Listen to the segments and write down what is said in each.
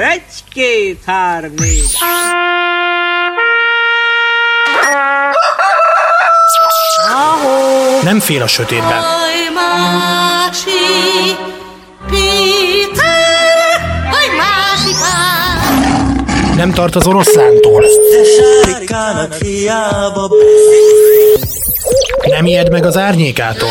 Egy, két, három, négy. Nem fél a sötétben. Nem tart az oroszlántól. Nem ijed meg az árnyékától.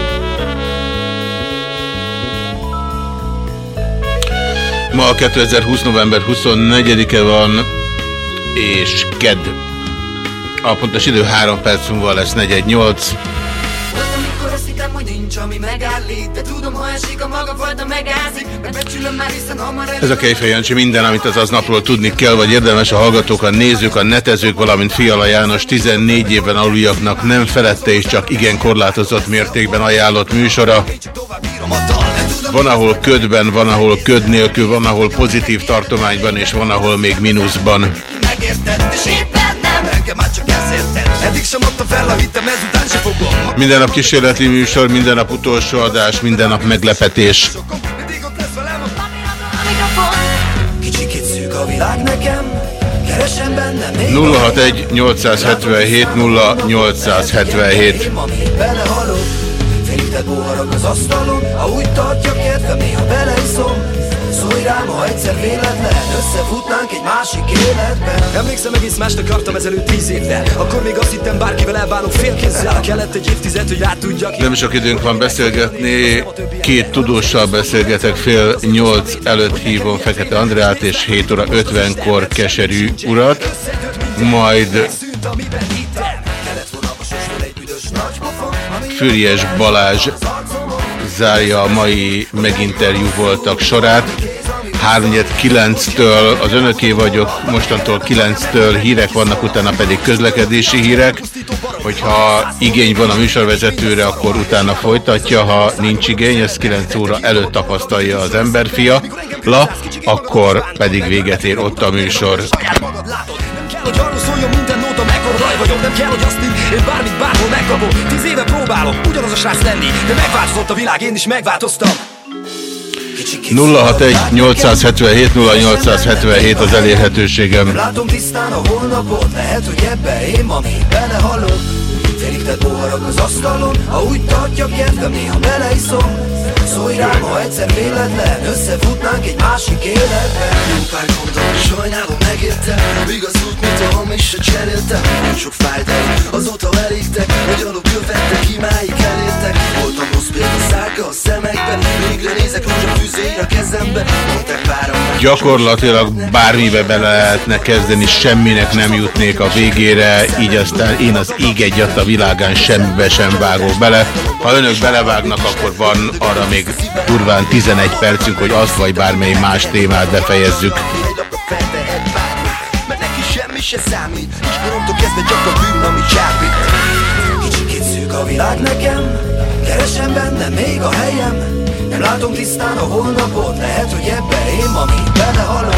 Ma 2020. november 24-e van, és kedd. A pontos idő 3 perc múlva lesz 418. Volt, amikor azt hittem, hogy nincs, ami megállít De tudom, ha esik a maga fajta megázik Megbecsülöm már, hiszen hamar Ez a Kejfej Jancsi minden, amit az aznapról tudni kell, vagy érdemes a hallgatók, a nézők, a netezők, valamint Fiala János 14 éven aluljaknak nem felette és csak igen korlátozott mértékben ajánlott műsora. Van, ahol ködben, van, ahol köd nélkül, van, ahol pozitív tartományban, és van, ahol még mínuszban. Minden nap kísérleti műsor, minden nap utolsó adás, minden nap meglepetés. Kicsikét szűk a világ nekem Keresem benne még 061 877 0877 Boharak az asztalon Ha úgy tartja kedvem, néha beleiszom. Szólj rám, ha egyszer véletlen Összefutnánk egy másik életben. Emlékszem, egész mást akartam ezelőtt tíz évvel. Akkor még azt hittem, bárkivel elbánok félkézzel. Kellett egy évtized, hogy rá tudjak. Nem sok időnk van beszélgetni, két tudóssal beszélgetek, fél nyolc előtt hívom Fekete Andrát, és 7 óra 50-kor Keserű urat, majd Füriyes Balázs zárja a mai meginterjú voltak sorát. 3-9-től az önöké vagyok, mostantól 9-től hírek vannak, utána pedig közlekedési hírek. Hogyha igény van a műsorvezetőre, akkor utána folytatja, ha nincs igény, ezt 9 óra előtt tapasztalja az emberfia, la, akkor pedig véget ér ott a műsor. Nem kell, hogy azt hidd, én bármit bárhol megkapom Tíz éve próbálok, ugyanaz a srác lenni De megváltozott a világ, én is megváltoztam 061 877 0877 az elérhetőségem. Látom tisztán a holnapot, lehet, hogy ebbe én ma még belehalok Félig tett boharak az asztalon, ha úgy tartja kedvem, néha beleiszom. Szólj rám, ha egyszer véletlen, összefutnánk egy másik életben Jó pár gondol, sajnálom megértem Igaz út, mint a hamis se cseréltem Sok fájdalom, azóta elégtek A gyalog követtek, imáig elértek Voltam rossz példa szárka a szemekben Végre nézek rózsafűzér a kezembe. Mondták páram Gyakorlatilag bármibe bele lehetne kezdeni, semminek nem jutnék a végére, így aztán én az ég egyat a világán semmibe sem vágok bele. Ha önök belevágnak, akkor van arra még durván 11 percünk, hogy azt vagy bármely más témát befejezzük. Semmi se számít. És koromtól kezdve csak a bűn, ami csábít Kicsikét szűk a világ nekem Keresem benne még a helyem Nem látom tisztán a holnapot Lehet, hogy ebbe én ma még belehalok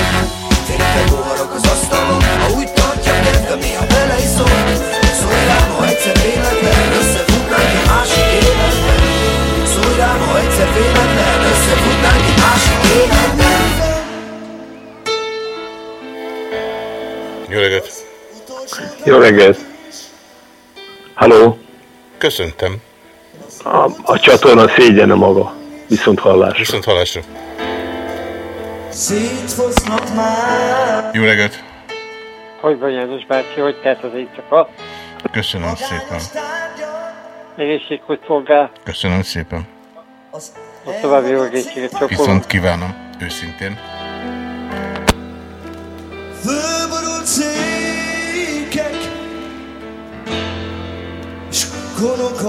Félre boharak az asztalon Ha úgy tartja kedvem, néha beleiszom Szólj rám, ha egyszer véletlen Összefutnánk egy másik életben Szólj rám, ha egyszer véletlen Összefutnánk egy másik életben Jó reggelt! Jó reggelt. Halló. Köszöntem. A, a csatorna szégyene maga. Viszont hallás. Viszont hallásra. Jó reggelt! Hogy vagy János bácsi, hogy tett az éjszaka? Köszönöm szépen. Egészséghoz szolgál, Köszönöm szépen. a további jó egészséget. Viszont kívánom, őszintén. Fölborult székek És konok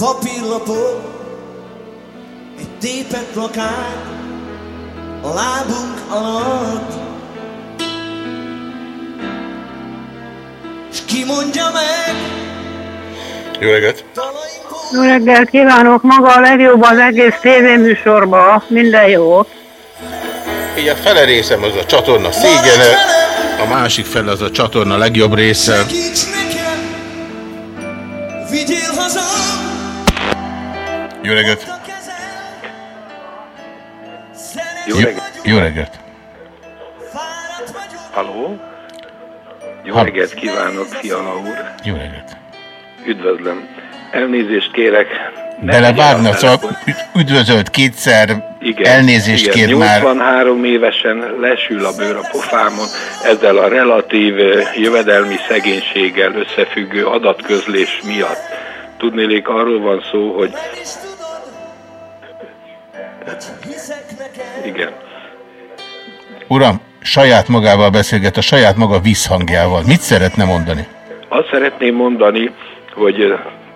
papírlapon, egy tépet plakát a lábunk alatt. És ki mondja meg? Jó reggelt! Jó reggelt kívánok! Maga a legjobb az egész tévéműsorban. Minden jó. Így a fele részem az a csatorna szégyene, a másik fele az a csatorna legjobb része. Jó reggelt! a kezem. Jó, jó reggelt! Haló? Jó Ha- reggelt kívánok, Fiala úr. Jó reggelt! Üdvözlöm. Elnézést kérek. ne Belevárna, tegye a szóval üdvözölt kétszer, Igen, elnézést igen. kér már. 83 évesen lesül a bőr a pofámon, ezzel a relatív jövedelmi szegénységgel összefüggő adatközlés miatt. Tudnélék, arról van szó, hogy igen, Uram, saját magával beszélget, a saját maga visszhangjával. Mit szeretne mondani? Azt szeretném mondani, hogy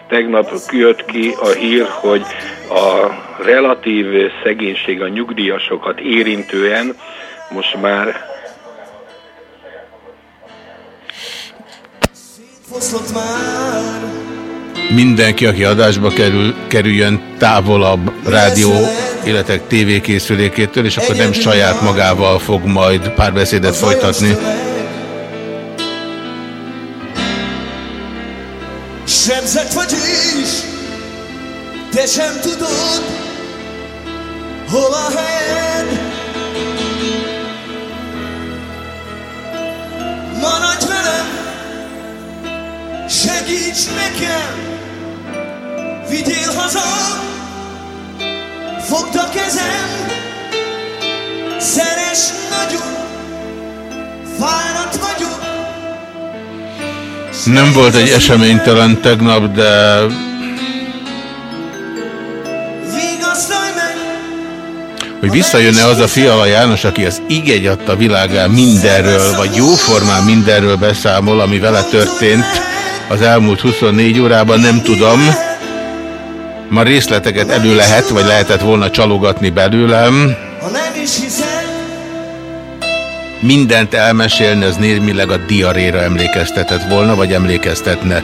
tegnap jött ki a hír, hogy a relatív szegénység a nyugdíjasokat érintően most már Foszlott már, Mindenki, aki adásba kerül, kerüljön távolabb rádió, illetve tévékészülékétől, és akkor nem saját magával fog majd párbeszédet folytatni. Sebzett vagy is, te sem tudod, hol a helyed. Maradj segíts nekem, vigyél haza, fogd a kezem, szeres nagyon, fáradt vagyok, Nem volt egy eseménytelen tegnap, de hogy visszajönne az a Fiala János, aki az igény adta világán mindenről, vagy jóformán mindenről beszámol, ami vele történt az elmúlt 24 órában, nem tudom. Ma részleteket elő lehet, vagy lehetett volna csalogatni belőlem. mindent elmesélni, az némileg a diaréra emlékeztetett volna, vagy emlékeztetne.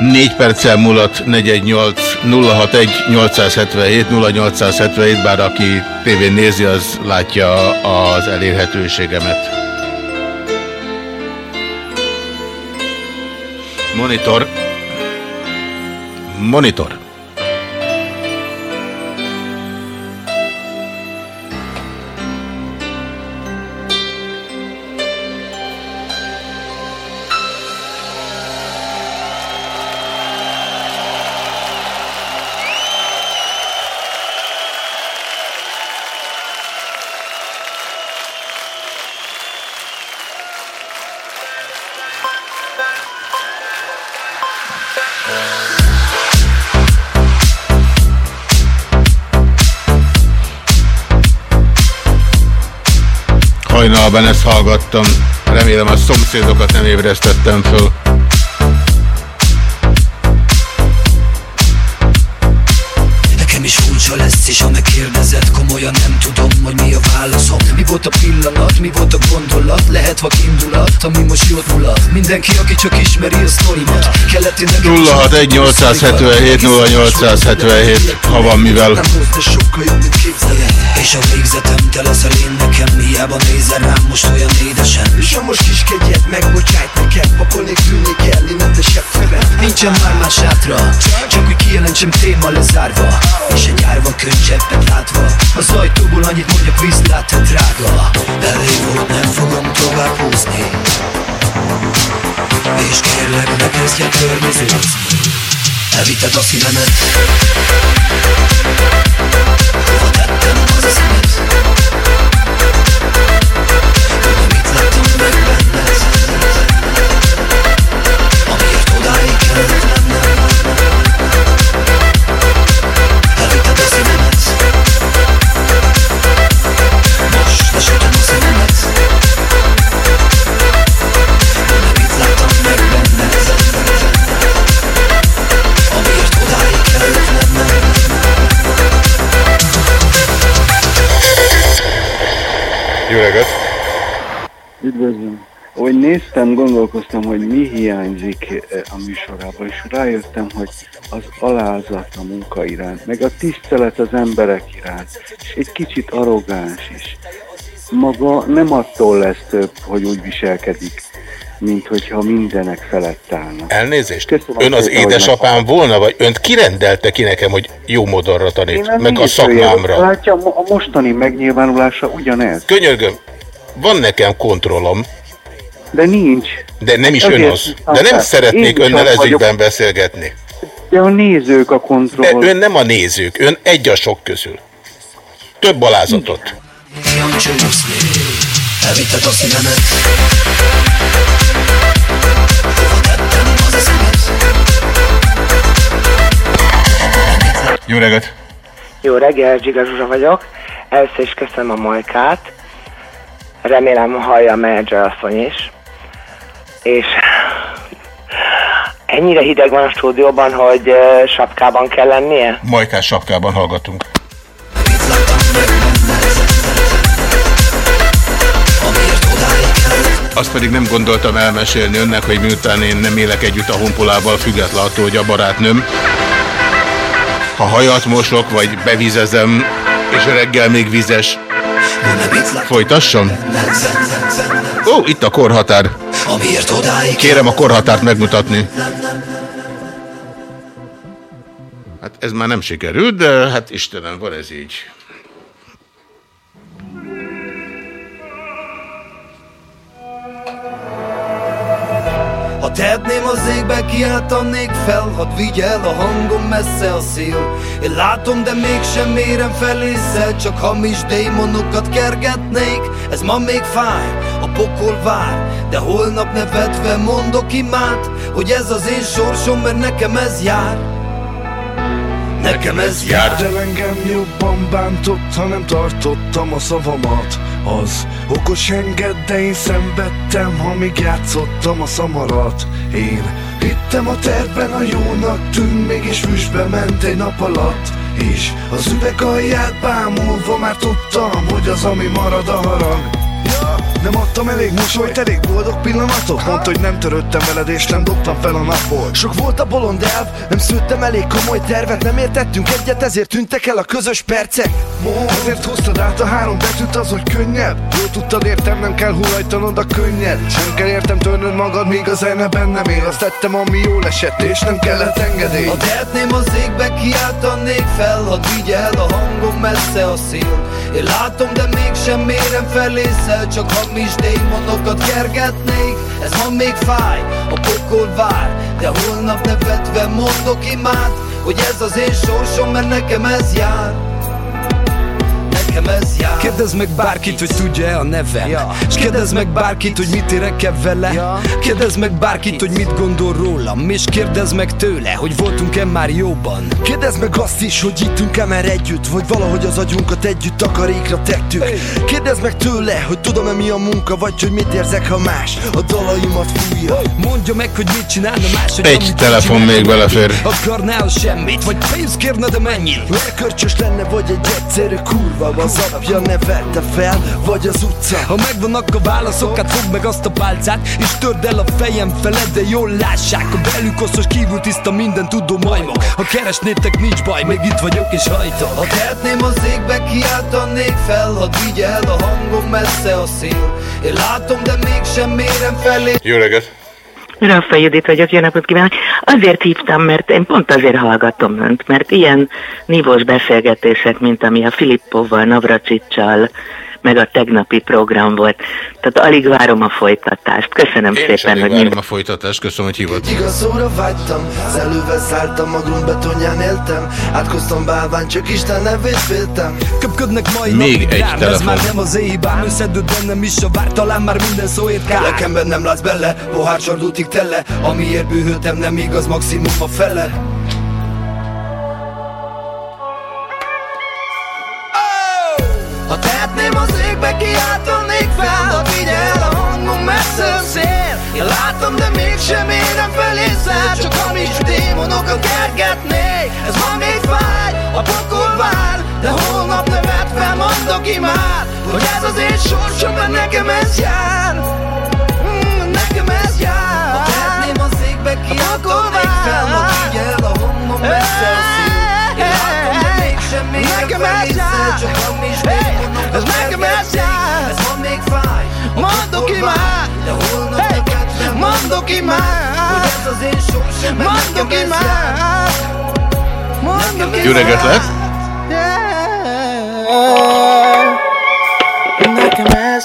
4 perccel múlott 418 061 877 0877, bár aki tévén nézi, az látja az elérhetőségemet. Monitor. Monitor. Hajnalban ezt hallgattam. Remélem a szomszédokat nem ébresztettem föl. Nekem is furcsa lesz, és ha volt a pillanat, mi volt a gondolat? Lehet vak indulat, ami most jót mulat. Mindenki, aki csak ismeri a sztorimat Keleti nekem 061 877 0877, ha van mivel. Nem rossz, de sokkal jobb, mint képzeled És a végzetem, te leszel én nekem Hiába nézel rám most olyan édesen. És ha most is kegyed, megbocsájt neked nélkül még kell, innen te se feled Nincsen már más sátra Csak hogy kijelentsem téma lezárva. És egy árva könycseppet látva Az ajtóból annyit mondjak vízlát, te drága Elég volt, nem fogom tovább húzni. És kérlek, ne kezdj el környezőzni Elvitted a szívemet reggelt! Üdvözlöm. hogy néztem, gondolkoztam, hogy mi hiányzik eh, a műsorában, és rájöttem, hogy az alázat a munka iránt, meg a tisztelet az emberek iránt, és egy kicsit arrogáns is. Maga nem attól lesz több, hogy úgy viselkedik, mint hogyha mindenek felett állna. Elnézést? Köszönöm Ön az szépen, édesapám volna, vagy önt kirendelte ki nekem, hogy jó modorra tanít, Én nem meg a szakmámra? Látja, a a mostani megnyilvánulása ugyanez. Könyörgöm, van nekem kontrollom, De nincs. de nem is Ezért ön az. De nem fel. szeretnék Én is önnel ezügyben beszélgetni. De a nézők a De kontroll. ön nem a nézők, ön egy a sok közül. Több alázatot. Elvitted a szívemet Jó reggelt! Jó reggel, Zsiga Zsuzsa vagyok. Először is köszönöm a molykát. Remélem hallja a menedzser asszony is. És ennyire hideg van a stúdióban, hogy sapkában kell lennie? Majkás sapkában hallgatunk. Azt pedig nem gondoltam elmesélni önnek, hogy miután én nem élek együtt a honpolával, független attól, hogy a barátnőm. Ha hajat mosok, vagy bevizezem, és reggel még vizes, folytassam? Ó, itt a korhatár. Kérem a korhatárt megmutatni. Hát ez már nem sikerült, de hát Istenem, van ez így. Ha tehetném az égbe, kiáltanék fel Hadd vigyel a hangom messze a szél. Én látom, de mégsem érem fel észre Csak hamis démonokat kergetnék. Ez ma még fáj, a pokol vár De holnap nevetve mondok imát Hogy ez az én sorsom, mert nekem ez jár Nekem ez jár. De engem jobban bántott, ha nem tartottam a szavamat. Az okos enged, de én szenvedtem, ha még játszottam a szamarat. Én hittem a tervben, a jónak tűnt, mégis füstbe ment egy nap alatt. És az üveg alját bámulva már tudtam, hogy az, ami marad a harag nem adtam elég mosolyt, elég boldog pillanatok. Mondta, hogy nem törődtem veled és nem dobtam fel a napból Sok volt a bolond elv, nem szőttem elég komoly tervet. Nem értettünk egyet, ezért tűntek el a közös percek. Azért hoztad át a három betűt az, hogy könnyebb Jó tudtad értem, nem kell hullajtanod a könnyed. Sem kell értem törnöd magad, míg a zene bennem él Azt tettem, ami jól esett, és nem kellett engedély. Ha tehetném az égbe, kiáltanék fel Hadd vigye a hangom messze a szél. Én látom, de mégsem mérem fel észre Csak hamis démonokat kergetnék. Ez ma még fáj, a pokol vár. De holnap nevetve mondok imát Hogy ez az én sorsom, mert nekem ez jár Nekem ez jár. Kérdezd meg bárkit, hogy tudja-e a nevem ja. És kérdezd meg bárkit, hogy mit érek-e vele. Ja. Kérdezd meg bárkit, hogy mit gondol rólam. És kérdezd meg tőle, hogy voltunk-e már jóban Kérdezd meg azt is, hogy ittunk-e már együtt Vagy valahogy az agyunkat együtt takarékra tettük. Kérdezd meg tőle, hogy tudom-e mi a munka Vagy hogy mit érzek, ha más a dalaimat fújja. Mondja meg, hogy mit csinálna más hogy Egy telefon még belefér. Akarnál semmit, vagy pénzt kérne, de mennyit Lekörcsös lenne, vagy egy egyszerű kurva Az apja nevelte fel, vagy az utca. Ha megvannak a válaszok, hát fogd meg azt a pálcát És törd el a fejem feled, de jól lássák A belük oszos kívül tiszta minden tudó majmok Ha keresnétek, nincs baj, még itt vagyok és hajtok Ha tehetném az égbe, kiáltanék fel Hadd vigye el a hangom messze a szél. Én látom, de mégsem mérem felé. Jó reggelt! Rafa Judit vagyok, jó napot kívánok. Azért hívtam, mert én pont azért hallgatom önt, mert ilyen nívós beszélgetések, mint ami a Filippovval, Navracsicsal, meg a tegnapi program volt. Tehát alig várom a folytatást. Köszönöm Én szépen, hogy várom mind... a folytatást, köszönöm, hogy hívott. Igaz óra vágytam, az elővel szálltam, a grund betonján éltem Átkoztam bálván, csak Isten nevét féltem Köpködnek mai Még egy rám, Ez telefon. már nem az én hibám, összedőd bennem is a vár Talán már minden szóért kár Lelkemben nem látsz bele, pohár tele Amiért bűhöltem nem igaz, maximum a fele Ha Szeretném az égbe kiáltanék fel Ha vigyel a hangom messze szél. Én látom, de mégsem érem felé száll Csak hamis démonokat kergetnék. Ez ma még fáj, a pokol vár De holnap nevetve mondok imár Hogy ez az én sorsom, mert nekem ez jár. Mm, nekem ez jár. Ha szeretném az égbe kiáltanék fel Ha vigyel a hangom messze szél. Én látom, de mégsem érem felé száll Csak hamis ez nekem ez jár Ez ki már hey! neked ki már Hogy ez az én ki már Mondd ki Nekem ez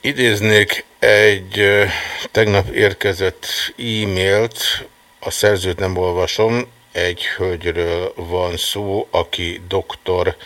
Idéznék egy tegnap érkezett e-mailt, a szerzőt nem olvasom, egy hölgyről van szó, aki doktor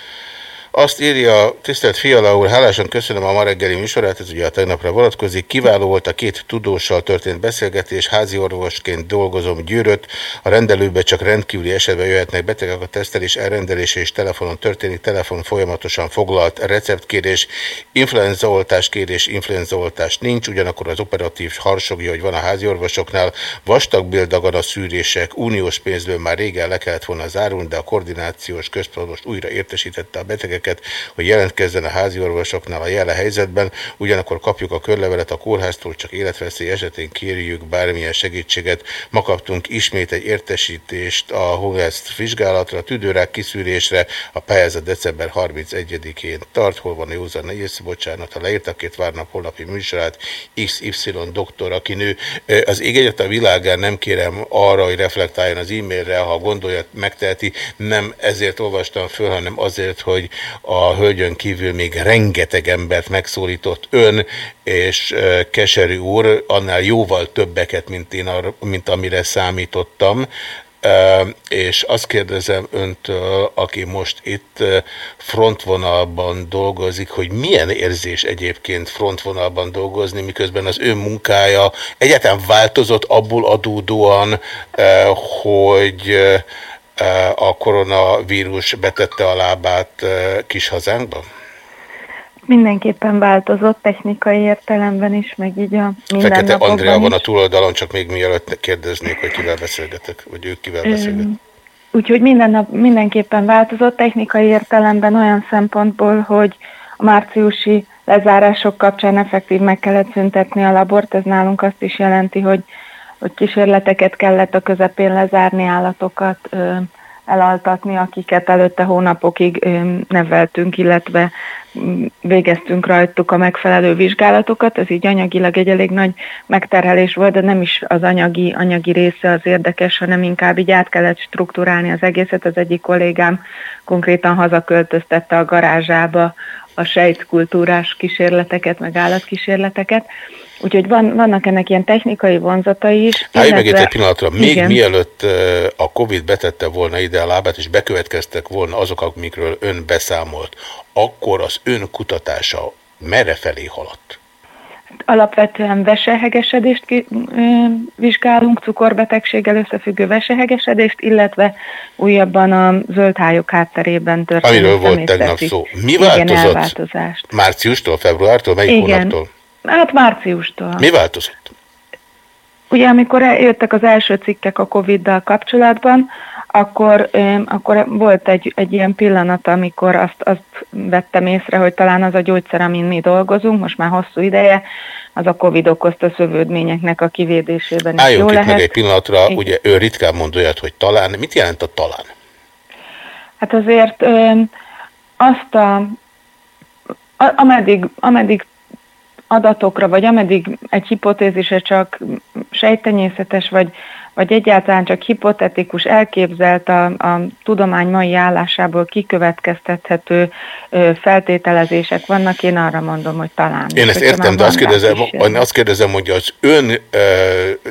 azt írja, tisztelt Fiala úr, hálásan köszönöm a ma reggeli műsorát, ez ugye a tegnapra vonatkozik. Kiváló volt a két tudóssal történt beszélgetés, házi orvosként dolgozom Győröt, a rendelőbe csak rendkívüli esetben jöhetnek betegek a tesztelés, elrendelése és telefonon történik, telefon folyamatosan foglalt receptkérés, influenzaoltás kérés, influenzaoltás nincs, ugyanakkor az operatív harsogja, hogy van a házi orvosoknál, vastag bildagan a szűrések, uniós pénzből már régen le kellett volna zárulni, de a koordinációs központ most újra értesítette a betegek betegeket, hogy jelentkezzen a házi orvosoknál a jele helyzetben, ugyanakkor kapjuk a körlevelet a kórháztól, csak életveszély esetén kérjük bármilyen segítséget. Ma kaptunk ismét egy értesítést a Honest vizsgálatra, a tüdőrák kiszűrésre, a pályázat december 31-én tart, hol van a Józan Negyész, bocsánat, ha leírtakét várnak holnapi műsorát, XY doktor, aki nő. Az ég a világán nem kérem arra, hogy reflektáljon az e-mailre, ha gondolja, megteheti, nem ezért olvastam föl, hanem azért, hogy a hölgyön kívül még rengeteg embert megszólított ön, és Keserű úr, annál jóval többeket, mint, én arra, mint amire számítottam, és azt kérdezem öntől, aki most itt frontvonalban dolgozik, hogy milyen érzés egyébként frontvonalban dolgozni, miközben az ön munkája egyáltalán változott abból adódóan, hogy a koronavírus betette a lábát kis hazánkban? Mindenképpen változott technikai értelemben is, meg így a Fekete Andrea van a túloldalon, csak még mielőtt kérdeznék, hogy kivel beszélgetek, vagy ők kivel beszélgetek. Úgyhogy minden nap mindenképpen változott technikai értelemben olyan szempontból, hogy a márciusi lezárások kapcsán effektív meg kellett szüntetni a labort, ez nálunk azt is jelenti, hogy hogy kísérleteket kellett a közepén lezárni, állatokat elaltatni, akiket előtte hónapokig neveltünk, illetve végeztünk rajtuk a megfelelő vizsgálatokat. Ez így anyagilag egy elég nagy megterhelés volt, de nem is az anyagi, anyagi része az érdekes, hanem inkább így át kellett struktúrálni az egészet. Az egyik kollégám konkrétan hazaköltöztette a garázsába a sejtkultúrás kísérleteket, meg állatkísérleteket. Úgyhogy van, vannak ennek ilyen technikai vonzatai is. Állj meg itt egy pillanatra, még igen. mielőtt a Covid betette volna ide a lábát, és bekövetkeztek volna azok, amikről ön beszámolt, akkor az ön kutatása merre felé haladt? Alapvetően vesehegesedést vizsgálunk, cukorbetegséggel összefüggő vesehegesedést, illetve újabban a zöldhályok hátterében történő Amiről volt tegnap szó. Mi változott? Márciustól, februártól, melyik Igen. hónaptól? Hát márciustól. Mi változott? Ugye amikor jöttek az első cikkek a Covid-dal kapcsolatban, akkor, akkor volt egy, egy ilyen pillanat, amikor azt, azt vettem észre, hogy talán az a gyógyszer, amin mi dolgozunk, most már hosszú ideje, az a Covid okozta szövődményeknek a kivédésében is jó lehet. meg egy pillanatra, Igen. ugye ő ritkán mond olyat, hogy talán. Mit jelent a talán? Hát azért ö, azt a, ameddig, ameddig adatokra, vagy ameddig egy hipotézise csak sejtenyészetes, vagy, vagy egyáltalán csak hipotetikus, elképzelt a, a tudomány mai állásából kikövetkeztethető ö, feltételezések vannak, én arra mondom, hogy talán. Én ezt értem, de azt kérdezem, azt kérdezem, hogy az ön ö,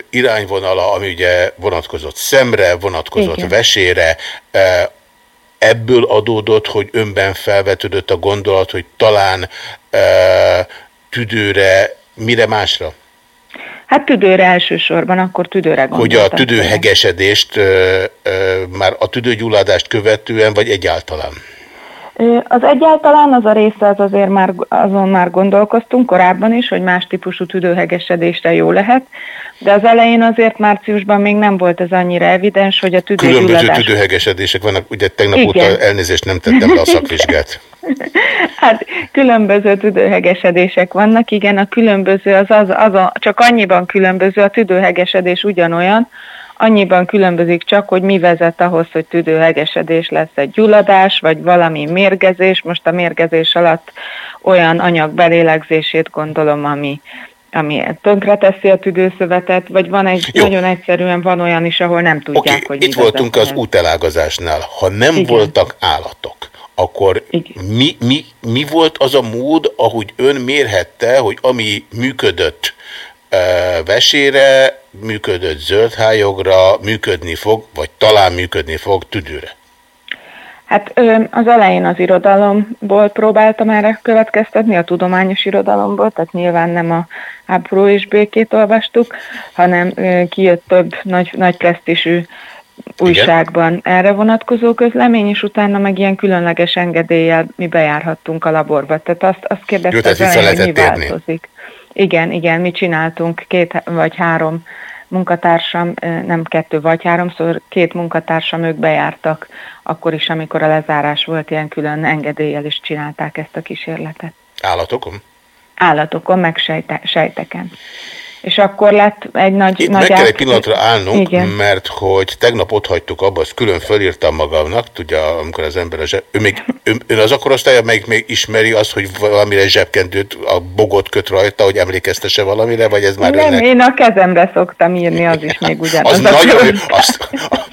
irányvonala, ami ugye vonatkozott szemre, vonatkozott Igen. vesére, ö, ebből adódott, hogy önben felvetődött a gondolat, hogy talán ö, tüdőre, mire másra? Hát tüdőre elsősorban, akkor tüdőre gondoltam. Hogy a tüdőhegesedést ö, ö, már a tüdőgyulladást követően, vagy egyáltalán? Az egyáltalán az a része az azért már, azon már gondolkoztunk korábban is, hogy más típusú tüdőhegesedésre jó lehet, de az elején azért márciusban még nem volt ez annyira evidens, hogy a tüdőgyulladás... Különböző tüdőhegesedések vannak, ugye tegnap Igen. óta elnézést nem tettem le a szakvizsgát. hát különböző tüdőhegesedések vannak, igen, a különböző az, az, az a, csak annyiban különböző, a tüdőhegesedés ugyanolyan, annyiban különbözik csak, hogy mi vezet ahhoz, hogy tüdőhegesedés lesz egy gyulladás, vagy valami mérgezés. Most a mérgezés alatt olyan anyag belélegzését gondolom, ami ami tönkreteszi a tüdőszövetet, vagy van egy, Jó. nagyon egyszerűen van olyan is, ahol nem tudják, okay, hogy Itt voltunk az útelágazásnál. Ha nem Igen. voltak állatok, akkor mi, mi, mi volt az a mód, ahogy ön mérhette, hogy ami működött vesére, működött zöldhályogra, működni fog, vagy talán működni fog tüdőre? Hát az elején az irodalomból próbáltam erre következtetni, a tudományos irodalomból, tehát nyilván nem a háború és békét olvastuk, hanem kijött több nagy, nagy presztisű újságban Igen. erre vonatkozó közlemény, és utána meg ilyen különleges engedéllyel mi bejárhattunk a laborba. Tehát azt, azt kérdezte, hogy mi változik. Igen, igen, mi csináltunk két vagy három munkatársam, nem kettő vagy háromszor, két munkatársam, ők bejártak akkor is, amikor a lezárás volt, ilyen külön engedéllyel is csinálták ezt a kísérletet. Állatokon? Állatokon, meg sejte, sejteken. És akkor lett egy nagy... Itt nagy meg kell egy pillanatra állnunk, Igen. mert hogy tegnap ott hagytuk abba, azt külön fölírtam magamnak, tudja, amikor az ember a zseb... Ő, még, ő, ő az akkor osztály, amelyik még ismeri azt, hogy valamire zsebkendőt, a bogot köt rajta, hogy emlékeztesse valamire, vagy ez már Nem, önnek... én a kezemre szoktam írni, az is még ugyanaz. Az nagyon, azt,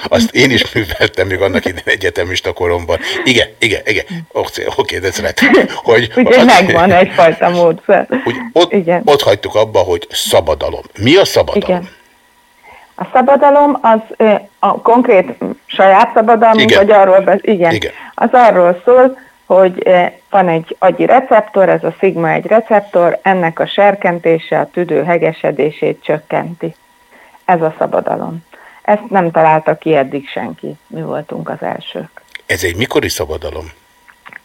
azt én is műveltem még annak idején egyetemista koromban. Igen, igen, igen. Oké, okay, de szeretem. Hogy, Ugye megvan egyfajta módszer. Ott, igen. ott hagytuk abba, hogy szabad szabadalom. Mi a szabadalom? Igen. A szabadalom az a konkrét saját szabadalmunk, igen. vagy arról, igen, igen, az arról szól, hogy van egy agyi receptor, ez a szigma egy receptor, ennek a serkentése a tüdő hegesedését csökkenti. Ez a szabadalom. Ezt nem találta ki eddig senki. Mi voltunk az elsők. Ez egy mikori szabadalom?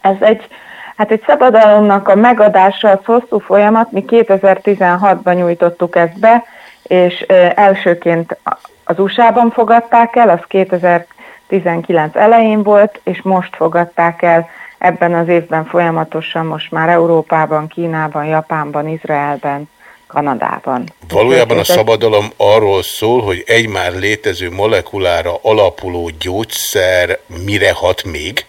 Ez egy Hát egy szabadalomnak a megadása az hosszú folyamat, mi 2016-ban nyújtottuk ezt be, és elsőként az USA-ban fogadták el, az 2019 elején volt, és most fogadták el ebben az évben folyamatosan, most már Európában, Kínában, Japánban, Izraelben, Kanadában. Valójában a szabadalom arról szól, hogy egy már létező molekulára alapuló gyógyszer mire hat még?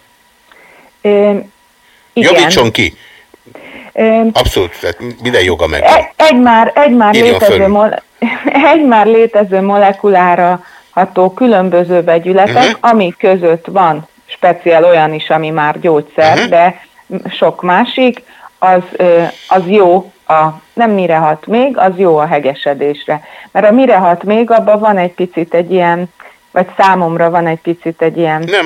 Igen. Javítson ki! Abszolút, tehát minden joga meg. Egy, egy már, egy már, létező, mole, egy már létező molekulára ható különböző vegyületek, uh-huh. ami között van speciál olyan is, ami már gyógyszer, uh-huh. de sok másik, az, az jó, a, nem mire hat még, az jó a hegesedésre. Mert a mire hat még, abban van egy picit egy ilyen vagy számomra van egy picit egy ilyen nem,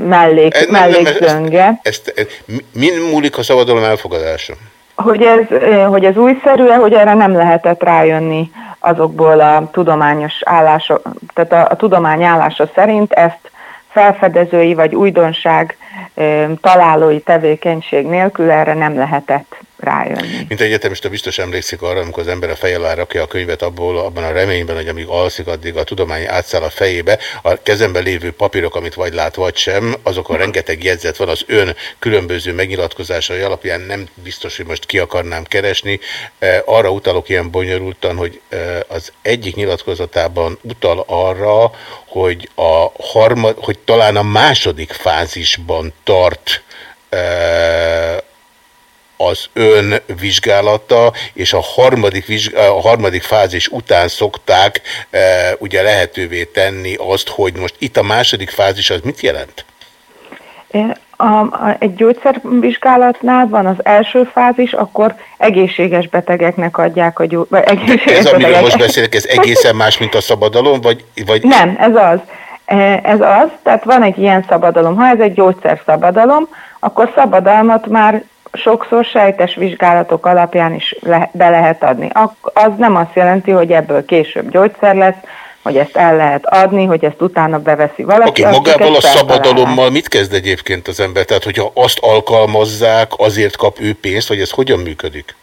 mellék, ez, mellékzönge. Nem, ezt, ezt, ezt, mind múlik a szabadalom elfogadása? Hogy ez, hogy ez újszerű hogy erre nem lehetett rájönni azokból a tudományos állások, tehát a, a tudomány állása szerint ezt felfedezői vagy újdonság találói tevékenység nélkül erre nem lehetett rájönni. Mint egyetemista biztos emlékszik arra, amikor az ember a feje alá rakja a könyvet abból, abban a reményben, hogy amíg alszik, addig a tudomány átszáll a fejébe. A kezemben lévő papírok, amit vagy lát, vagy sem, azokon rengeteg jegyzet van az ön különböző megnyilatkozásai alapján, nem biztos, hogy most ki akarnám keresni. E, arra utalok ilyen bonyolultan, hogy e, az egyik nyilatkozatában utal arra, hogy, a harmad, hogy talán a második fázisban tart e, az ön vizsgálata, és a harmadik, a harmadik fázis után szokták e, ugye lehetővé tenni azt, hogy most itt a második fázis az mit jelent? A, a, egy gyógyszervizsgálatnál van az első fázis, akkor egészséges betegeknek adják a gyógyszert. Ez, amiről betegek. most beszélek, ez egészen más, mint a szabadalom? Vagy, vagy... Nem, ez az. E, ez az, tehát van egy ilyen szabadalom. Ha ez egy gyógyszer szabadalom, akkor szabadalmat már sokszor sejtes vizsgálatok alapján is le, be lehet adni. Az nem azt jelenti, hogy ebből később gyógyszer lesz, hogy ezt el lehet adni, hogy ezt utána beveszi valaki. Oké, okay, magával a szabadalommal mit kezd egyébként az ember? Tehát, hogyha azt alkalmazzák, azért kap ő pénzt, vagy ez hogyan működik?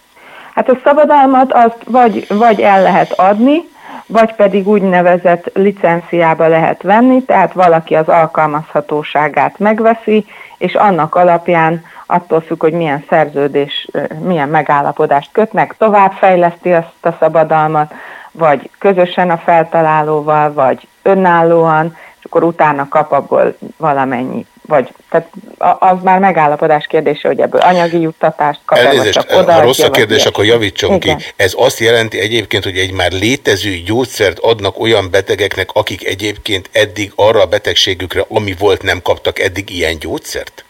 Hát a szabadalmat azt vagy, vagy el lehet adni, vagy pedig úgynevezett licenciába lehet venni, tehát valaki az alkalmazhatóságát megveszi, és annak alapján attól függ, hogy milyen szerződés, milyen megállapodást kötnek, továbbfejleszti azt a szabadalmat, vagy közösen a feltalálóval, vagy önállóan, és akkor utána kap abból valamennyi. Vagy, tehát az már megállapodás kérdése, hogy ebből anyagi juttatást kap Elnézést, csak oda, ha rossz a kérdés, akkor javítson Igen. ki. Ez azt jelenti egyébként, hogy egy már létező gyógyszert adnak olyan betegeknek, akik egyébként eddig arra a betegségükre, ami volt, nem kaptak eddig ilyen gyógyszert?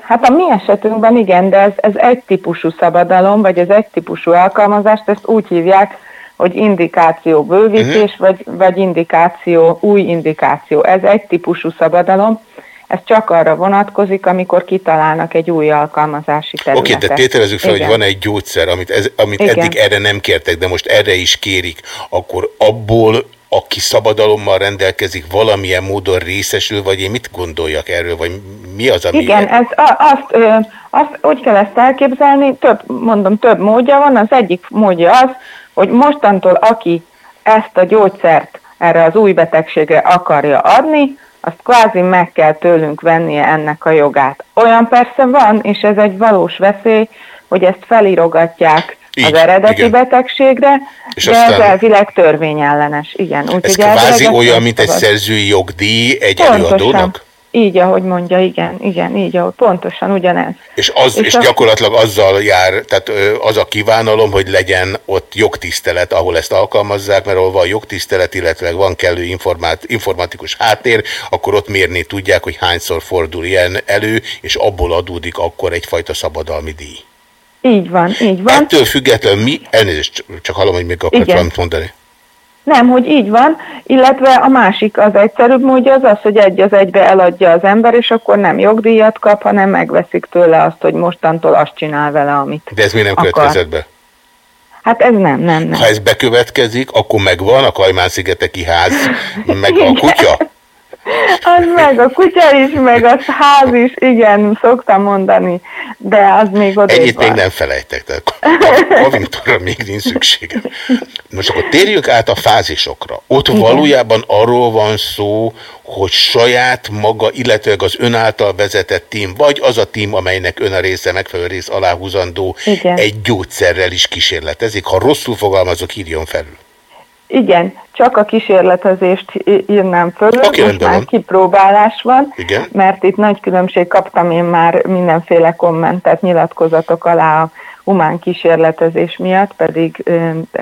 Hát a mi esetünkben igen, de ez, ez egy típusú szabadalom, vagy ez egy típusú alkalmazást, ezt úgy hívják, hogy indikáció bővítés, uh-huh. vagy, vagy indikáció, új indikáció. Ez egy típusú szabadalom, ez csak arra vonatkozik, amikor kitalálnak egy új alkalmazási területet. Oké, okay, de tételezzük fel, Igen. hogy van egy gyógyszer, amit, ez, amit eddig erre nem kértek, de most erre is kérik, akkor abból aki szabadalommal rendelkezik, valamilyen módon részesül, vagy én mit gondoljak erről, vagy mi az, ami... Igen, ez, azt, azt úgy kell ezt elképzelni, több, mondom, több módja van, az egyik módja az, hogy mostantól aki ezt a gyógyszert erre az új betegségre akarja adni, azt kvázi meg kell tőlünk vennie ennek a jogát. Olyan persze van, és ez egy valós veszély, hogy ezt felirogatják így, az eredeti igen. betegségre, és de aztán... ez elvileg törvényellenes. Igen, úgy, ez kvázi olyan, mint egy szerzői jogdíj egy Pontosan. előadónak? Így, ahogy mondja, igen, igen, így, ahogy pontosan ugyanez. És, az, és, és a... gyakorlatilag azzal jár, tehát az a kívánalom, hogy legyen ott jogtisztelet, ahol ezt alkalmazzák, mert ahol van jogtisztelet, illetve van kellő informát, informatikus háttér, akkor ott mérni tudják, hogy hányszor fordul ilyen elő, és abból adódik akkor egyfajta szabadalmi díj. Így van, így van. Ettől függetlenül mi, elnézést, csak hallom, hogy még akart valamit mondani. Nem, hogy így van, illetve a másik az egyszerűbb módja az az, hogy egy az egybe eladja az ember, és akkor nem jogdíjat kap, hanem megveszik tőle azt, hogy mostantól azt csinál vele, amit De ez mi nem következett be? Hát ez nem, nem, nem. Ha ez bekövetkezik, akkor megvan a Kajmán-szigeteki ház, meg a kutya? Az meg, a kutya is, meg a ház is, igen, szoktam mondani, de az még oda Ennyit még nem felejtek, tehát Covingtonra még nincs szükségem. Most akkor térjünk át a fázisokra. Ott igen. valójában arról van szó, hogy saját maga, illetőleg az ön által vezetett tím, vagy az a tím, amelynek ön a része, megfelelő rész aláhúzandó, igen. egy gyógyszerrel is kísérletezik. Ha rosszul fogalmazok, írjon felül. Igen, csak a kísérletezést írnám föl, okay, most már van. kipróbálás van, Igen. mert itt nagy különbség kaptam én már mindenféle kommentet, nyilatkozatok alá a humán kísérletezés miatt, pedig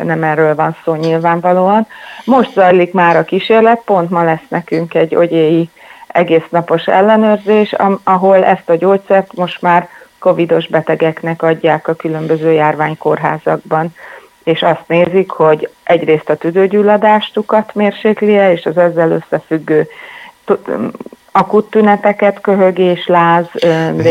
nem erről van szó nyilvánvalóan. Most zajlik már a kísérlet, pont ma lesz nekünk egy ogyéi egésznapos ellenőrzés, ahol ezt a gyógyszert most már covidos betegeknek adják a különböző járványkórházakban és azt nézik, hogy egyrészt a tüdőgyulladástukat mérsékli-e, és az ezzel összefüggő akut tüneteket, köhögés, láz,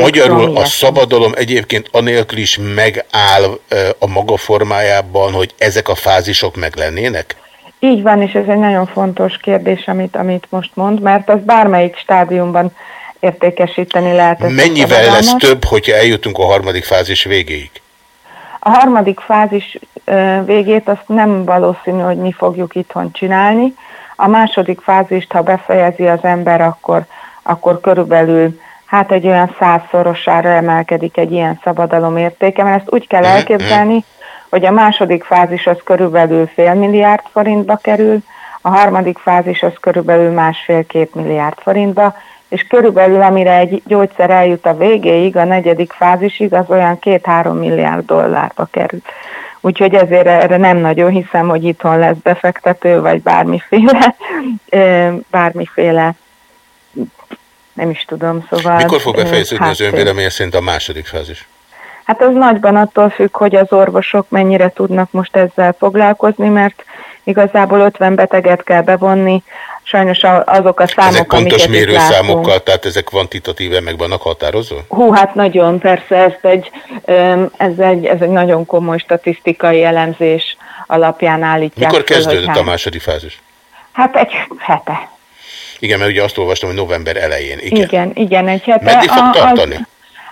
Magyarul a szabadalom egyébként anélkül is megáll a maga formájában, hogy ezek a fázisok meglennének? Így van, és ez egy nagyon fontos kérdés, amit, amit most mond, mert az bármelyik stádiumban értékesíteni lehet. Mennyivel lesz több, hogyha eljutunk a harmadik fázis végéig? A harmadik fázis végét azt nem valószínű, hogy mi fogjuk itthon csinálni. A második fázist, ha befejezi az ember, akkor, akkor körülbelül hát egy olyan százszorosára emelkedik egy ilyen szabadalom értéke, mert ezt úgy kell mhm, elképzelni, hogy a második fázis az körülbelül fél milliárd forintba kerül, a harmadik fázis az körülbelül másfél-két milliárd forintba, és körülbelül amire egy gyógyszer eljut a végéig, a negyedik fázisig, az olyan két-három milliárd dollárba kerül. Úgyhogy ezért erre nem nagyon hiszem, hogy itthon lesz befektető, vagy bármiféle, bármiféle nem is tudom, szóval... Mikor fog befejeződni az önvéleménye szerint a második fázis? Hát az nagyban attól függ, hogy az orvosok mennyire tudnak most ezzel foglalkozni, mert igazából 50 beteget kell bevonni, sajnos azok a számok, Ezek pontos mérőszámokkal, tehát ezek kvantitatíven meg vannak határozva? Hú, hát nagyon, persze, ez egy, ez egy, ez egy nagyon komoly statisztikai elemzés alapján állítják. Mikor kezdődött a második fázis? Hát egy hete. Igen, mert ugye azt olvastam, hogy november elején. Igen, igen, igen egy hete. Meddig fog tartani? Az,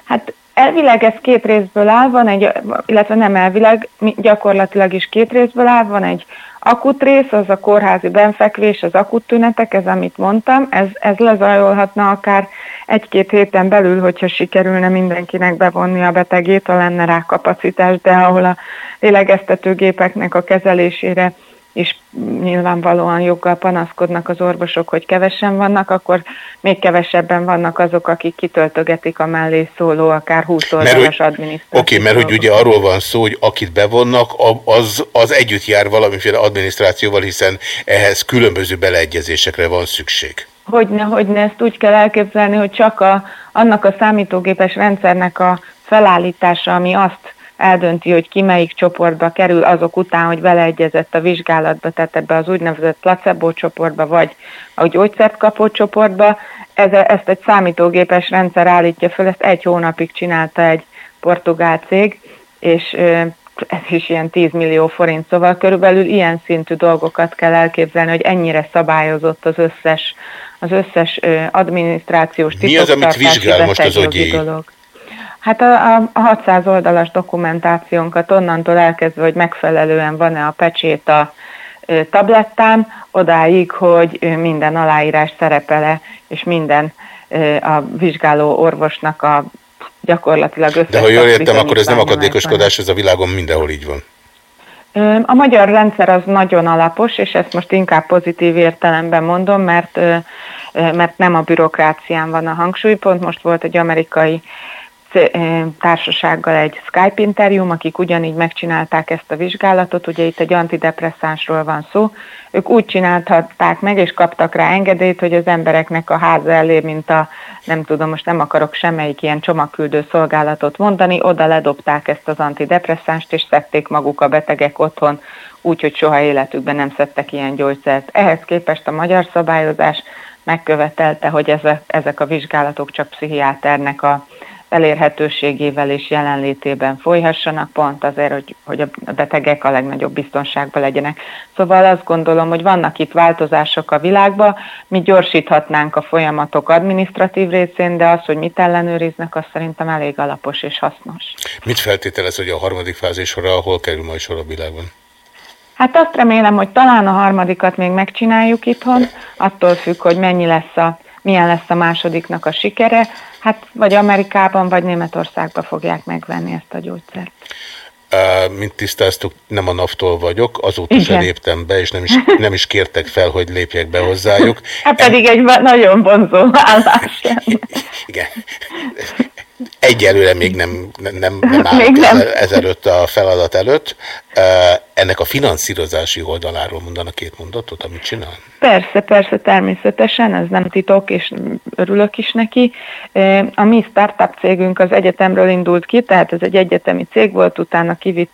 hát Elvileg ez két részből áll, van egy, illetve nem elvileg, gyakorlatilag is két részből áll, van egy akut rész, az a kórházi benfekvés, az akut tünetek, ez amit mondtam, ez, ez lezajolhatna akár egy-két héten belül, hogyha sikerülne mindenkinek bevonni a betegét, ha lenne rá kapacitás, de ahol a lélegeztetőgépeknek a kezelésére és nyilvánvalóan joggal panaszkodnak az orvosok, hogy kevesen vannak, akkor még kevesebben vannak azok, akik kitöltögetik a mellé szóló, akár 20 oldalas adminisztrációt. Oké, okay, mert hogy ugye arról van szó, hogy akit bevonnak, az, az együtt jár valamiféle adminisztrációval, hiszen ehhez különböző beleegyezésekre van szükség. Hogyne, hogyne, ezt úgy kell elképzelni, hogy csak a, annak a számítógépes rendszernek a felállítása, ami azt eldönti, hogy ki melyik csoportba kerül azok után, hogy beleegyezett a vizsgálatba, tehát ebbe az úgynevezett placebo csoportba, vagy a gyógyszert kapó csoportba, ez, ezt egy számítógépes rendszer állítja föl, ezt egy hónapig csinálta egy portugál cég, és ez is ilyen 10 millió forint, szóval körülbelül ilyen szintű dolgokat kell elképzelni, hogy ennyire szabályozott az összes, az összes adminisztrációs Mi az, amit vizsgál most az Dolog. Hát a, a 600 oldalas dokumentációnkat onnantól elkezdve, hogy megfelelően van-e a pecsét a tablettán, odáig, hogy minden aláírás szerepele, és minden a vizsgáló orvosnak a gyakorlatilag összes... De ha jól értem, akkor ez nem akadékoskodás, ez a világon mindenhol így van. A magyar rendszer az nagyon alapos, és ezt most inkább pozitív értelemben mondom, mert, mert nem a bürokrácián van a hangsúly. Pont most volt egy amerikai társasággal egy Skype interjúm, akik ugyanígy megcsinálták ezt a vizsgálatot, ugye itt egy antidepresszánsról van szó, ők úgy csináltatták meg, és kaptak rá engedélyt, hogy az embereknek a háza elé, mint a, nem tudom, most nem akarok semmelyik ilyen csomagküldő szolgálatot mondani, oda ledobták ezt az antidepresszánst, és szedték maguk a betegek otthon, úgyhogy soha életükben nem szedtek ilyen gyógyszert. Ehhez képest a magyar szabályozás megkövetelte, hogy ezek, ezek a vizsgálatok csak pszichiáternek a elérhetőségével és jelenlétében folyhassanak, pont azért, hogy, hogy a betegek a legnagyobb biztonságban legyenek. Szóval azt gondolom, hogy vannak itt változások a világban, mi gyorsíthatnánk a folyamatok administratív részén, de az, hogy mit ellenőriznek, az szerintem elég alapos és hasznos. Mit feltételez, hogy a harmadik fázisra hol kerül majd sor a világban? Hát azt remélem, hogy talán a harmadikat még megcsináljuk itthon, attól függ, hogy mennyi lesz a milyen lesz a másodiknak a sikere, hát vagy Amerikában, vagy Németországban fogják megvenni ezt a gyógyszert. Mint tisztáztuk, nem a naftól vagyok, azóta Igen. se léptem be, és nem is, nem is kértek fel, hogy lépjek be hozzájuk. Hát pedig egy nagyon vonzó állás. Igen. Egyelőre még nem, nem, nem, nem állt nem. ezelőtt a feladat előtt. Ennek a finanszírozási oldaláról mondanak két mondatot, amit csinál? Persze, persze, természetesen, ez nem titok, és örülök is neki. A mi startup cégünk az egyetemről indult ki, tehát ez egy egyetemi cég volt, utána kivitt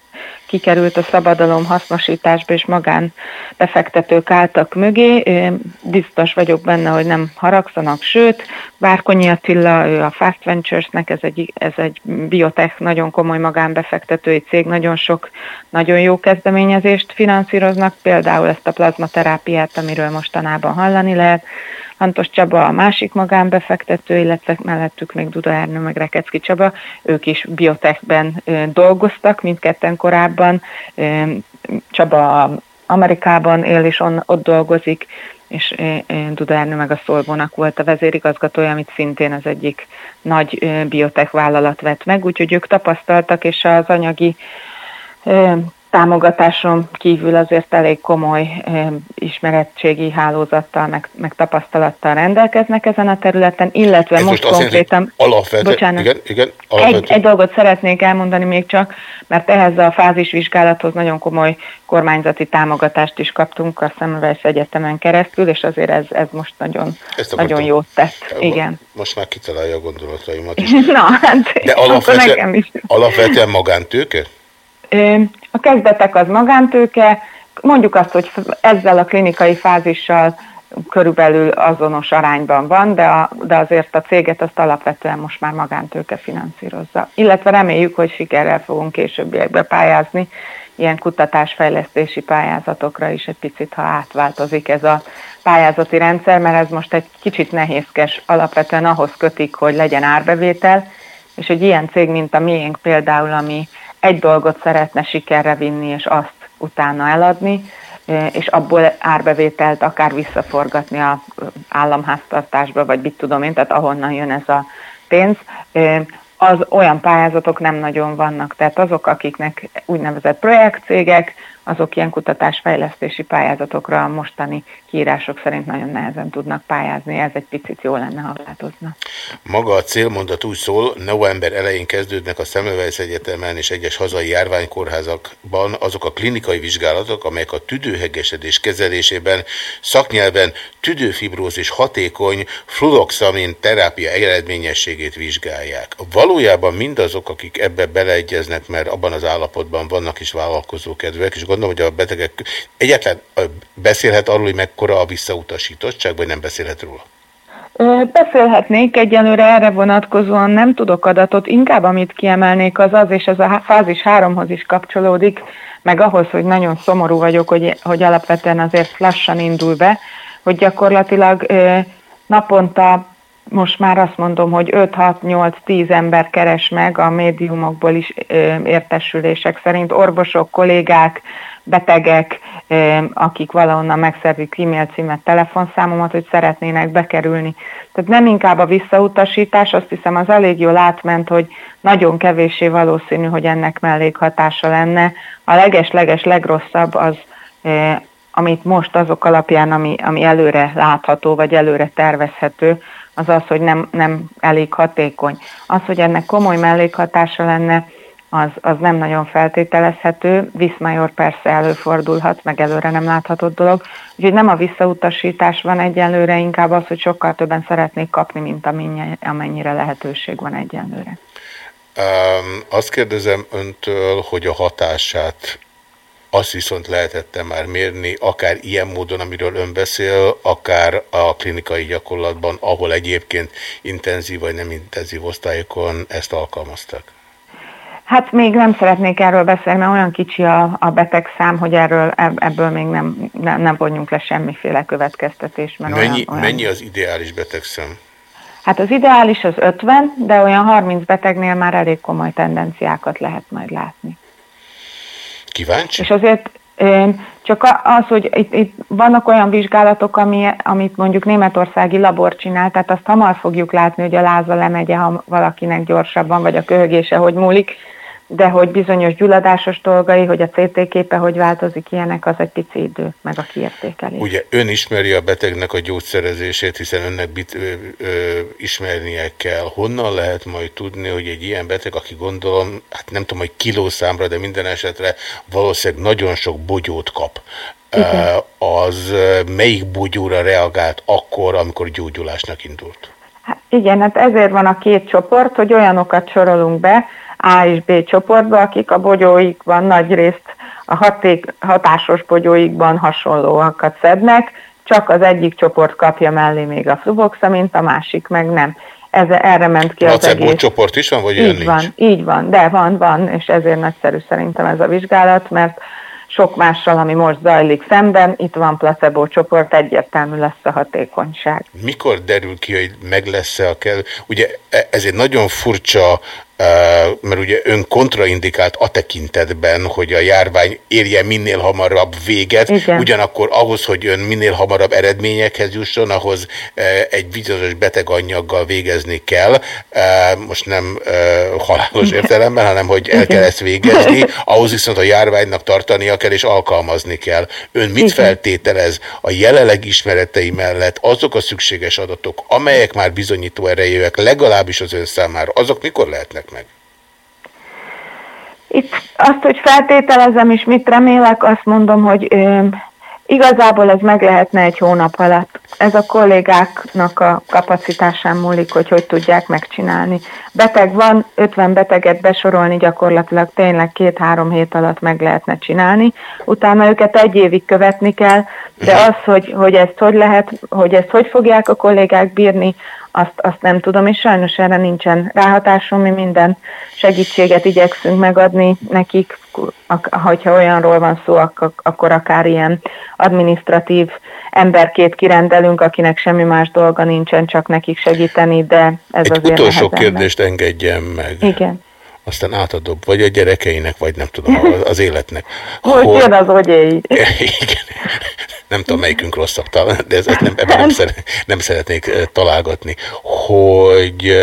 kikerült a szabadalom hasznosításba, és magán befektetők álltak mögé. Biztos vagyok benne, hogy nem haragszanak, sőt, Várkonyi Attila, ő a Fast Ventures-nek, ez egy, ez egy biotech, nagyon komoly magánbefektetői cég, nagyon sok, nagyon jó kezdeményezést finanszíroznak, például ezt a plazmaterápiát, amiről mostanában hallani lehet, Antos Csaba a másik magánbefektető, illetve mellettük még Duda Ernő, meg Rekecki Csaba, ők is biotechben dolgoztak mindketten korábban. Csaba Amerikában él és on, ott dolgozik, és Duda Ernő meg a Szolvónak volt a vezérigazgatója, amit szintén az egyik nagy biotech vállalat vett meg, úgyhogy ők tapasztaltak, és az anyagi támogatáson kívül azért elég komoly ismerettségi hálózattal, meg, meg tapasztalattal rendelkeznek ezen a területen, illetve Ez most, most konkrétan... Alapvető, bocsánat, igen, igen, alapvető. Egy, egy dolgot szeretnék elmondani még csak, mert ehhez a fázisvizsgálathoz nagyon komoly kormányzati támogatást is kaptunk a Semmelweis Egyetemen keresztül, és azért ez, ez most nagyon, nagyon jót tett. Igen. Most már kitalálja a gondolataimat is. Na, hát De alapvetően, alapvetően magántőke? A kezdetek az magántőke, mondjuk azt, hogy ezzel a klinikai fázissal körülbelül azonos arányban van, de, a, de azért a céget azt alapvetően most már magántőke finanszírozza. Illetve reméljük, hogy sikerrel fogunk későbbiekbe pályázni, ilyen kutatásfejlesztési pályázatokra is egy picit, ha átváltozik ez a pályázati rendszer, mert ez most egy kicsit nehézkes, alapvetően ahhoz kötik, hogy legyen árbevétel, és egy ilyen cég, mint a miénk például, ami egy dolgot szeretne sikerre vinni, és azt utána eladni, és abból árbevételt akár visszaforgatni a államháztartásba, vagy mit tudom én, tehát ahonnan jön ez a pénz. az olyan pályázatok nem nagyon vannak. Tehát azok, akiknek úgynevezett projektcégek, azok ilyen kutatásfejlesztési pályázatokra a mostani kiírások szerint nagyon nehezen tudnak pályázni, ez egy picit jó lenne, ha változna. Maga a célmondat úgy szól, november elején kezdődnek a Szemmelweis Egyetemen és egyes hazai járványkórházakban azok a klinikai vizsgálatok, amelyek a tüdőhegesedés kezelésében szaknyelven tüdőfibrózis hatékony fluoxamin terápia eredményességét vizsgálják. Valójában mindazok, akik ebbe beleegyeznek, mert abban az állapotban vannak is vállalkozókedvek, és gondolom, hogy a betegek egyáltalán beszélhet arról, hogy mekkora a visszautasítottság, vagy nem beszélhet róla? Beszélhetnék, egyelőre erre vonatkozóan nem tudok adatot, inkább amit kiemelnék az az, és ez a fázis háromhoz is kapcsolódik, meg ahhoz, hogy nagyon szomorú vagyok, hogy, hogy alapvetően azért lassan indul be, hogy gyakorlatilag naponta most már azt mondom, hogy 5-6-8-10 ember keres meg a médiumokból is értesülések szerint, orvosok, kollégák, betegek, akik valahonnan megszerzik e-mail címet, telefonszámomat, hogy szeretnének bekerülni. Tehát nem inkább a visszautasítás, azt hiszem az elég jól átment, hogy nagyon kevésé valószínű, hogy ennek mellékhatása lenne. A leges-leges legrosszabb az, amit most azok alapján, ami, ami előre látható, vagy előre tervezhető, az az, hogy nem, nem elég hatékony. Az, hogy ennek komoly mellékhatása lenne, az, az nem nagyon feltételezhető, Viszmajor persze előfordulhat, meg előre nem láthatott dolog, úgyhogy nem a visszautasítás van egyelőre, inkább az, hogy sokkal többen szeretnék kapni, mint amennyire lehetőség van egyelőre. Um, azt kérdezem öntől, hogy a hatását azt viszont lehetette már mérni, akár ilyen módon, amiről ön beszél, akár a klinikai gyakorlatban, ahol egyébként intenzív vagy nem intenzív osztályokon ezt alkalmaztak? Hát még nem szeretnék erről beszélni, mert olyan kicsi a, a betegszám, hogy erről ebből még nem, nem, nem vonjunk le semmiféle következtetést. Mert mennyi, olyan, olyan... mennyi az ideális betegszám? Hát az ideális az 50, de olyan 30 betegnél már elég komoly tendenciákat lehet majd látni. Kíváncsi? És azért csak az, hogy itt, itt vannak olyan vizsgálatok, ami, amit mondjuk németországi labor csinál, tehát azt hamar fogjuk látni, hogy a láza lemegye, ha valakinek gyorsabban, vagy a köhögése, hogy múlik, de hogy bizonyos gyulladásos dolgai, hogy a CT képe hogy változik ilyenek, az egy pici idő, meg a kiértékelés. Ugye ön ismeri a betegnek a gyógyszerezését, hiszen önnek bit, ö, ö, ismernie kell. Honnan lehet majd tudni, hogy egy ilyen beteg, aki gondolom, hát nem tudom, hogy kilószámra, de minden esetre valószínűleg nagyon sok bogyót kap, Igen. az melyik bogyóra reagált akkor, amikor gyógyulásnak indult? Hát igen, hát ezért van a két csoport, hogy olyanokat sorolunk be, a és B csoportba, akik a bogyóikban nagy részt a haték, hatásos bogyóikban hasonlóakat szednek, csak az egyik csoport kapja mellé még a fluvoxamint, a másik meg nem. Ez, erre ment ki az egész. csoport is van, vagy így nincs? van, így van, de van, van, és ezért nagyszerű szerintem ez a vizsgálat, mert sok mással, ami most zajlik szemben, itt van placebo csoport, egyértelmű lesz a hatékonyság. Mikor derül ki, hogy meg lesz-e a kell? Ugye e- ez egy nagyon furcsa mert ugye ön kontraindikált a tekintetben, hogy a járvány érje minél hamarabb véget, Igen. ugyanakkor ahhoz, hogy ön minél hamarabb eredményekhez jusson, ahhoz egy bizonyos beteganyaggal végezni kell, most nem halálos értelemben, hanem hogy el kell ezt végezni, ahhoz viszont a járványnak tartania kell és alkalmazni kell. Ön mit feltételez a jelenleg ismeretei mellett azok a szükséges adatok, amelyek már bizonyító erejűek, legalábbis az ön számára, azok mikor lehetnek meg? Itt azt, hogy feltételezem és mit remélek, azt mondom, hogy ö, igazából ez meg lehetne egy hónap alatt. Ez a kollégáknak a kapacitásán múlik, hogy hogy tudják megcsinálni. Beteg van, 50 beteget besorolni gyakorlatilag tényleg két-három hét alatt meg lehetne csinálni. Utána őket egy évig követni kell, de az, hogy, hogy ezt hogy lehet, hogy ezt hogy fogják a kollégák bírni, azt, azt nem tudom, és sajnos erre nincsen ráhatásom, mi minden segítséget igyekszünk megadni nekik, hogyha olyanról van szó, akkor akár ilyen administratív emberkét kirendelünk, akinek semmi más dolga nincsen, csak nekik segíteni, de ez Egy azért utolsó kérdést engedjem meg. Igen. Aztán átadom, vagy a gyerekeinek, vagy nem tudom, az életnek. Hogy, hogy jön az ogyéi. Igen nem tudom melyikünk rosszabb talán, de ez, nem, ebben nem, szeret, nem szeretnék találgatni, hogy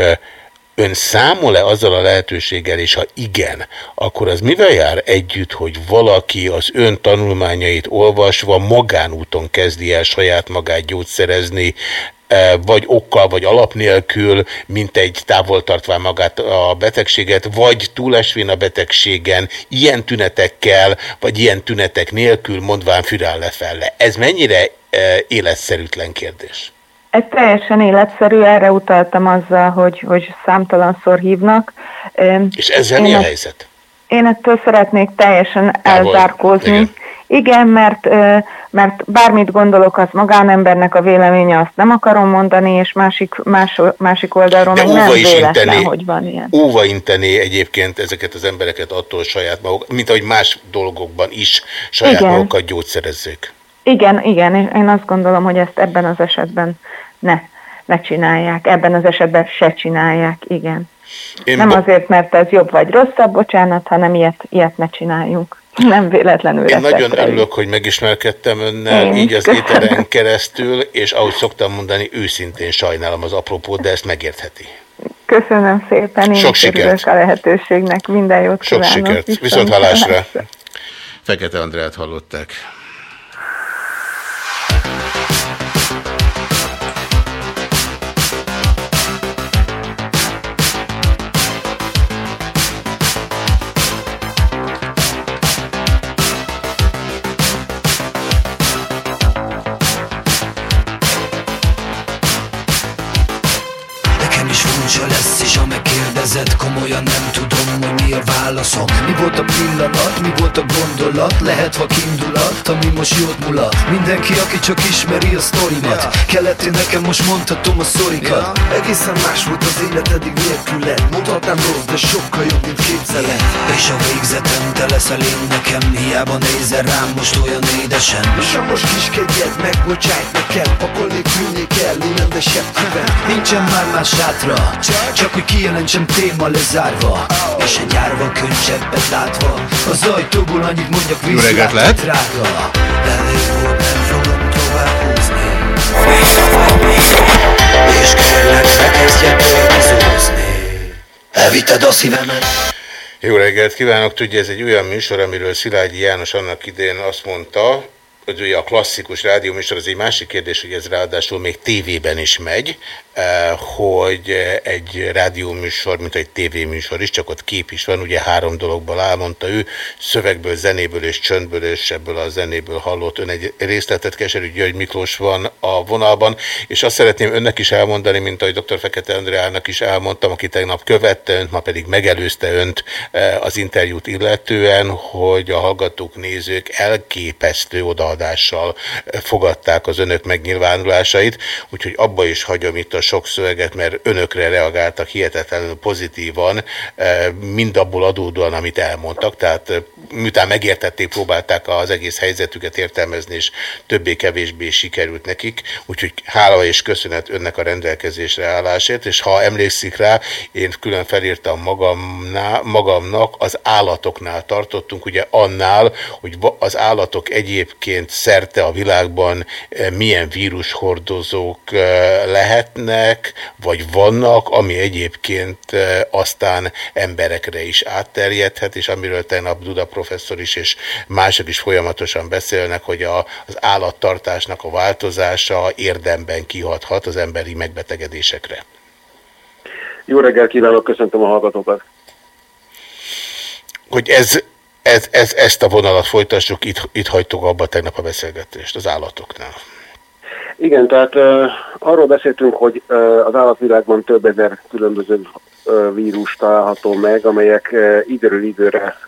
ön számol-e azzal a lehetőséggel, és ha igen, akkor az mivel jár együtt, hogy valaki az ön tanulmányait olvasva magánúton kezdi el saját magát gyógyszerezni, e, vagy okkal, vagy alap nélkül, mint egy távol tartván magát a betegséget, vagy túlesvén a betegségen, ilyen tünetekkel, vagy ilyen tünetek nélkül, mondván fürel lefelle. Ez mennyire e, életszerűtlen kérdés? Ez teljesen életszerű, erre utaltam azzal, hogy, hogy számtalanszor hívnak. És ezzel mi a helyzet? Én ettől szeretnék teljesen Távol. elzárkózni. Igen. Igen, mert, mert bármit gondolok, az magánembernek a véleménye, azt nem akarom mondani, és másik, más, másik oldalról De meg nem véletlen, inteni, hogy van ilyen. Óva inteni egyébként ezeket az embereket attól saját maguk, mint ahogy más dolgokban is saját Igen. magukat gyógyszerezzék. Igen, igen, én azt gondolom, hogy ezt ebben az esetben ne, ne csinálják. Ebben az esetben se csinálják, igen. Én nem azért, mert ez jobb vagy rosszabb, bocsánat, hanem ilyet, ilyet ne csináljunk. Nem véletlenül. Én nagyon örülök, örülök, hogy megismerkedtem önnel, Én így az köszönöm. éteren keresztül, és ahogy szoktam mondani, őszintén sajnálom az apropót, de ezt megértheti. Köszönöm szépen, én Sok sikert. a lehetőségnek, minden jót Sok kívánok. sikert, viszont, viszont hallásra. Fekete Andrát hallották. Kérdezed, komolyan nem válaszom. Mi volt a pillanat, mi volt a gondolat? Lehet ha indulat, ami most jót mulat. Mindenki, aki csak ismeri a sztorimat. Keleti nekem most mondhatom a szorikat. Egészen más volt az élet eddig nélküle. Mondhatnám rossz, de sokkal jobb, mint képzelet És a végzetem, te leszel én nekem. Hiába nézel rám most olyan édesen. És ha most kiskedjed, megbocsájt nekem. Pakolni el, nem de septiben Nincsen már más sátra Csak hogy kijelentsem téma lezárva. És egy árva könycseppet látva. Az ajtóból annyit mondjak vissza Jó reggelt lehet? Drága. Elég volt, nem fogom tovább húzni. És kérlek, ne Elvitted a szívemet? Jó reggelt kívánok! Tudja, ez egy olyan műsor, amiről Szilágyi János annak idén azt mondta, hogy ugye a klasszikus rádióműsor, az egy másik kérdés, hogy ez ráadásul még tévében is megy, hogy egy rádióműsor, mint egy tévéműsor is, csak ott kép is van, ugye három dologból elmondta ő, szövegből, zenéből és csöndből, és ebből a zenéből hallott ön egy részletet, Keserű György Miklós van a vonalban, és azt szeretném önnek is elmondani, mint ahogy dr. Fekete Andreának is elmondtam, aki tegnap követte önt, ma pedig megelőzte önt eh, az interjút illetően, hogy a hallgatók, nézők elképesztő odaadással eh, fogadták az önök megnyilvánulásait, úgyhogy abba is hagyom itt a sok szöveget, mert önökre reagáltak hihetetlenül pozitívan, eh, mind abból adódóan, amit elmondtak, tehát eh, miután megértették, próbálták az egész helyzetüket értelmezni, és többé-kevésbé sikerült nekik, úgyhogy hála és köszönet önnek a rendelkezésre állásért, és ha emlékszik rá, én külön felírtam magamná, magamnak, az állatoknál tartottunk, ugye annál, hogy az állatok egyébként szerte a világban eh, milyen vírushordozók lehetnek, lehetnek, vagy vannak, ami egyébként aztán emberekre is átterjedhet, és amiről tegnap Duda professzor is és mások is folyamatosan beszélnek, hogy a, az állattartásnak a változása érdemben kihathat az emberi megbetegedésekre. Jó reggel kívánok, köszöntöm a hallgatókat. Hogy ez, ez, ez, ezt a vonalat folytassuk, itt, itt hagytuk abba tegnap a beszélgetést az állatoknál. Igen, tehát uh, arról beszéltünk, hogy uh, az állatvilágban több ezer különböző vírus található meg, amelyek időről időre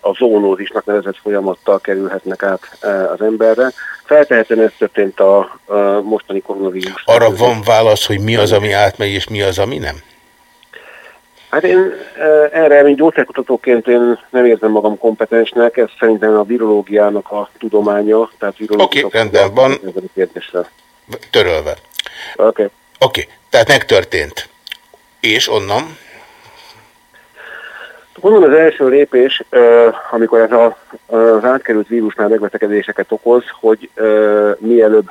a zónózisnak nevezett folyamattal kerülhetnek át az emberre. Feltehetően ez történt a mostani koronavírus. Arra van válasz, hogy mi az, ami átmegy, és mi az, ami nem? Hát én erre, mint gyógyszerkutatóként én nem érzem magam kompetensnek, ez szerintem a virológiának a tudománya, tehát virológia. Oké, okay, rendben van. Törölve. Oké. Okay. Oké, okay. tehát megtörtént. És onnan? Onnan az első lépés, amikor ez a, az átkerült vírusnál megbetegedéseket okoz, hogy mielőbb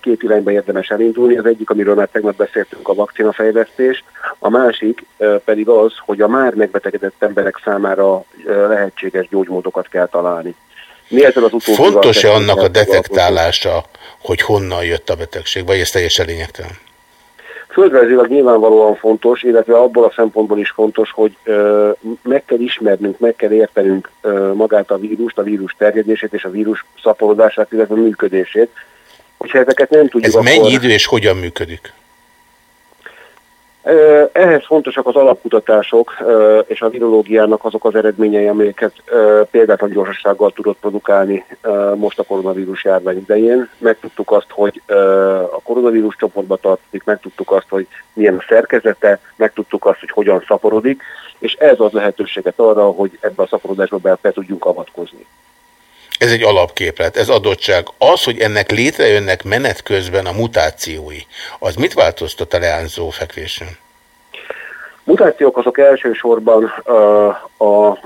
két irányba érdemes elindulni. Az egyik, amiről már tegnap beszéltünk, a vakcinafejlesztés, a másik pedig az, hogy a már megbetegedett emberek számára lehetséges gyógymódokat kell találni. Fontos-e annak a detektálása, hogy honnan jött a betegség, vagy ez teljesen lényegtelen? Földrajzilag nyilvánvalóan fontos, illetve abból a szempontból is fontos, hogy ö, meg kell ismernünk, meg kell értenünk ö, magát a vírust, a vírus terjedését és a vírus szaporodását, illetve működését. Hogyha ezeket nem tudjuk, Ez mennyi idő és hogyan működik? Ehhez fontosak az alapkutatások és a virológiának azok az eredményei, amelyeket példátlan gyorsasággal tudott produkálni most a koronavírus járvány idején. Megtudtuk azt, hogy a koronavírus csoportba tartozik, megtudtuk azt, hogy milyen a szerkezete, megtudtuk azt, hogy hogyan szaporodik, és ez ad lehetőséget arra, hogy ebbe a szaporodásba be, be tudjunk avatkozni. Ez egy alapképlet, ez adottság. Az, hogy ennek létrejönnek menet közben a mutációi, az mit változtat a leányzó fekvésen? Mutációk azok elsősorban uh, a,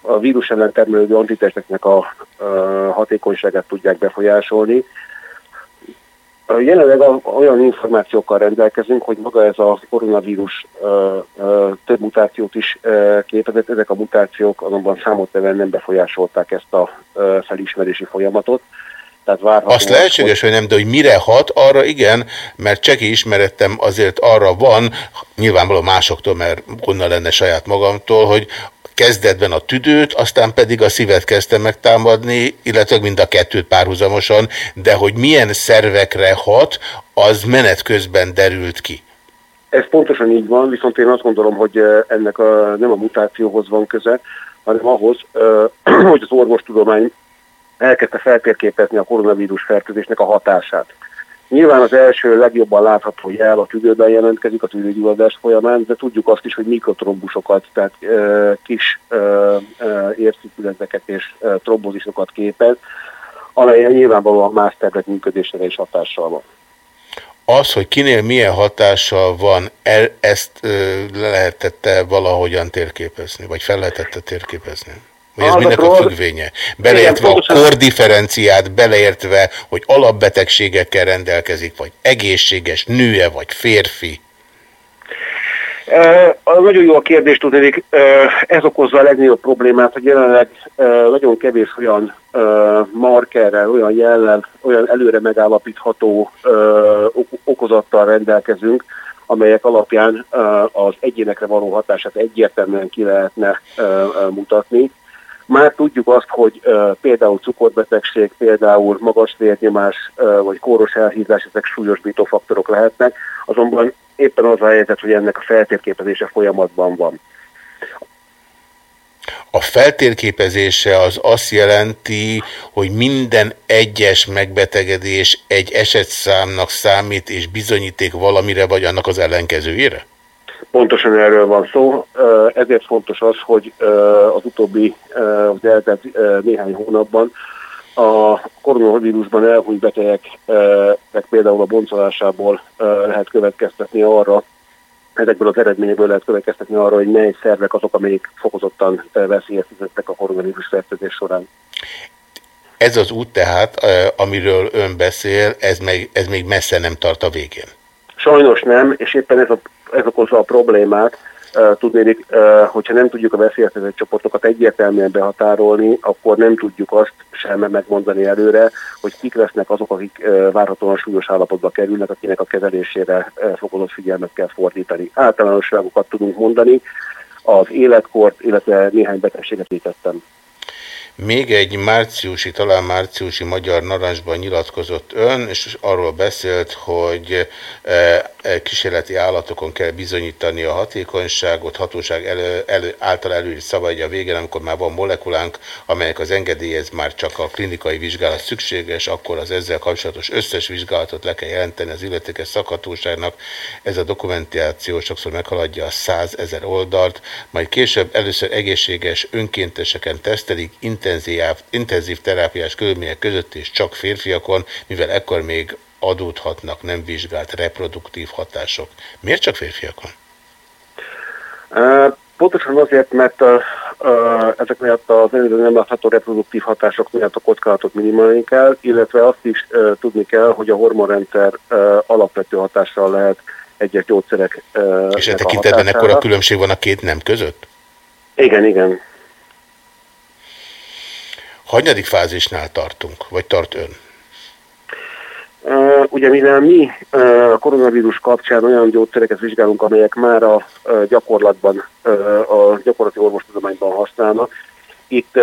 a vírus ellen termelődő antitesteknek a, a hatékonyságát tudják befolyásolni. Jelenleg olyan információkkal rendelkezünk, hogy maga ez a koronavírus több mutációt is képezett, ezek a mutációk azonban számottevően nem befolyásolták ezt a felismerési folyamatot. Tehát Azt lehetséges, hogy nem, de hogy mire hat, arra igen, mert cseki ismerettem azért arra van, nyilvánvalóan másoktól, mert honnan lenne saját magamtól, hogy kezdetben a tüdőt, aztán pedig a szívet kezdte megtámadni, illetve mind a kettőt párhuzamosan, de hogy milyen szervekre hat, az menet közben derült ki. Ez pontosan így van, viszont én azt gondolom, hogy ennek a, nem a mutációhoz van köze, hanem ahhoz, hogy az orvostudomány elkezdte feltérképezni a koronavírus fertőzésnek a hatását. Nyilván az első legjobban látható jel a tüdőben jelentkezik a tüdőgyulladás folyamán, de tudjuk azt is, hogy mikrotrombusokat, tehát e, kis érszikületeket és e, trombozisokat képez, amelyen nyilvánvalóan más terület működésére is hatással van. Az, hogy kinél milyen hatással van, el, ezt lehetette valahogyan térképezni, vagy fel lehetette térképezni? Vagy ez mindenki a függvénye? Beleértve a kordifferenciát, beleértve, hogy alapbetegségekkel rendelkezik, vagy egészséges, nőe, vagy férfi? Nagyon jó a kérdés, tudnék, ez okozza a legnagyobb problémát, hogy jelenleg nagyon kevés olyan markerrel, olyan jellel, olyan előre megállapítható okozattal rendelkezünk, amelyek alapján az egyénekre való hatását egyértelműen ki lehetne mutatni. Már tudjuk azt, hogy uh, például cukorbetegség, például magas vérnyomás uh, vagy kóros elhízás, ezek súlyosbító faktorok lehetnek, azonban éppen az a helyzet, hogy ennek a feltérképezése folyamatban van. A feltérképezése az azt jelenti, hogy minden egyes megbetegedés egy esetszámnak számít, és bizonyíték valamire, vagy annak az ellenkezőjére? Pontosan erről van szó, ezért fontos az, hogy az utóbbi az eltelt néhány hónapban a koronavírusban elhúny betegek például a boncolásából lehet következtetni arra, ezekből az eredményekből lehet következtetni arra, hogy mely szervek azok, amelyik fokozottan veszélyeztetettek a koronavírus fertőzés során. Ez az út tehát, amiről ön beszél, ez még, ez még messze nem tart a végén. Sajnos nem, és éppen ez, a, ez okozza a problémát, tudnék, hogyha nem tudjuk a veszélyeztetett csoportokat egyértelműen behatárolni, akkor nem tudjuk azt sem megmondani előre, hogy kik lesznek azok, akik várhatóan súlyos állapotba kerülnek, akinek a kezelésére fokozott figyelmet kell fordítani. Általánosságokat tudunk mondani, az életkort, illetve néhány betegséget ítettem. Még egy márciusi, talán márciusi Magyar Narancsban nyilatkozott ön, és arról beszélt, hogy e, e, kísérleti állatokon kell bizonyítani a hatékonyságot, hatóság elő, elő, által előírt szabadja a végén, amikor már van molekulánk, amelyek az engedélyez már csak a klinikai vizsgálat szükséges, akkor az ezzel kapcsolatos összes vizsgálatot le kell jelenteni az illetékes szakhatóságnak. Ez a dokumentáció sokszor meghaladja a 100 ezer oldalt, majd később először egészséges önkénteseken tesztelik, intenzív, intenzív terápiás körülmények között és csak férfiakon, mivel ekkor még adódhatnak nem vizsgált reproduktív hatások. Miért csak férfiakon? Pontosan azért, mert ezek miatt az nem látható reproduktív hatások miatt a kockázatot minimálni kell, illetve azt is tudni kell, hogy a hormonrendszer alapvető hatással lehet egyes gyógyszerek És e tekintetben ekkora különbség van a két nem között? Igen, igen. Hanyadik fázisnál tartunk, vagy tart ön? Ugye mivel mi a koronavírus kapcsán olyan gyógyszereket vizsgálunk, amelyek már a gyakorlatban, a gyakorlati orvostudományban használnak, itt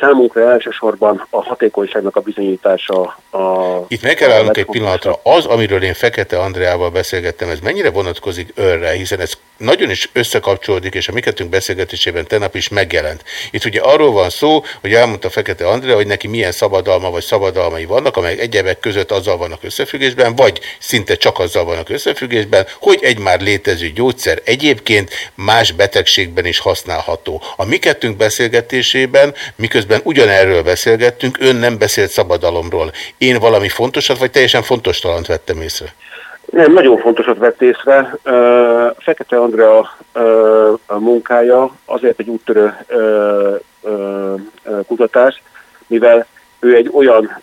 Számunkra elsősorban a hatékonyságnak a bizonyítása a... Itt meg kell állnunk egy pillanatra. Az, amiről én Fekete Andreával beszélgettem, ez mennyire vonatkozik önre, hiszen ez nagyon is összekapcsolódik, és a mi beszélgetésében tegnap is megjelent. Itt ugye arról van szó, hogy elmondta Fekete Andrea, hogy neki milyen szabadalma vagy szabadalmai vannak, amelyek egyebek között azzal vannak összefüggésben, vagy szinte csak azzal vannak összefüggésben, hogy egy már létező gyógyszer egyébként más betegségben is használható. A mi kettőnk beszélgetésében, miközben ugyanerről beszélgettünk, ön nem beszélt szabadalomról. Én valami fontosat, vagy teljesen fontos talant vettem észre? Nem, nagyon fontosat vett észre. Fekete Andrea munkája azért egy úttörő kutatás, mivel ő egy olyan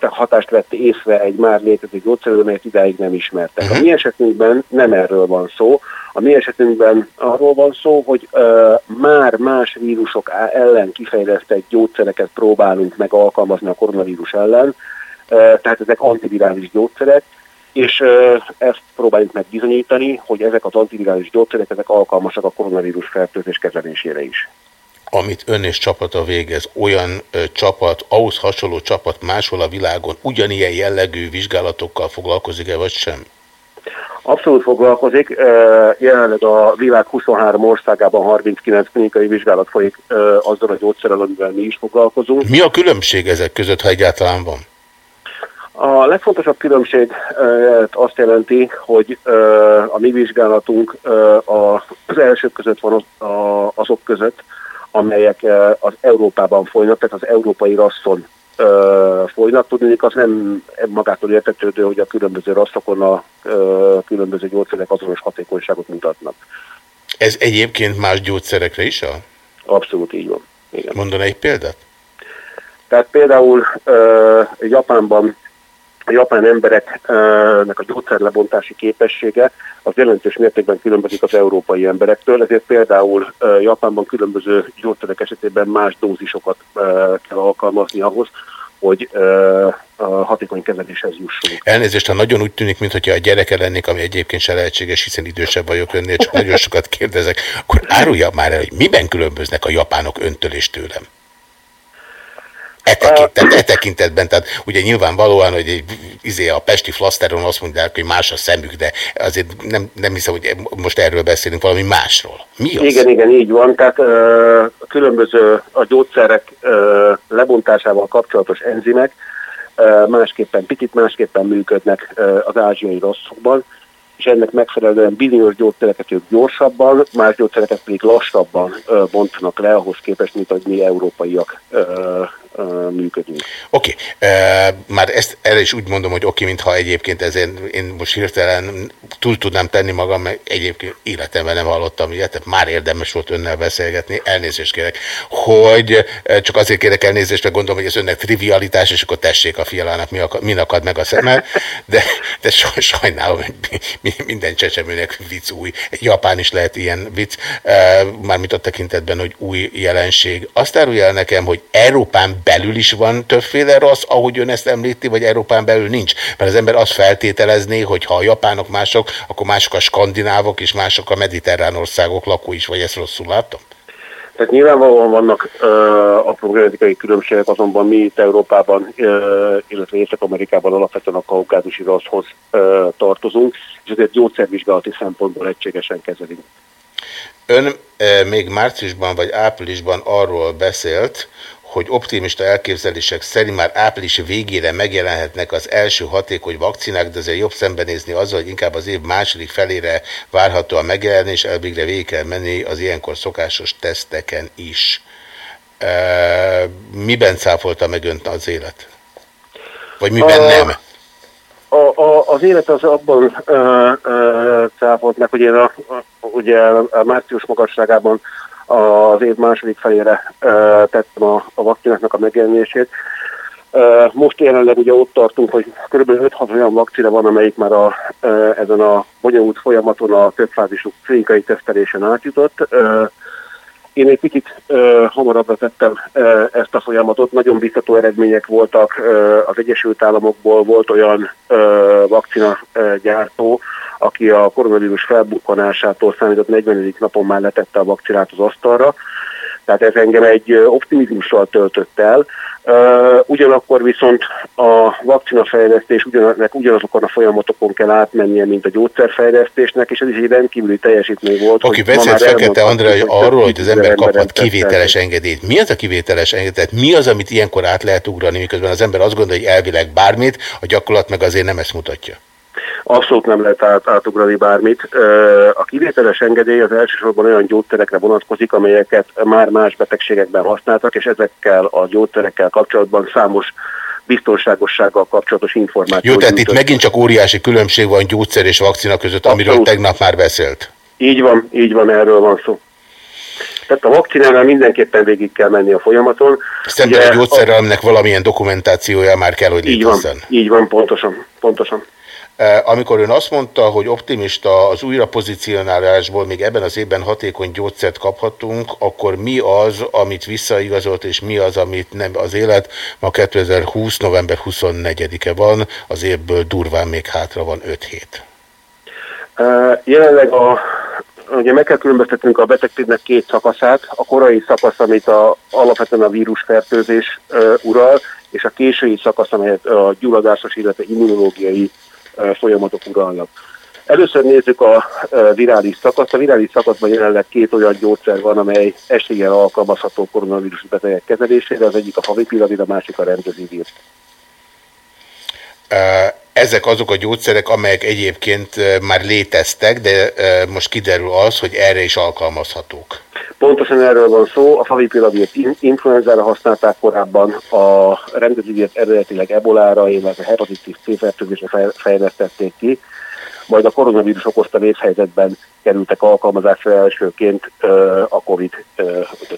hatást vette észre egy már létező gyógyszerről, amelyet idáig nem ismertek. Uh-huh. A mi esetünkben nem erről van szó. A mi esetünkben arról van szó, hogy uh, már más vírusok ellen kifejlesztett gyógyszereket próbálunk meg alkalmazni a koronavírus ellen, tehát ezek antivirális gyógyszerek, és ezt próbáljuk meg bizonyítani, hogy ezek az antivirális gyógyszerek ezek alkalmasak a koronavírus fertőzés kezelésére is. Amit ön és csapata végez, olyan ö, csapat, ahhoz hasonló csapat máshol a világon ugyanilyen jellegű vizsgálatokkal foglalkozik-e, vagy sem? Abszolút foglalkozik. Jelenleg a világ 23 országában 39 klinikai vizsgálat folyik azzal a gyógyszerrel, amivel mi is foglalkozunk. Mi a különbség ezek között, ha egyáltalán van? A legfontosabb különbség azt jelenti, hogy a mi vizsgálatunk az elsők között van azok között, amelyek az Európában folynak, tehát az európai rasszon folynak. Tudni, az nem magától értetődő, hogy a különböző rasszokon a különböző gyógyszerek azonos hatékonyságot mutatnak. Ez egyébként más gyógyszerekre is a? Abszolút így van. Igen. Mondan egy példát? Tehát például Japánban a japán embereknek a gyógyszerlebontási képessége az jelentős mértékben különbözik az európai emberektől, ezért például Japánban különböző gyógyszerek esetében más dózisokat kell alkalmazni ahhoz, hogy a hatékony kezeléshez jussunk. Elnézést, ha nagyon úgy tűnik, mintha a gyereke lennék, ami egyébként se lehetséges, hiszen idősebb vagyok önnél, csak nagyon sokat kérdezek, akkor árulja már el, hogy miben különböznek a japánok öntől és tőlem? E, tekintet, e tekintetben, tehát ugye nyilvánvalóan, hogy egy, izé a pesti flaszteron azt mondják, hogy más a szemük, de azért nem, nem hiszem, hogy most erről beszélünk, valami másról. Mi az? Igen, igen, így van. Tehát ö, különböző a gyógyszerek lebontásával kapcsolatos enzimek másképpen, picit másképpen működnek az ázsiai rosszokban, és ennek megfelelően bizonyos gyógyszereket ők gyorsabban, más gyógyszereket pedig lassabban ö, bontanak le ahhoz képest, mint hogy mi európaiak működünk. Oké, okay. már ezt erre is úgy mondom, hogy oké, okay, mintha egyébként ezen én most hirtelen túl tudnám tenni magam, mert egyébként életemben nem hallottam ilyet, már érdemes volt önnel beszélgetni, elnézést kérek, hogy csak azért kérek elnézést, mert gondolom, hogy ez önnek trivialitás, és akkor tessék a fialának, mi, akad, mi akad meg a szeme, de, de sajnálom, hogy minden csecsemőnek vicc új, japán is lehet ilyen vicc, mármint a tekintetben, hogy új jelenség. Azt árulja el nekem, hogy Európán belül is van többféle rossz, ahogy ön ezt említi, vagy Európán belül nincs? Mert az ember azt feltételezné, hogy ha a japánok mások, akkor mások a skandinávok, és mások a mediterrán országok lakói is, vagy ezt rosszul látom? Tehát nyilvánvalóan vannak uh, apró genetikai különbségek, azonban mi itt Európában, uh, illetve Észak-Amerikában alapvetően a kaukázusi rasszhoz uh, tartozunk, és ezért gyógyszervizsgálati szempontból egységesen kezelünk. Ön uh, még márciusban vagy áprilisban arról beszélt, hogy optimista elképzelések szerint már április végére megjelenhetnek az első hatékony vakcinák, de azért jobb szembenézni azzal, hogy inkább az év második felére várható a megjelenés, elvégre végig kell menni az ilyenkor szokásos teszteken is. E, miben cáfolta meg önt az élet? Vagy miben a... nem? a, a, az élet az abban cáfolt meg, hogy én a, a, ugye a március magasságában az év második felére tettem a, a vakcináknak a megjelenését. Most jelenleg ugye ott tartunk, hogy kb. 5-6 olyan vakcina van, amelyik már a, ezen a bonyolult folyamaton a többfázisú klinikai tesztelésen átjutott. Én egy picit ö, hamarabbra tettem ö, ezt a folyamatot, nagyon biztató eredmények voltak ö, az Egyesült Államokból, volt olyan ö, vakcina ö, gyártó, aki a koronavírus felbukkanásától számított 40. napon már letette a vakcinát az asztalra. Tehát ez engem egy optimizmussal töltött el. Ugyanakkor viszont a vakcinafejlesztés ugyanek ugyanazokon a folyamatokon kell átmennie, mint a gyógyszerfejlesztésnek, és ez is egy rendkívüli teljesítmény volt. Oké, okay, beszélt Fekete André arról, hogy az ember kaphat kivételes engedélyt. Mi az a kivételes engedély? Tehát mi az, amit ilyenkor át lehet ugrani, miközben az ember azt gondolja, hogy elvileg bármit, a gyakorlat meg azért nem ezt mutatja? Abszolút nem lehet át, átugrani bármit. A kivételes engedély az elsősorban olyan gyógyszerekre vonatkozik, amelyeket már más betegségekben használtak, és ezekkel a gyógyszerekkel kapcsolatban számos biztonságossággal kapcsolatos információ. Jó, tehát itt megint csak óriási különbség van gyógyszer és vakcina között, Abszolút. amiről tegnap már beszélt. Így van, így van, erről van szó. Tehát a vakcinánál mindenképpen végig kell menni a folyamaton. Szemben a gyógyszerrel, aminek valamilyen dokumentációja már kell, hogy létezzen. Így van, így van, pontosan, pontosan. Eh, amikor ön azt mondta, hogy optimista az újrapozicionálásból még ebben az évben hatékony gyógyszert kaphatunk, akkor mi az, amit visszaigazolt, és mi az, amit nem az élet? Ma 2020. november 24-e van, az évből durván még hátra van 5 hét. Eh, jelenleg a, ugye meg kell különböztetnünk a betegségnek két szakaszát, a korai szakasz, amit a, alapvetően a vírusfertőzés uh, ural, és a késői szakasz, amelyet a gyulladásos, illetve immunológiai folyamatok uralnak. Először nézzük a virális szakaszt. A virális szakaszban jelenleg két olyan gyógyszer van, amely eséllyel alkalmazható koronavírus betegek kezelésére. Az egyik a favipiravir, a másik a rendezívir. Ezek azok a gyógyszerek, amelyek egyébként már léteztek, de most kiderül az, hogy erre is alkalmazhatók. Pontosan erről van szó. A favipiravírt influenzára használták korábban, a rendezvényet eredetileg ebolára, illetve hepatitis C fertőzésre fejlesztették ki, majd a koronavírus okozta vészhelyzetben kerültek alkalmazásra elsőként a COVID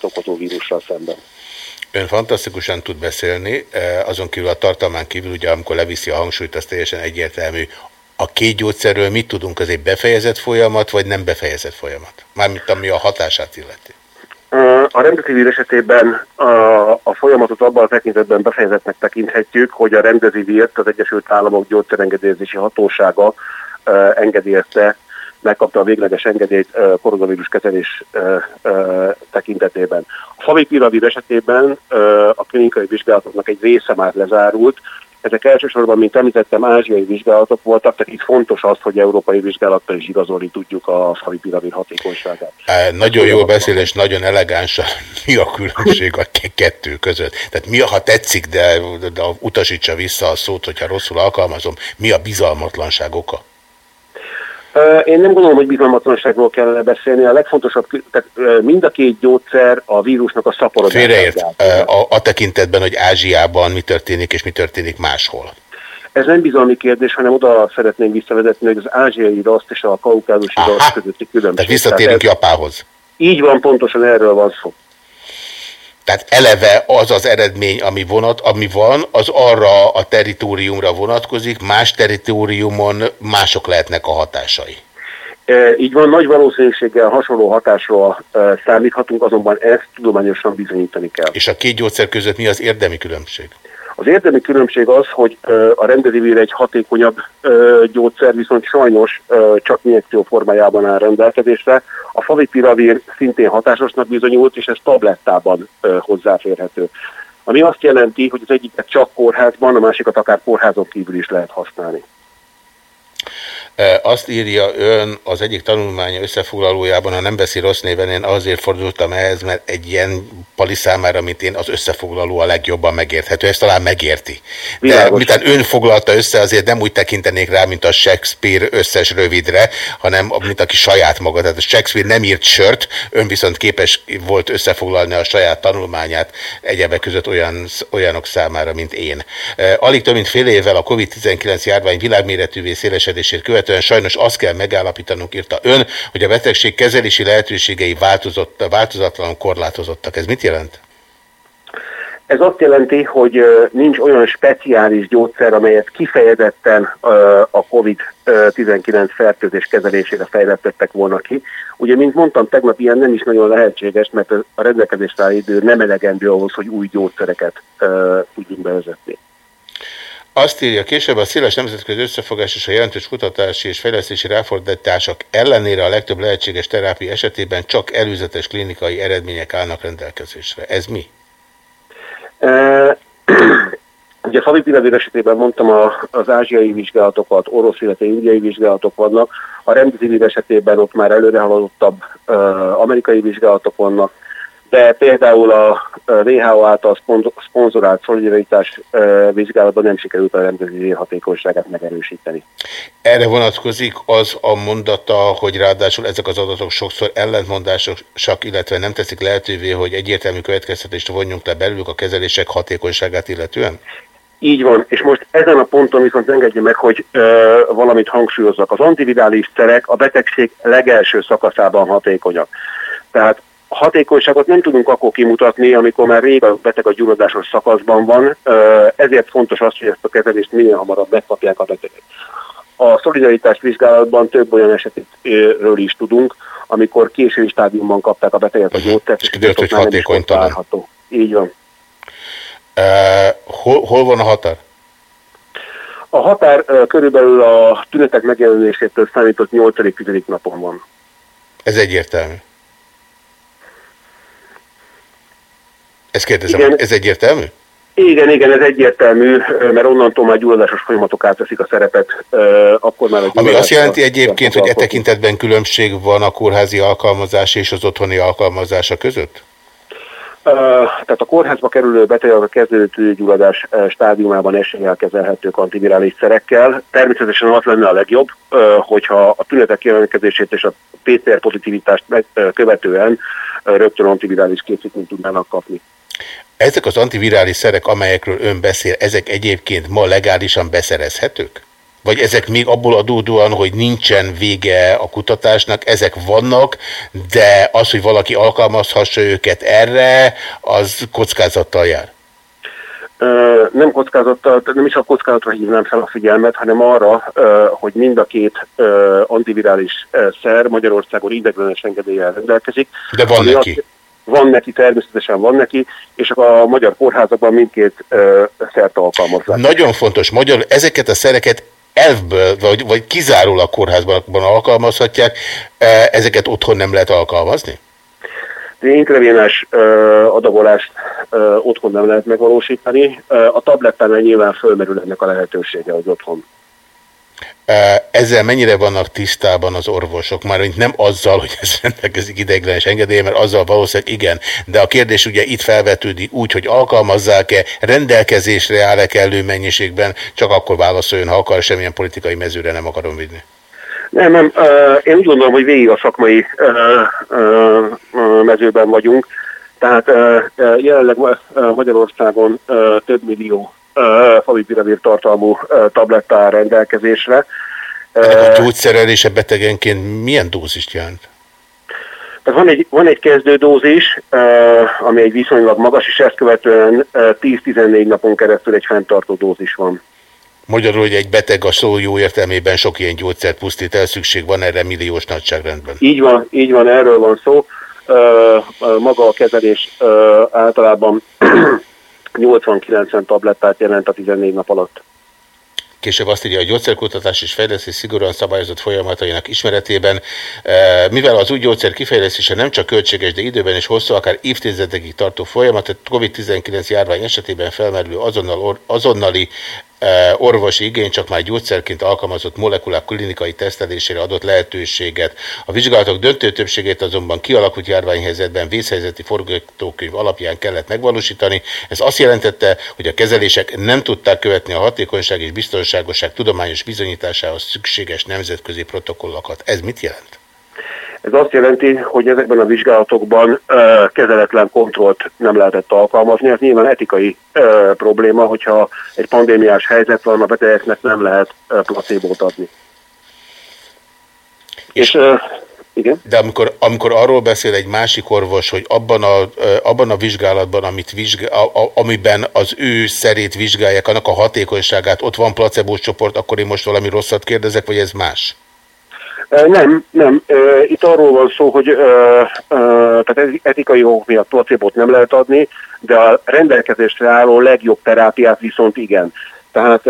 okozó vírussal szemben. Ön fantasztikusan tud beszélni, azon kívül a tartalmán kívül, ugye amikor leviszi a hangsúlyt, az teljesen egyértelmű. A két gyógyszerről mit tudunk, az egy befejezett folyamat, vagy nem befejezett folyamat? Mármint ami a hatását illeti. A rendezívír esetében a, a folyamatot abban a tekintetben befejezetnek tekinthetjük, hogy a rendezívírt az Egyesült Államok gyógyszerengedélyezési hatósága engedélyezte, megkapta a végleges engedélyt koronavírus kezelés tekintetében. A favipiravir esetében a klinikai vizsgálatoknak egy része már lezárult, ezek elsősorban, mint említettem, ázsiai vizsgálatok voltak, tehát itt fontos az, hogy európai vizsgálattal is igazolni tudjuk a favipiravir hatékonyságát. E, nagyon jól beszél, és nagyon elegánsan. Mi a különbség a kettő között? Tehát mi, ha tetszik, de, de utasítsa vissza a szót, hogyha rosszul alkalmazom, mi a bizalmatlanság oka? Én nem gondolom, hogy bizalmatlanságról kellene beszélni. A legfontosabb, tehát mind a két gyógyszer a vírusnak a szaporodása. Félreért a, a tekintetben, hogy Ázsiában mi történik és mi történik máshol. Ez nem bizalmi kérdés, hanem oda szeretném visszavezetni, hogy az ázsiai raszt és a kaukázusi raszt közötti különbség. Tehát visszatérünk tehát Japához. Így van, pontosan erről van szó. Tehát eleve az az eredmény, ami, vonat, ami van, az arra a teritoriumra vonatkozik, más teritoriumon mások lehetnek a hatásai. E, így van, nagy valószínűséggel hasonló hatásról e, számíthatunk, azonban ezt tudományosan bizonyítani kell. És a két gyógyszer között mi az érdemi különbség? Az érdemi különbség az, hogy a rendezvényre egy hatékonyabb gyógyszer, viszont sajnos csak injekció formájában áll rendelkezésre. A favipiravir szintén hatásosnak bizonyult, és ez tablettában hozzáférhető. Ami azt jelenti, hogy az egyiket csak kórházban, a másikat akár kórházon kívül is lehet használni. Azt írja ön az egyik tanulmánya összefoglalójában, ha nem veszi rossz néven, én azért fordultam ehhez, mert egy ilyen pali számára, mint én, az összefoglaló a legjobban megérthető. Ezt talán megérti. De Világos. mitán ön foglalta össze, azért nem úgy tekintenék rá, mint a Shakespeare összes rövidre, hanem mint aki saját maga. Tehát a Shakespeare nem írt sört, ön viszont képes volt összefoglalni a saját tanulmányát egyebek között olyan, olyanok számára, mint én. Alig több mint fél évvel a COVID-19 járvány világméretűvé szélesedését követően sajnos azt kell megállapítanunk, írta ön, hogy a betegség kezelési lehetőségei változott, változatlanul korlátozottak. Ez mit jelent? Ez azt jelenti, hogy nincs olyan speciális gyógyszer, amelyet kifejezetten a COVID-19 fertőzés kezelésére fejlesztettek volna ki. Ugye, mint mondtam, tegnap ilyen nem is nagyon lehetséges, mert a rendelkezésre idő nem elegendő ahhoz, hogy új gyógyszereket tudjunk bevezetni. Azt írja később, a széles nemzetközi összefogás és a jelentős kutatási és fejlesztési ráfordítások ellenére a legtöbb lehetséges terápia esetében csak előzetes klinikai eredmények állnak rendelkezésre. Ez mi? Ugye a favipiravir esetében mondtam, a, az ázsiai vizsgálatokat, orosz, illetve indiai vizsgálatok vannak, a remdesivir esetében ott már előre haladottabb uh, amerikai vizsgálatok vannak, de például a WHO által szponzorált szolidaritás vizsgálatban nem sikerült a rendezvény hatékonyságát megerősíteni. Erre vonatkozik az a mondata, hogy ráadásul ezek az adatok sokszor ellentmondásosak, illetve nem teszik lehetővé, hogy egyértelmű következtetést vonjunk le belőlük a kezelések hatékonyságát illetően? Így van, és most ezen a ponton viszont engedje meg, hogy ö, valamit hangsúlyozzak. Az antivirális szerek a betegség legelső szakaszában hatékonyak. Tehát hatékonyságot nem tudunk akkor kimutatni, amikor már rég a beteg a gyulladásos szakaszban van, ezért fontos az, hogy ezt a kezelést minél hamarabb megkapják a betegek. A szolidaritás vizsgálatban több olyan esetről is tudunk, amikor késői stádiumban kapták a beteget a mhm. gyógyszert, és kiderült, hogy hatékonytalan. Így van. Uh, hol, hol van a határ? A határ uh, körülbelül a tünetek megjelenésétől számított 8.-10. napon van. Ez egyértelmű. Ezt kérdezem, igen. ez egyértelmű? Igen, igen, ez egyértelmű, mert onnantól már gyulladásos folyamatok átveszik a szerepet, akkor már a Ami azt jelenti egyébként, hogy e tekintetben különbség van a kórházi alkalmazás és az otthoni alkalmazása között? Tehát a kórházba kerülő betegek a kezdődő gyulladás stádiumában eséllyel kezelhetők antivirális szerekkel. Természetesen az lenne a legjobb, hogyha a tünetek jelentkezését és a PCR pozitivitást követően rögtön antivirális készítményt tudnának kapni. Ezek az antivirális szerek, amelyekről ön beszél, ezek egyébként ma legálisan beszerezhetők? Vagy ezek még abból adódóan, hogy nincsen vége a kutatásnak, ezek vannak, de az, hogy valaki alkalmazhassa őket erre, az kockázattal jár? Nem kockázattal, nem is a kockázatra hívnám fel a figyelmet, hanem arra, hogy mind a két antivirális szer Magyarországon ideglenes engedéllyel rendelkezik. De van neki. Azt, van neki, természetesen van neki, és a magyar kórházakban mindkét szert alkalmazzák. Nagyon fontos, magyar, ezeket a szereket elvből, vagy, vagy kizárólag kórházban alkalmazhatják, ezeket otthon nem lehet alkalmazni? Intravénás adagolást otthon nem lehet megvalósítani. A tablettán nyilván fölmerül ennek a lehetősége, hogy otthon ezzel mennyire vannak tisztában az orvosok? Már nem azzal, hogy ez rendelkezik ideiglenes engedélye, mert azzal valószínűleg igen. De a kérdés ugye itt felvetődik úgy, hogy alkalmazzák-e, rendelkezésre áll-e kellő mennyiségben, csak akkor válaszoljon, ha akar, semmilyen politikai mezőre nem akarom vinni. Nem, nem. Én úgy gondolom, hogy végig a szakmai mezőben vagyunk. Tehát jelenleg Magyarországon több millió favipiravir tartalmú tabletta áll rendelkezésre. Ennek a gyógyszerelése betegenként milyen dózist jelent? Tehát van egy, van egy kezdődózis, ami egy viszonylag magas, és ezt követően 10-14 napon keresztül egy fenntartó dózis van. Magyarul, hogy egy beteg a szó jó értelmében sok ilyen gyógyszert pusztít el, szükség van erre milliós nagyságrendben. Így van, így van, erről van szó. Maga a kezelés általában 80-90 tablettát jelent a 14 nap alatt. Később azt írja, a gyógyszerkutatás és fejlesztés szigorúan szabályozott folyamatainak ismeretében, eh, mivel az új gyógyszer kifejlesztése nem csak költséges, de időben és hosszú, akár évtizedekig tartó folyamat, a COVID-19 járvány esetében felmerülő azonnal, azonnali orvosi igény csak már gyógyszerként alkalmazott molekulák klinikai tesztelésére adott lehetőséget. A vizsgálatok döntő többségét azonban kialakult járványhelyzetben vészhelyzeti forgatókönyv alapján kellett megvalósítani. Ez azt jelentette, hogy a kezelések nem tudták követni a hatékonyság és biztonságosság tudományos bizonyításához szükséges nemzetközi protokollokat. Ez mit jelent? Ez azt jelenti, hogy ezekben a vizsgálatokban uh, kezeletlen kontrollt nem lehetett alkalmazni. Ez nyilván etikai uh, probléma, hogyha egy pandémiás helyzet van, a betegeknek nem lehet uh, placebót adni. És, és igen. De amikor, amikor arról beszél egy másik orvos, hogy abban a, abban a vizsgálatban, amit vizsgál, a, a, amiben az ő szerét vizsgálják, annak a hatékonyságát, ott van placebo csoport, akkor én most valami rosszat kérdezek, vagy ez más? Nem, nem. Itt arról van szó, hogy tehát etikai okok miatt placebot nem lehet adni, de a rendelkezésre álló legjobb terápiát viszont igen. Tehát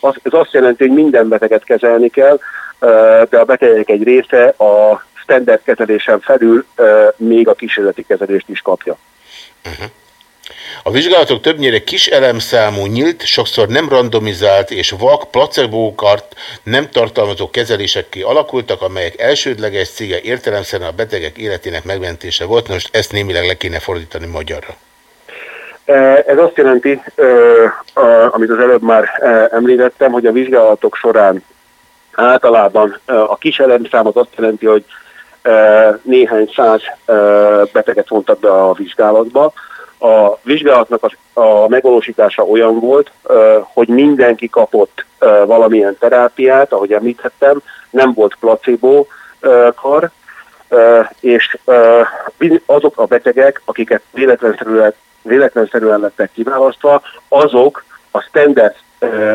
ez azt jelenti, hogy minden beteget kezelni kell, de a betegek egy része a standard kezelésen felül még a kísérleti kezelést is kapja. Uh-huh. A vizsgálatok többnyire kis elemszámú, nyílt, sokszor nem randomizált és vak placebókat nem tartalmazó kezelésekké alakultak, amelyek elsődleges célja értelemszerűen a betegek életének megmentése volt. Most ezt némileg le kéne fordítani magyarra. Ez azt jelenti, amit az előbb már említettem, hogy a vizsgálatok során általában a kis elemszám az azt jelenti, hogy néhány száz beteget vontak be a vizsgálatba, a vizsgálatnak a, a megvalósítása olyan volt, hogy mindenki kapott valamilyen terápiát, ahogy említettem, nem volt placebo kar, és azok a betegek, akiket véletlenszerűen, véletlenszerűen lettek kiválasztva, azok a standard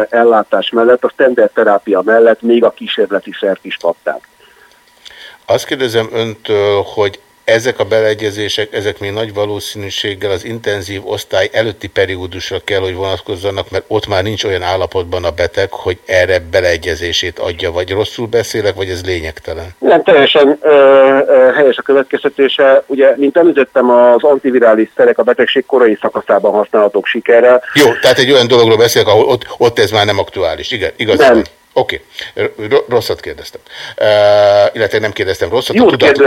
ellátás mellett, a standard terápia mellett még a kísérleti szert is kapták. Azt kérdezem öntől, hogy ezek a beleegyezések, ezek még nagy valószínűséggel az intenzív osztály előtti periódusra kell, hogy vonatkozzanak, mert ott már nincs olyan állapotban a beteg, hogy erre beleegyezését adja, vagy rosszul beszélek, vagy ez lényegtelen? Nem, teljesen ö, ö, helyes a következtetése. Ugye, mint említettem, az antivirális szerek a betegség korai szakaszában használhatók sikerrel. Jó, tehát egy olyan dologról beszélek, ahol ott, ott ez már nem aktuális. Igen, igaz? Nem. Oké, okay. rosszat kérdeztem. Uh, illetve nem kérdeztem rosszat. Jó tudat...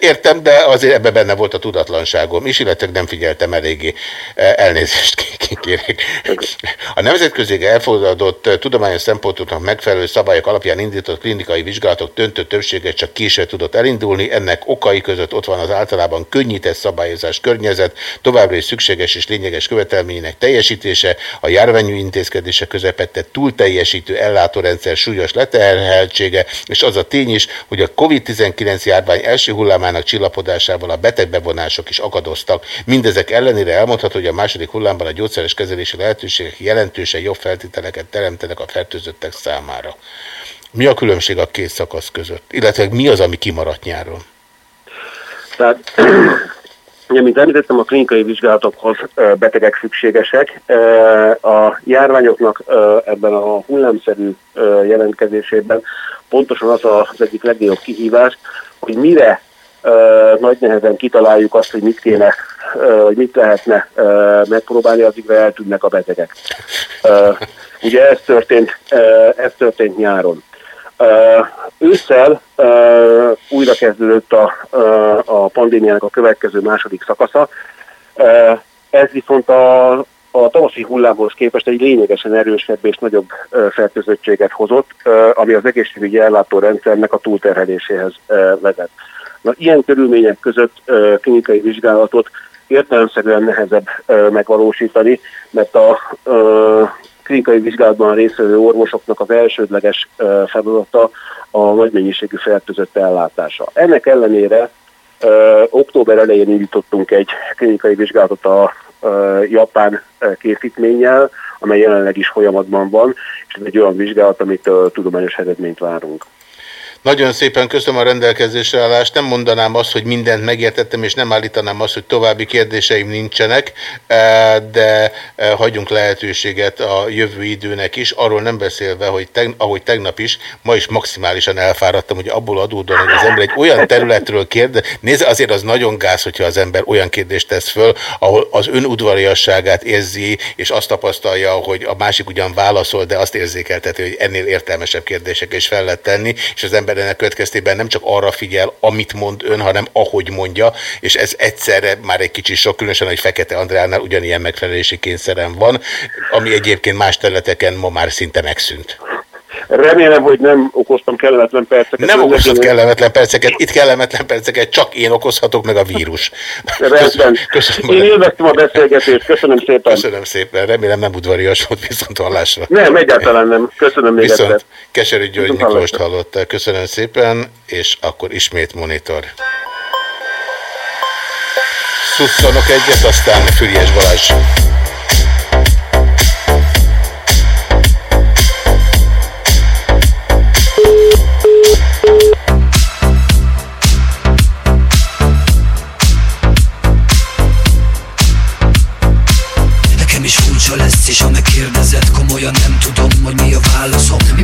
Értem, de azért ebben benne volt a tudatlanságom is, illetve nem figyeltem eléggé. Elnézést kérek. A nemzetközi elfogadott tudományos szempontoknak megfelelő szabályok alapján indított klinikai vizsgálatok döntő többsége csak később tudott elindulni. Ennek okai között ott van az általában könnyített szabályozás környezet, továbbra is szükséges és lényeges követelménynek teljesítése, a járványú intézkedése közepette túl teljesítő ellátórendszer rendszer súlyos leterheltsége, és az a tény is, hogy a COVID-19 járvány első hullámának csillapodásával a betegbevonások is akadoztak. Mindezek ellenére elmondható, hogy a második hullámban a gyógyszeres kezelési lehetőségek jelentősen jobb feltételeket teremtenek a fertőzöttek számára. Mi a különbség a két szakasz között? Illetve mi az, ami kimaradt nyáron? Tehát Ugye, mint említettem, a klinikai vizsgálatokhoz betegek szükségesek. A járványoknak ebben a hullámszerű jelentkezésében pontosan az az egyik legnagyobb kihívás, hogy mire nagy nehezen kitaláljuk azt, hogy mit kéne, hogy mit lehetne megpróbálni, addigra eltűnnek a betegek. Ugye ez történt, ez történt nyáron. Ősszel újra kezdődött a, a pandémiának a következő második szakasza. Ez viszont a, a tavaszi hullámhoz képest egy lényegesen erősebb és nagyobb fertőzöttséget hozott, ami az egészségügyi ellátórendszernek a túlterheléséhez vezet. Na, ilyen körülmények között klinikai vizsgálatot értelemszerűen nehezebb megvalósítani, mert a klinikai vizsgálatban részvevő orvosoknak az elsődleges feladata a nagy mennyiségű fertőzött ellátása. Ennek ellenére október elején indítottunk egy klinikai vizsgálatot a japán készítménnyel, amely jelenleg is folyamatban van, és ez egy olyan vizsgálat, amit tudományos eredményt várunk. Nagyon szépen köszönöm a rendelkezésre állást. Nem mondanám azt, hogy mindent megértettem, és nem állítanám azt, hogy további kérdéseim nincsenek, eh, de eh, hagyjunk lehetőséget a jövő időnek is. Arról nem beszélve, hogy teg, ahogy tegnap is, ma is maximálisan elfáradtam, hogy abból adódóan, hogy az ember egy olyan területről kérdez. Nézze, azért az nagyon gáz, hogyha az ember olyan kérdést tesz föl, ahol az önudvariasságát érzi, és azt tapasztalja, hogy a másik ugyan válaszol, de azt érzékelteti, hogy ennél értelmesebb kérdések is fel lehet tenni, és az ember ennek következtében nem csak arra figyel, amit mond ön, hanem ahogy mondja, és ez egyszerre már egy kicsit sok, különösen, hogy Fekete Andránál ugyanilyen megfelelési kényszerem van, ami egyébként más területeken ma már szinte megszűnt. Remélem, hogy nem okoztam kellemetlen perceket. Nem okozhat kellemetlen perceket, itt kellemetlen perceket csak én okozhatok, meg a vírus. Rendben. Köszönöm, Én élveztem a beszélgetést, köszönöm szépen. Köszönöm szépen, remélem nem udvarias volt viszont hallásra. Nem, egyáltalán nem. Köszönöm még Viszont egyszer. Keserű György Miklóst hallotta. Köszönöm szépen, és akkor ismét monitor. Szusszanok egyet, aztán Füriás Balázs.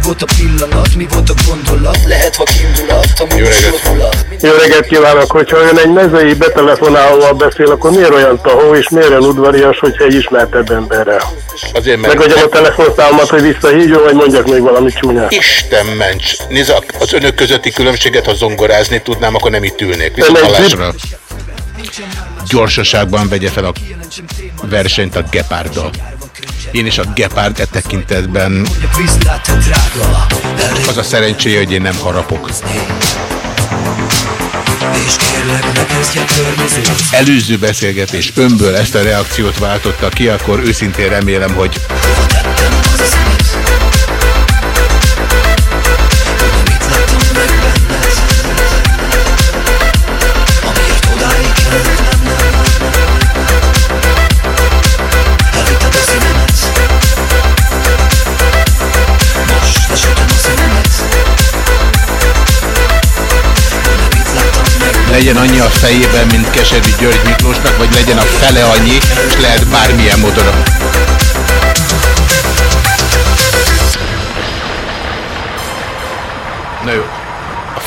Volt a pillanat, mi volt a gondolat Lehet vakindulat, ami Jó most reggelt. Jó reggelt kívánok, hogyha ön egy mezei betelefonálóval beszél, akkor miért olyan tahó és miért olyan udvarias, hogyha egy ismertebb emberrel? Azért, mert... Megadjam a telefonszámomat, hogy visszahívjon, vagy mondjak még valami csúnyát. Isten ments! Nézd, az önök közötti különbséget, ha zongorázni tudnám, akkor nem itt ülnék. Viszont hallásra. Gyorsaságban vegye fel a versenyt a Gepárddal. Én is a Gepárd e tekintetben az a szerencséje, hogy én nem harapok. És Előző beszélgetés önből ezt a reakciót váltotta ki, akkor őszintén remélem, hogy annyi a fejében, mint Keserű György Miklósnak, vagy legyen a fele annyi, és lehet bármilyen módon. Na jó,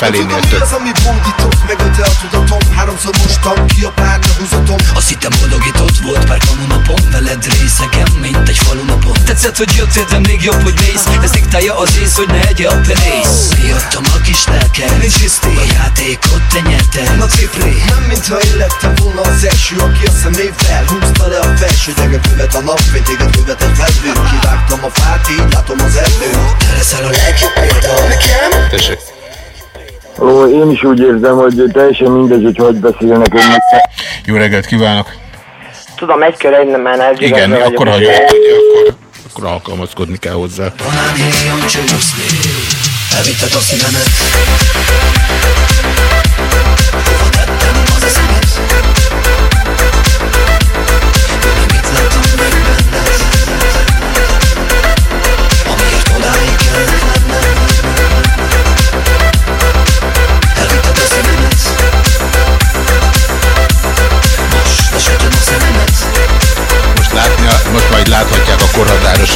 felénél Tudom, mi több. az, ami bódított, megölte a tudatom Háromszor mostam ki a párna húzatom Azt hittem boldogított volt pár kamunapon. Veled részegen, mint egy falunapon. Tetszett, hogy jöttél, de még jobb, hogy mész. Ez diktálja az ész, hogy ne egye a penész. Miattam a kis lelkem. Nincs hiszti. A játékot te nyerted. Na cipré, nem mintha én lettem volna az első Aki a szemével húzta le a felső Gyenge követ a napfény, téged követ egy fedő Kivágtam a fát, így látom az erdőt. Te leszel a legjobb példa. Nekem? Tessék. Ó, én is úgy érzem, hogy teljesen mindegy, hogy hogy beszélnek önnek. Jó reggelt kívánok! Tudom, egy kör egy nem menedzs. Igen, akkor hagyjuk, akkor, akkor alkalmazkodni kell hozzá. Csúszni Elvitted a szívemet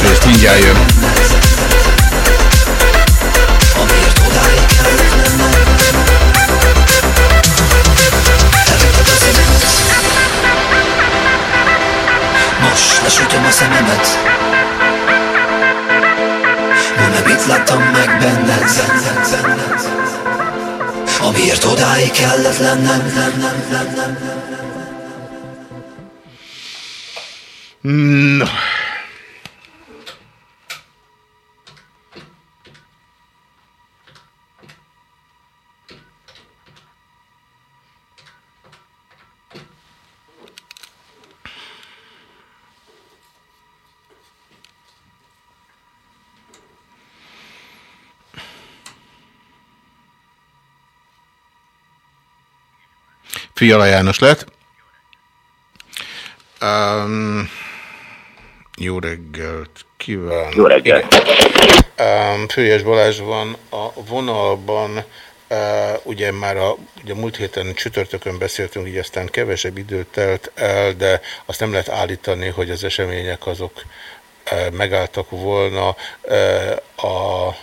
részt, mindjárt jön. Most lesütöm a szememet Volna mit láttam meg benned Amiért odáig kellett lennem No. Fiala János lett. Um, Jó reggelt kívánok! Jó reggelt! Um, Főjes Balázs van a vonalban. Uh, ugye már a, ugye múlt héten csütörtökön beszéltünk, így aztán kevesebb időt telt el, de azt nem lehet állítani, hogy az események azok uh, megálltak volna. Uh, a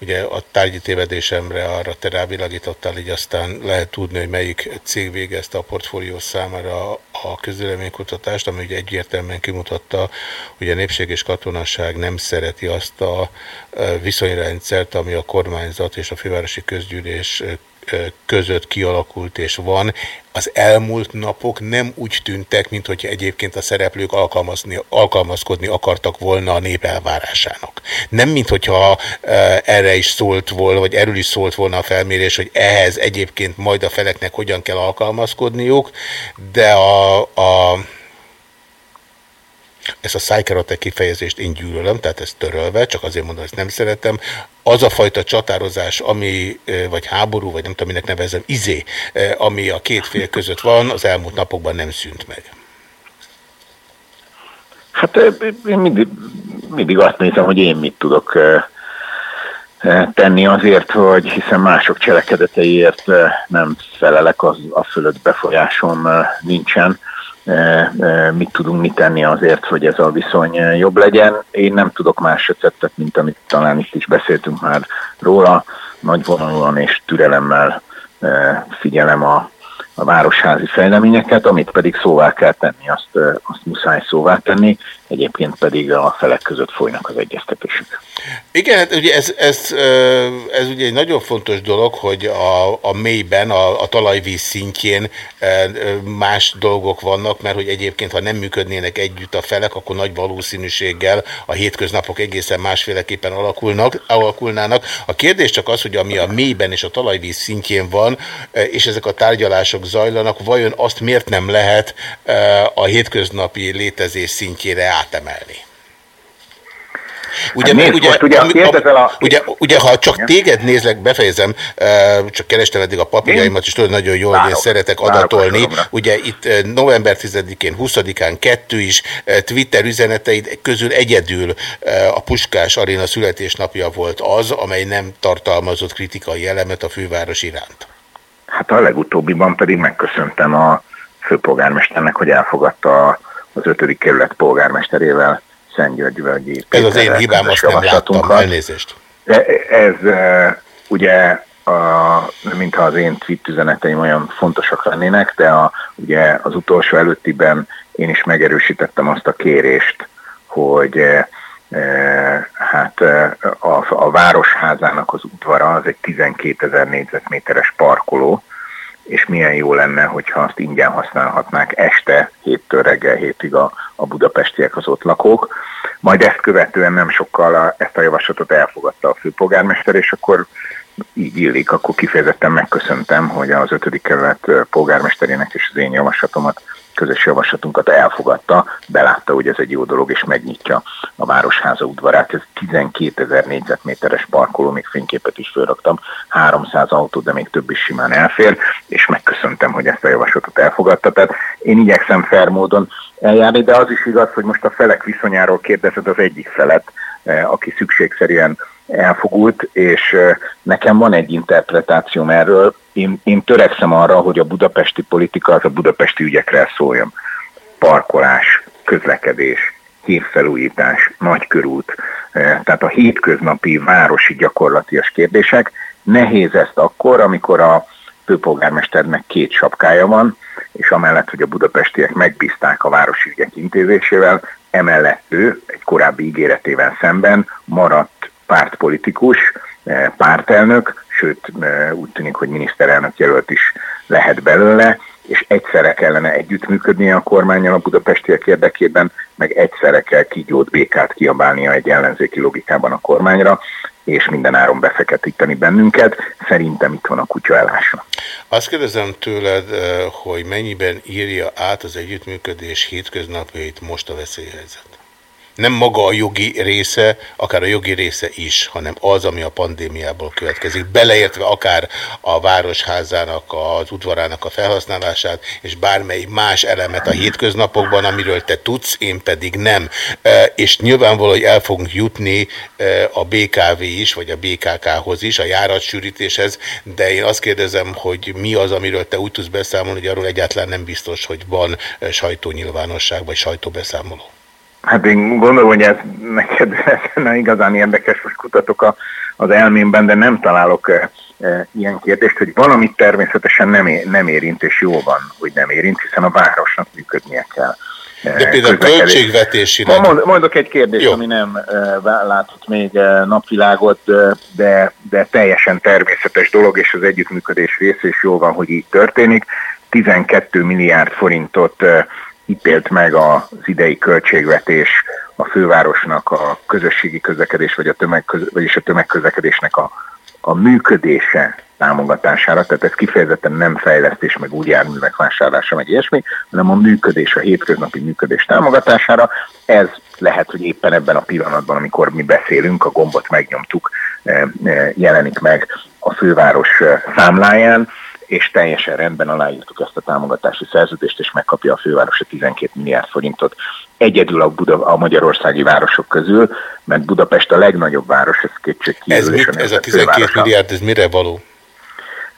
Ugye a tárgyi tévedésemre arra te rávilágítottál, így aztán lehet tudni, hogy melyik cég végezte a portfólió számára a közüleménykutatást, ami ugye egyértelműen kimutatta, hogy a népség és katonaság nem szereti azt a viszonyrendszert, ami a kormányzat és a fővárosi közgyűlés között kialakult és van, az elmúlt napok nem úgy tűntek, mint hogy egyébként a szereplők alkalmazni, alkalmazkodni akartak volna a nép elvárásának. Nem, mint hogyha erre is szólt volna, vagy erről is szólt volna a felmérés, hogy ehhez egyébként majd a feleknek hogyan kell alkalmazkodniuk, de a, a ezt a szájkarate kifejezést én gyűlölöm, tehát ezt törölve, csak azért mondom, ezt nem szeretem. Az a fajta csatározás, ami, vagy háború, vagy nem tudom, minek nevezem, izé, ami a két fél között van, az elmúlt napokban nem szűnt meg. Hát én mindig, mindig azt nézem, hogy én mit tudok tenni azért, hogy hiszen mások cselekedeteiért nem felelek, az, a fölött befolyásom nincsen mit tudunk mi tenni azért, hogy ez a viszony jobb legyen. Én nem tudok más receptet, mint amit talán itt is beszéltünk már róla, nagyvonalúan és türelemmel figyelem a, a városházi fejleményeket, amit pedig szóvá kell tenni, azt, azt muszáj szóvá tenni, egyébként pedig a felek között folynak az egyeztetések. Igen, hát ugye ez, ez, ez ugye egy nagyon fontos dolog, hogy a, a mélyben, a, a talajvíz szintjén más dolgok vannak, mert hogy egyébként, ha nem működnének együtt a felek, akkor nagy valószínűséggel a hétköznapok egészen másféleképpen alakulnak, alakulnának. A kérdés csak az, hogy ami a mélyben és a talajvíz szintjén van, és ezek a tárgyalások zajlanak, vajon azt miért nem lehet a hétköznapi létezés szintjére átemelni? Ugye, hát ugye, ugye, ami, a... ugye, ugye, ha csak téged nézlek, befejezem, csak kerestem eddig a papírjaimat, és tudod nagyon jól, hogy én szeretek adatolni. Ugye itt november 10-én, 20-án kettő is Twitter üzeneteid közül egyedül a Puskás Aréna születésnapja volt az, amely nem tartalmazott kritikai elemet a főváros iránt. Hát a legutóbbiban pedig megköszöntem a főpolgármesternek, hogy elfogadta az ötödik kerület polgármesterével Szentgyörgyvölgyi Ez az én hibám, azt nem láttam, elnézést. Ez, ugye, a, mintha az én tweet üzeneteim olyan fontosak lennének, de a, ugye az utolsó előttiben én is megerősítettem azt a kérést, hogy e, hát a, a Városházának az udvara az egy 12 ezer négyzetméteres parkoló, és milyen jó lenne, hogyha azt ingyen használhatnák este, héttől reggel hétig a, a budapestiek, az ott lakók. Majd ezt követően nem sokkal a, ezt a javaslatot elfogadta a főpolgármester, és akkor így illik, akkor kifejezetten megköszöntem, hogy az ötödik kerület polgármesterének és az én javaslatomat közös javaslatunkat elfogadta, belátta, hogy ez egy jó dolog, és megnyitja a Városháza udvarát. Ez 12 ezer négyzetméteres parkoló, még fényképet is felraktam, 300 autó, de még több is simán elfér, és megköszöntem, hogy ezt a javaslatot elfogadta. Tehát én igyekszem fair módon eljárni, de az is igaz, hogy most a felek viszonyáról kérdezed az egyik felet, eh, aki szükségszerűen elfogult, és eh, nekem van egy interpretációm erről, én, én törekszem arra, hogy a budapesti politika az a budapesti ügyekre szóljon. Parkolás, közlekedés, hívfelújítás, nagykörút, eh, tehát a hétköznapi városi gyakorlatias kérdések. Nehéz ezt akkor, amikor a főpolgármesternek két sapkája van, és amellett, hogy a budapestiek megbízták a városi ügyek intézésével, emellett ő egy korábbi ígéretével szemben maradt pártpolitikus, eh, pártelnök, sőt úgy tűnik, hogy miniszterelnök jelölt is lehet belőle, és egyszerre kellene együttműködnie a kormányjal a budapestiek érdekében, meg egyszerre kell kigyót békát kiabálnia egy ellenzéki logikában a kormányra, és mindenáron befeketíteni bennünket. Szerintem itt van a kutya elása. Azt kérdezem tőled, hogy mennyiben írja át az együttműködés hétköznapjait most a veszélyhelyzet? Nem maga a jogi része, akár a jogi része is, hanem az, ami a pandémiából következik. Beleértve akár a városházának, az udvarának a felhasználását, és bármely más elemet a hétköznapokban, amiről te tudsz, én pedig nem. És nyilvánvaló, hogy el fogunk jutni a BKV is, vagy a BKK-hoz is, a járatsűrítéshez, de én azt kérdezem, hogy mi az, amiről te úgy tudsz beszámolni, hogy arról egyáltalán nem biztos, hogy van sajtónyilvánosság, vagy sajtóbeszámoló. Hát én gondolom, hogy ez neked ez igazán érdekes, most kutatok a, az elmémben, de nem találok e, e, ilyen kérdést, hogy valamit természetesen nem, é, nem érint, és jó van, hogy nem érint, hiszen a városnak működnie kell. De például költségvetésileg... Mond, mondok egy kérdést, Jó. ami nem látott még napvilágot, de, de teljesen természetes dolog, és az együttműködés része, és jó van, hogy így történik. 12 milliárd forintot ítélt meg az idei költségvetés a fővárosnak a közösségi közlekedés, vagy a tömegköz, vagyis a tömegközlekedésnek a, a működése támogatására, tehát ez kifejezetten nem fejlesztés, meg úgy járművek vásárlása, meg ilyesmi, hanem a működés, a hétköznapi működés támogatására. Ez lehet, hogy éppen ebben a pillanatban, amikor mi beszélünk, a gombot megnyomtuk, eh, eh, jelenik meg a főváros eh, számláján, és teljesen rendben aláírtuk ezt a támogatási szerződést, és megkapja a főváros a 12 milliárd forintot. Egyedül a, Buda, a magyarországi városok közül, mert Budapest a legnagyobb város, ez kétség Ez, mit, ez a 12 fővárosa. milliárd, ez mire való?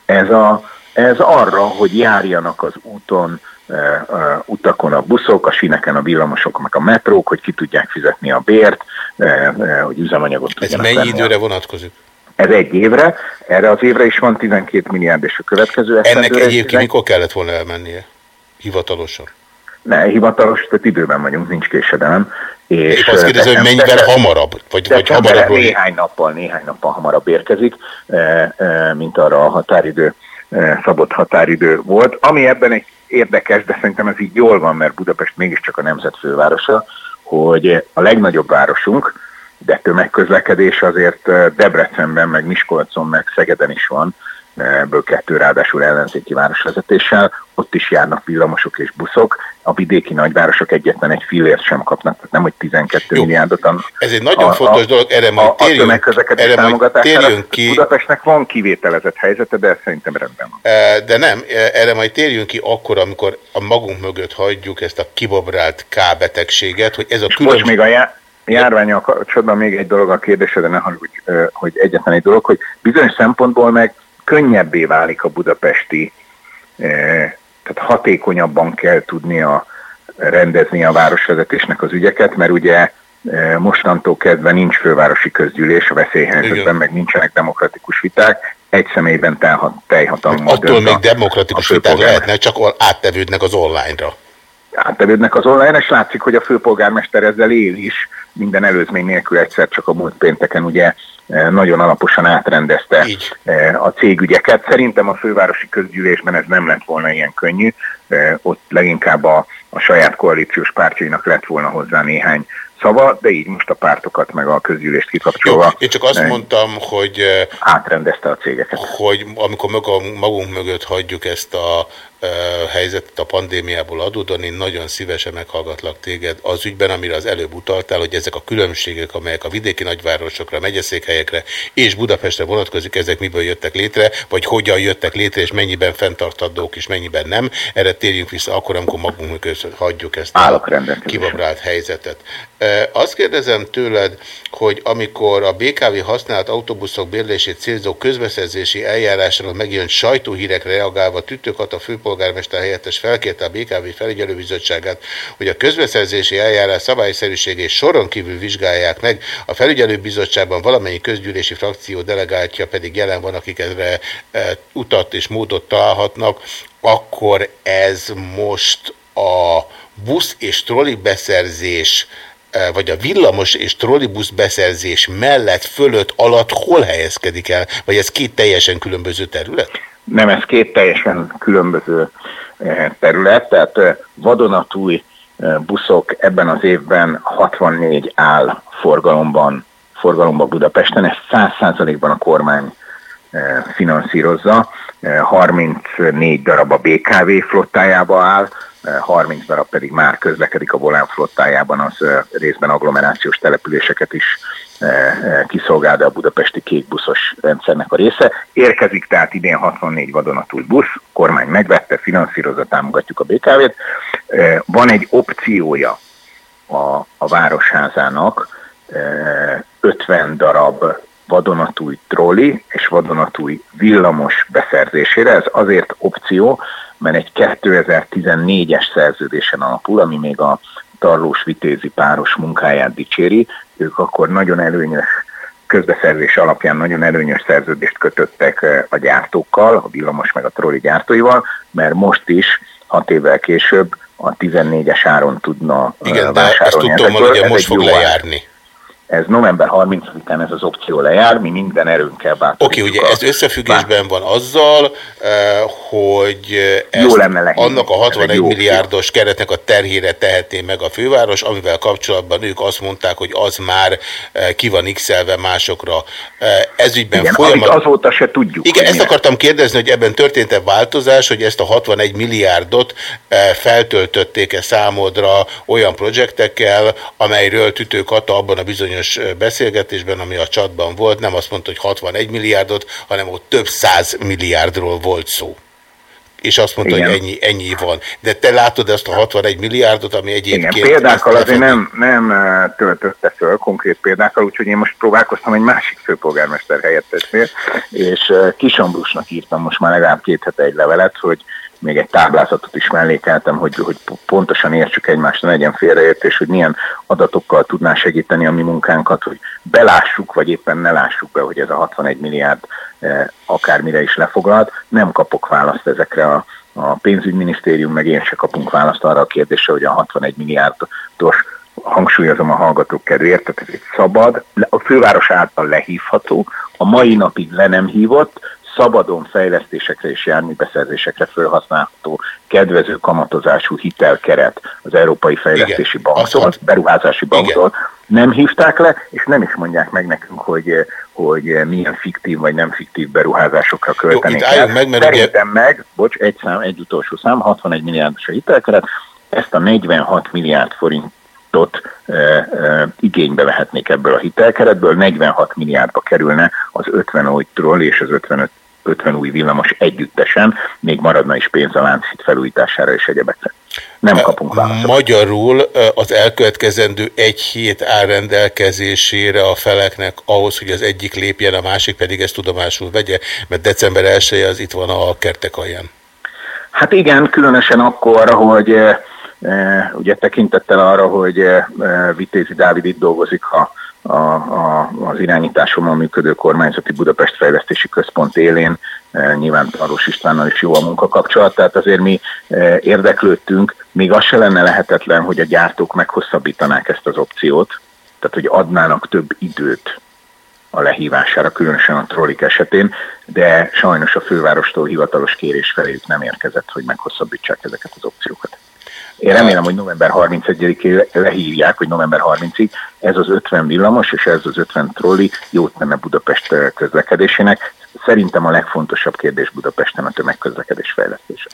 Ez, a, ez arra, hogy járjanak az úton, uh, uh, utakon a buszok, a síneken a villamosok, meg a metrók, hogy ki tudják fizetni a bért, uh, hogy üzemanyagot Ez mennyi időre vonatkozik? Ez egy évre, erre az évre is van 12 milliárd, és a következő Ennek egyébként 10... mikor kellett volna elmennie? Hivatalosan? Ne, hivatalos, tehát időben vagyunk, nincs késedelem. És Épp azt kérdezem, hogy mennyivel hamarabb? Vagy, vagy hamarabb? Néhány nappal, néhány nappal hamarabb érkezik, mint arra a határidő, szabott határidő volt. Ami ebben egy érdekes, de szerintem ez így jól van, mert Budapest mégiscsak a nemzet fővárosa, hogy a legnagyobb városunk, de tömegközlekedés azért Debrecenben, meg Miskolcon, meg Szegeden is van, ebből kettő ráadásul ellenzéki városvezetéssel, ott is járnak villamosok és buszok, a vidéki nagyvárosok egyetlen egy fillért sem kapnak, tehát nem, hogy 12 Jó. milliárdot. Ez egy nagyon a, fontos a, dolog, erre majd térjünk, a erre majd térjünk ki. Budapestnek van kivételezett helyzete, de ez szerintem rendben van. De nem, erre majd térjünk ki akkor, amikor a magunk mögött hagyjuk ezt a kibabrált K-betegséget, hogy ez a különbség... Most még a já járványal kapcsolatban még egy dolog a kérdésed, de ne haragudj, hogy egyetlen egy dolog, hogy bizonyos szempontból meg könnyebbé válik a budapesti, tehát hatékonyabban kell tudnia rendezni a városvezetésnek az ügyeket, mert ugye mostantól kezdve nincs fővárosi közgyűlés a veszélyhelyzetben, meg nincsenek demokratikus viták, egy személyben teljhatalom. Attól még demokratikus viták lehetnek, csak áttevődnek az online-ra áttevődnek az online, és látszik, hogy a főpolgármester ezzel él is, minden előzmény nélkül egyszer csak a múlt pénteken ugye e, nagyon alaposan átrendezte Így. E, a cégügyeket. Szerintem a fővárosi közgyűlésben ez nem lett volna ilyen könnyű, e, ott leginkább a, a saját koalíciós pártjainak lett volna hozzá néhány szava, de így most a pártokat meg a közgyűlést kikapcsolva. Jó, én csak azt mondtam, hogy átrendezte a cégeket. Hogy amikor magunk mögött hagyjuk ezt a helyzetet a pandémiából adódóan, én nagyon szívesen meghallgatlak téged az ügyben, amire az előbb utaltál, hogy ezek a különbségek, amelyek a vidéki nagyvárosokra, megyeszékhelyekre és Budapestre vonatkozik, ezek miből jöttek létre, vagy hogyan jöttek létre, és mennyiben fenntartadók, és mennyiben nem. Erre térjünk vissza akkor, amikor magunk mögött hagyjuk ezt a kibabrált helyzetet. Azt kérdezem tőled, hogy amikor a BKV használt autóbuszok bérlését célzó közbeszerzési eljárásra megjön sajtóhírekre reagálva Tütőkat a főpolgármester helyettes felkérte a BKV felügyelőbizottságát, hogy a közbeszerzési eljárás szabályszerűségét soron kívül vizsgálják meg, a felügyelőbizottságban valamennyi közgyűlési frakció delegáltja pedig jelen van, akik ezre e, utat és módot találhatnak, akkor ez most a busz és trolli beszerzés vagy a villamos és trollibusz beszerzés mellett, fölött, alatt hol helyezkedik el? Vagy ez két teljesen különböző terület? Nem, ez két teljesen különböző eh, terület, tehát eh, vadonatúj buszok ebben az évben 64 áll forgalomban, forgalomban Budapesten, ez 100%-ban a kormány finanszírozza, 34 darab a BKV flottájába áll, 30 darab pedig már közlekedik a volán flottájában, az részben agglomerációs településeket is kiszolgál, de a budapesti kékbuszos rendszernek a része. Érkezik tehát idén 64 vadonatúj busz, kormány megvette, finanszírozza, támogatjuk a BKV-t. Van egy opciója a, a Városházának, 50 darab vadonatúj trolli és vadonatúj villamos beszerzésére. Ez azért opció, mert egy 2014-es szerződésen alapul, ami még a Tarlós Vitézi páros munkáját dicséri. Ők akkor nagyon előnyös közbeszerzés alapján nagyon előnyös szerződést kötöttek eh, a gyártókkal, a villamos meg a trolli gyártóival, mert most is, hat évvel később a 14-es áron tudna eh, Igen, vásárolni. de ezt tudtam, hogy ugye most fog lejárni ez november 30-án ez az opció lejár, mi minden erőnkkel bátorítjuk. Oké, okay, ugye ez összefüggésben van azzal, eh, hogy ezt Jó lenne annak a 61 milliárdos keretnek a terhére tehetné meg a főváros, amivel kapcsolatban ők azt mondták, hogy az már eh, ki van x másokra. Eh, ez ügyben Igen, folyamat... azóta se tudjuk. Igen, ezt akartam kérdezni, hogy ebben történt-e változás, hogy ezt a 61 milliárdot feltöltötték-e számodra olyan projektekkel, amelyről Tütő Kata abban a bizonyos bizonyos beszélgetésben, ami a csatban volt, nem azt mondta, hogy 61 milliárdot, hanem ott több száz milliárdról volt szó. És azt mondta, Igen. hogy ennyi, ennyi van. De te látod ezt a 61 milliárdot, ami egyébként... Igen, példákkal azért nem, nem töltötte föl konkrét példákkal, úgyhogy én most próbálkoztam egy másik főpolgármester helyettesnél, és Kisombrusnak írtam most már legalább két hete egy levelet, hogy még egy táblázatot is mellékeltem, hogy, hogy pontosan értsük egymást, ne legyen félreértés, hogy milyen adatokkal tudná segíteni a mi munkánkat, hogy belássuk, vagy éppen ne lássuk be, hogy ez a 61 milliárd eh, akármire is lefoglalt. Nem kapok választ ezekre a, a pénzügyminisztérium, meg én se kapunk választ arra a kérdésre, hogy a 61 milliárdos hangsúlyozom a hallgatók kedvéért, tehát ez egy szabad, a főváros által lehívható, a mai napig le nem hívott, szabadon fejlesztésekre és járműbeszerzésekre felhasználható kedvező kamatozású hitelkeret az Európai Fejlesztési Igen, Banktól, Beruházási Banktól. Nem hívták le, és nem is mondják meg nekünk, hogy, hogy milyen fiktív vagy nem fiktív beruházásokra költenék Jó, el. Meg, mert Szerintem ugye... meg, bocs, egy, szám, egy utolsó szám, 61 milliárdos a hitelkeret, ezt a 46 milliárd forint tot e, e, igénybe vehetnék ebből a hitelkeretből, 46 milliárdba kerülne az 50 új troll és az 55 50 új villamos együttesen, még maradna is pénz a Lánchíd felújítására és egyebekre. Nem kapunk válaszokat. Magyarul az elkövetkezendő egy hét áll rendelkezésére a feleknek ahhoz, hogy az egyik lépjen, a másik pedig ezt tudomásul vegye, mert december 1 az itt van a kertek alján. Hát igen, különösen akkor, hogy ugye tekintettel arra, hogy Vitézi Dávid itt dolgozik, ha a, a, az irányításommal működő kormányzati Budapest Fejlesztési Központ élén, e, nyilván Taros Istvánnal is jó a munkakapcsolat, tehát azért mi e, érdeklődtünk, még az se lenne lehetetlen, hogy a gyártók meghosszabbítanák ezt az opciót, tehát hogy adnának több időt a lehívására, különösen a trollik esetén, de sajnos a fővárostól hivatalos kérés feléjük nem érkezett, hogy meghosszabbítsák ezeket az opciókat. Én remélem, hogy november 31-ig lehívják, hogy november 30-ig ez az 50 villamos és ez az 50 trolli jót tenne Budapest közlekedésének. Szerintem a legfontosabb kérdés Budapesten a tömegközlekedés fejlesztése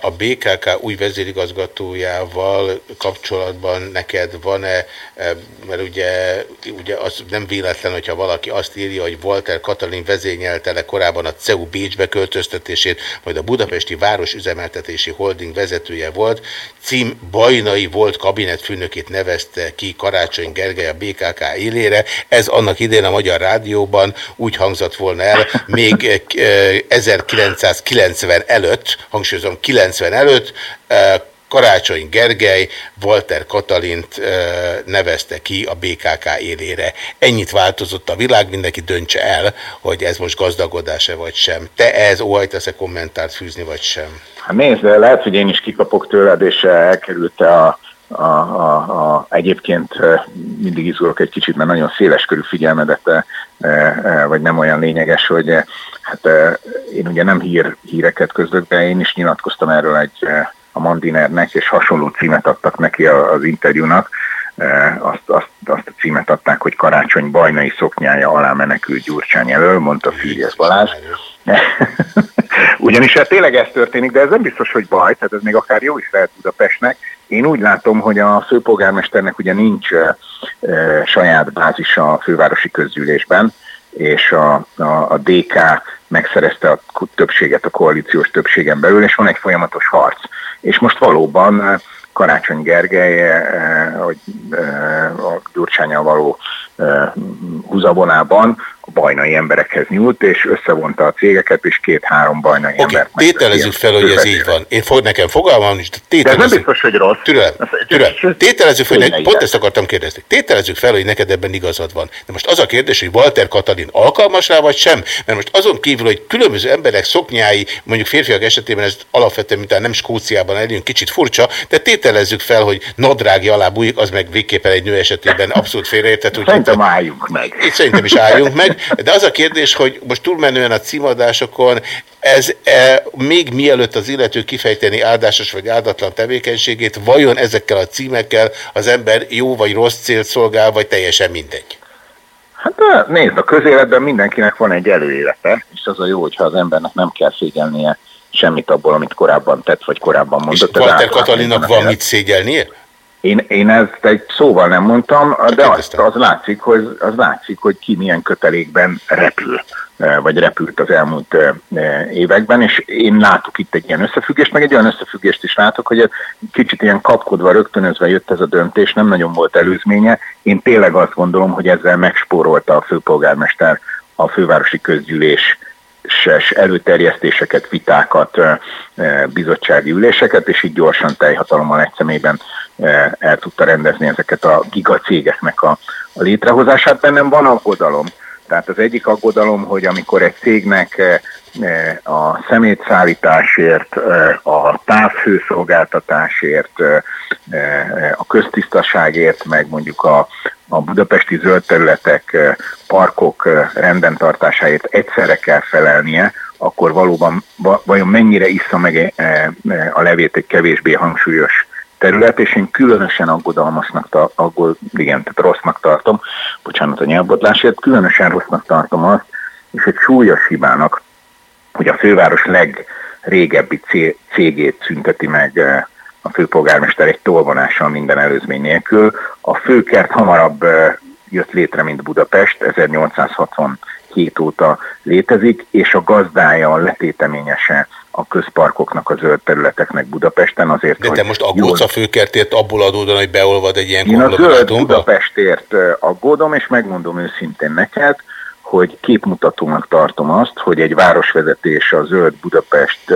a BKK új vezérigazgatójával kapcsolatban neked van-e, mert ugye, ugye az nem véletlen, hogyha valaki azt írja, hogy Walter Katalin vezényelte le korábban a CEU Bécsbe költöztetését, majd a Budapesti Város Üzemeltetési Holding vezetője volt, cím Bajnai volt kabinetfőnökét nevezte ki Karácsony Gergely a BKK élére. Ez annak idén a Magyar Rádióban úgy hangzott volna el, még 1990 előtt, hangsúlyozom, mondom, 90 előtt Karácsony Gergely Walter Katalint nevezte ki a BKK élére. Ennyit változott a világ, mindenki döntse el, hogy ez most gazdagodása vagy sem. Te ez óhajtasz-e kommentárt fűzni, vagy sem? Hát nézd, lehet, hogy én is kikapok tőled, és elkerülte a, a, a, a, egyébként mindig izgulok egy kicsit, mert nagyon széles körű figyelmedet, vagy nem olyan lényeges, hogy Hát én ugye nem hír, híreket közlök, de én is nyilatkoztam erről egy a Mandinernek, és hasonló címet adtak neki az interjúnak. azt, azt, azt a címet adták, hogy karácsony bajnai szoknyája alá menekült Gyurcsány elől, mondta Fűrjes Balázs. Ugyanis hát tényleg ez történik, de ez nem biztos, hogy baj, tehát ez még akár jó is lehet Budapestnek. Én úgy látom, hogy a főpolgármesternek ugye nincs e, saját bázisa a fővárosi közgyűlésben, és a, a, a DK megszerezte a többséget a koalíciós többségen belül, és van egy folyamatos harc. És most valóban Karácsony Gergely, hogy a Gyurcsányal való húzavonában bajnai emberekhez nyúlt, és összevonta a cégeket, és két-három bajnai okay, embert. tételezzük fel, hogy ez így van. Én fog, nekem fogalmam is, de ez nem biztos, hogy rossz. Türelem, türelem. Tételezzük fel, hogy pont ezt akartam kérdezni. Tételezzük fel, hogy neked ebben igazad van. De most az a kérdés, hogy Walter Katalin alkalmas rá, vagy sem? Mert most azon kívül, hogy különböző emberek szoknyái, mondjuk férfiak esetében ez alapvetően, mint nem Skóciában eljön, kicsit furcsa, de tételezzük fel, hogy nadrági alá bújik, az meg végképpen egy nő esetében abszolút félreértett. Szerintem álljunk meg. Itt szerintem is álljunk meg. De az a kérdés, hogy most túlmenően a címadásokon, ez e, még mielőtt az illető kifejteni áldásos vagy áldatlan tevékenységét, vajon ezekkel a címekkel az ember jó vagy rossz célt szolgál, vagy teljesen mindegy? Hát nézd, a közéletben mindenkinek van egy előélete, és az a jó, hogyha az embernek nem kell szégyelnie semmit abból, amit korábban tett, vagy korábban mondott. És Walter Katalinnak van mit szégyelnie? Én, én ezt egy szóval nem mondtam, de az, az, látszik, hogy, az látszik, hogy ki milyen kötelékben repül, eh, vagy repült az elmúlt eh, eh, években, és én látok itt egy ilyen összefüggést, meg egy olyan összefüggést is látok, hogy kicsit ilyen kapkodva, rögtönözve jött ez a döntés, nem nagyon volt előzménye. Én tényleg azt gondolom, hogy ezzel megspórolta a főpolgármester a fővárosi közgyűlés előterjesztéseket, vitákat, bizottsági üléseket, és így gyorsan teljhatalommal egy szemében el tudta rendezni ezeket a gigacégeknek a, a létrehozását. Bennem van aggodalom. Tehát az egyik aggodalom, hogy amikor egy cégnek a szemétszállításért, a távhőszolgáltatásért, a köztisztaságért, meg mondjuk a, a budapesti zöld területek, parkok rendentartásáért egyszerre kell felelnie, akkor valóban vajon mennyire issza meg a levét egy kevésbé hangsúlyos terület, és én különösen aggodalmasnak, ta, aggod, igen, tehát rossznak tartom, bocsánat a nyelvbotlásért, különösen rossznak tartom azt, és egy súlyos hibának, hogy a főváros legrégebbi cégét szünteti meg eh, a főpolgármester egy tolvonással minden előzmény nélkül. A főkert hamarabb eh, jött létre, mint Budapest, 1867 óta létezik, és a gazdája, a letéteményese a közparkoknak, a zöld területeknek Budapesten azért, De te most aggódsz a főkertért abból adódóan, hogy beolvad egy ilyen Én a zöld Budapestért aggódom, és megmondom őszintén neked, hogy képmutatónak tartom azt, hogy egy városvezetés a zöld Budapest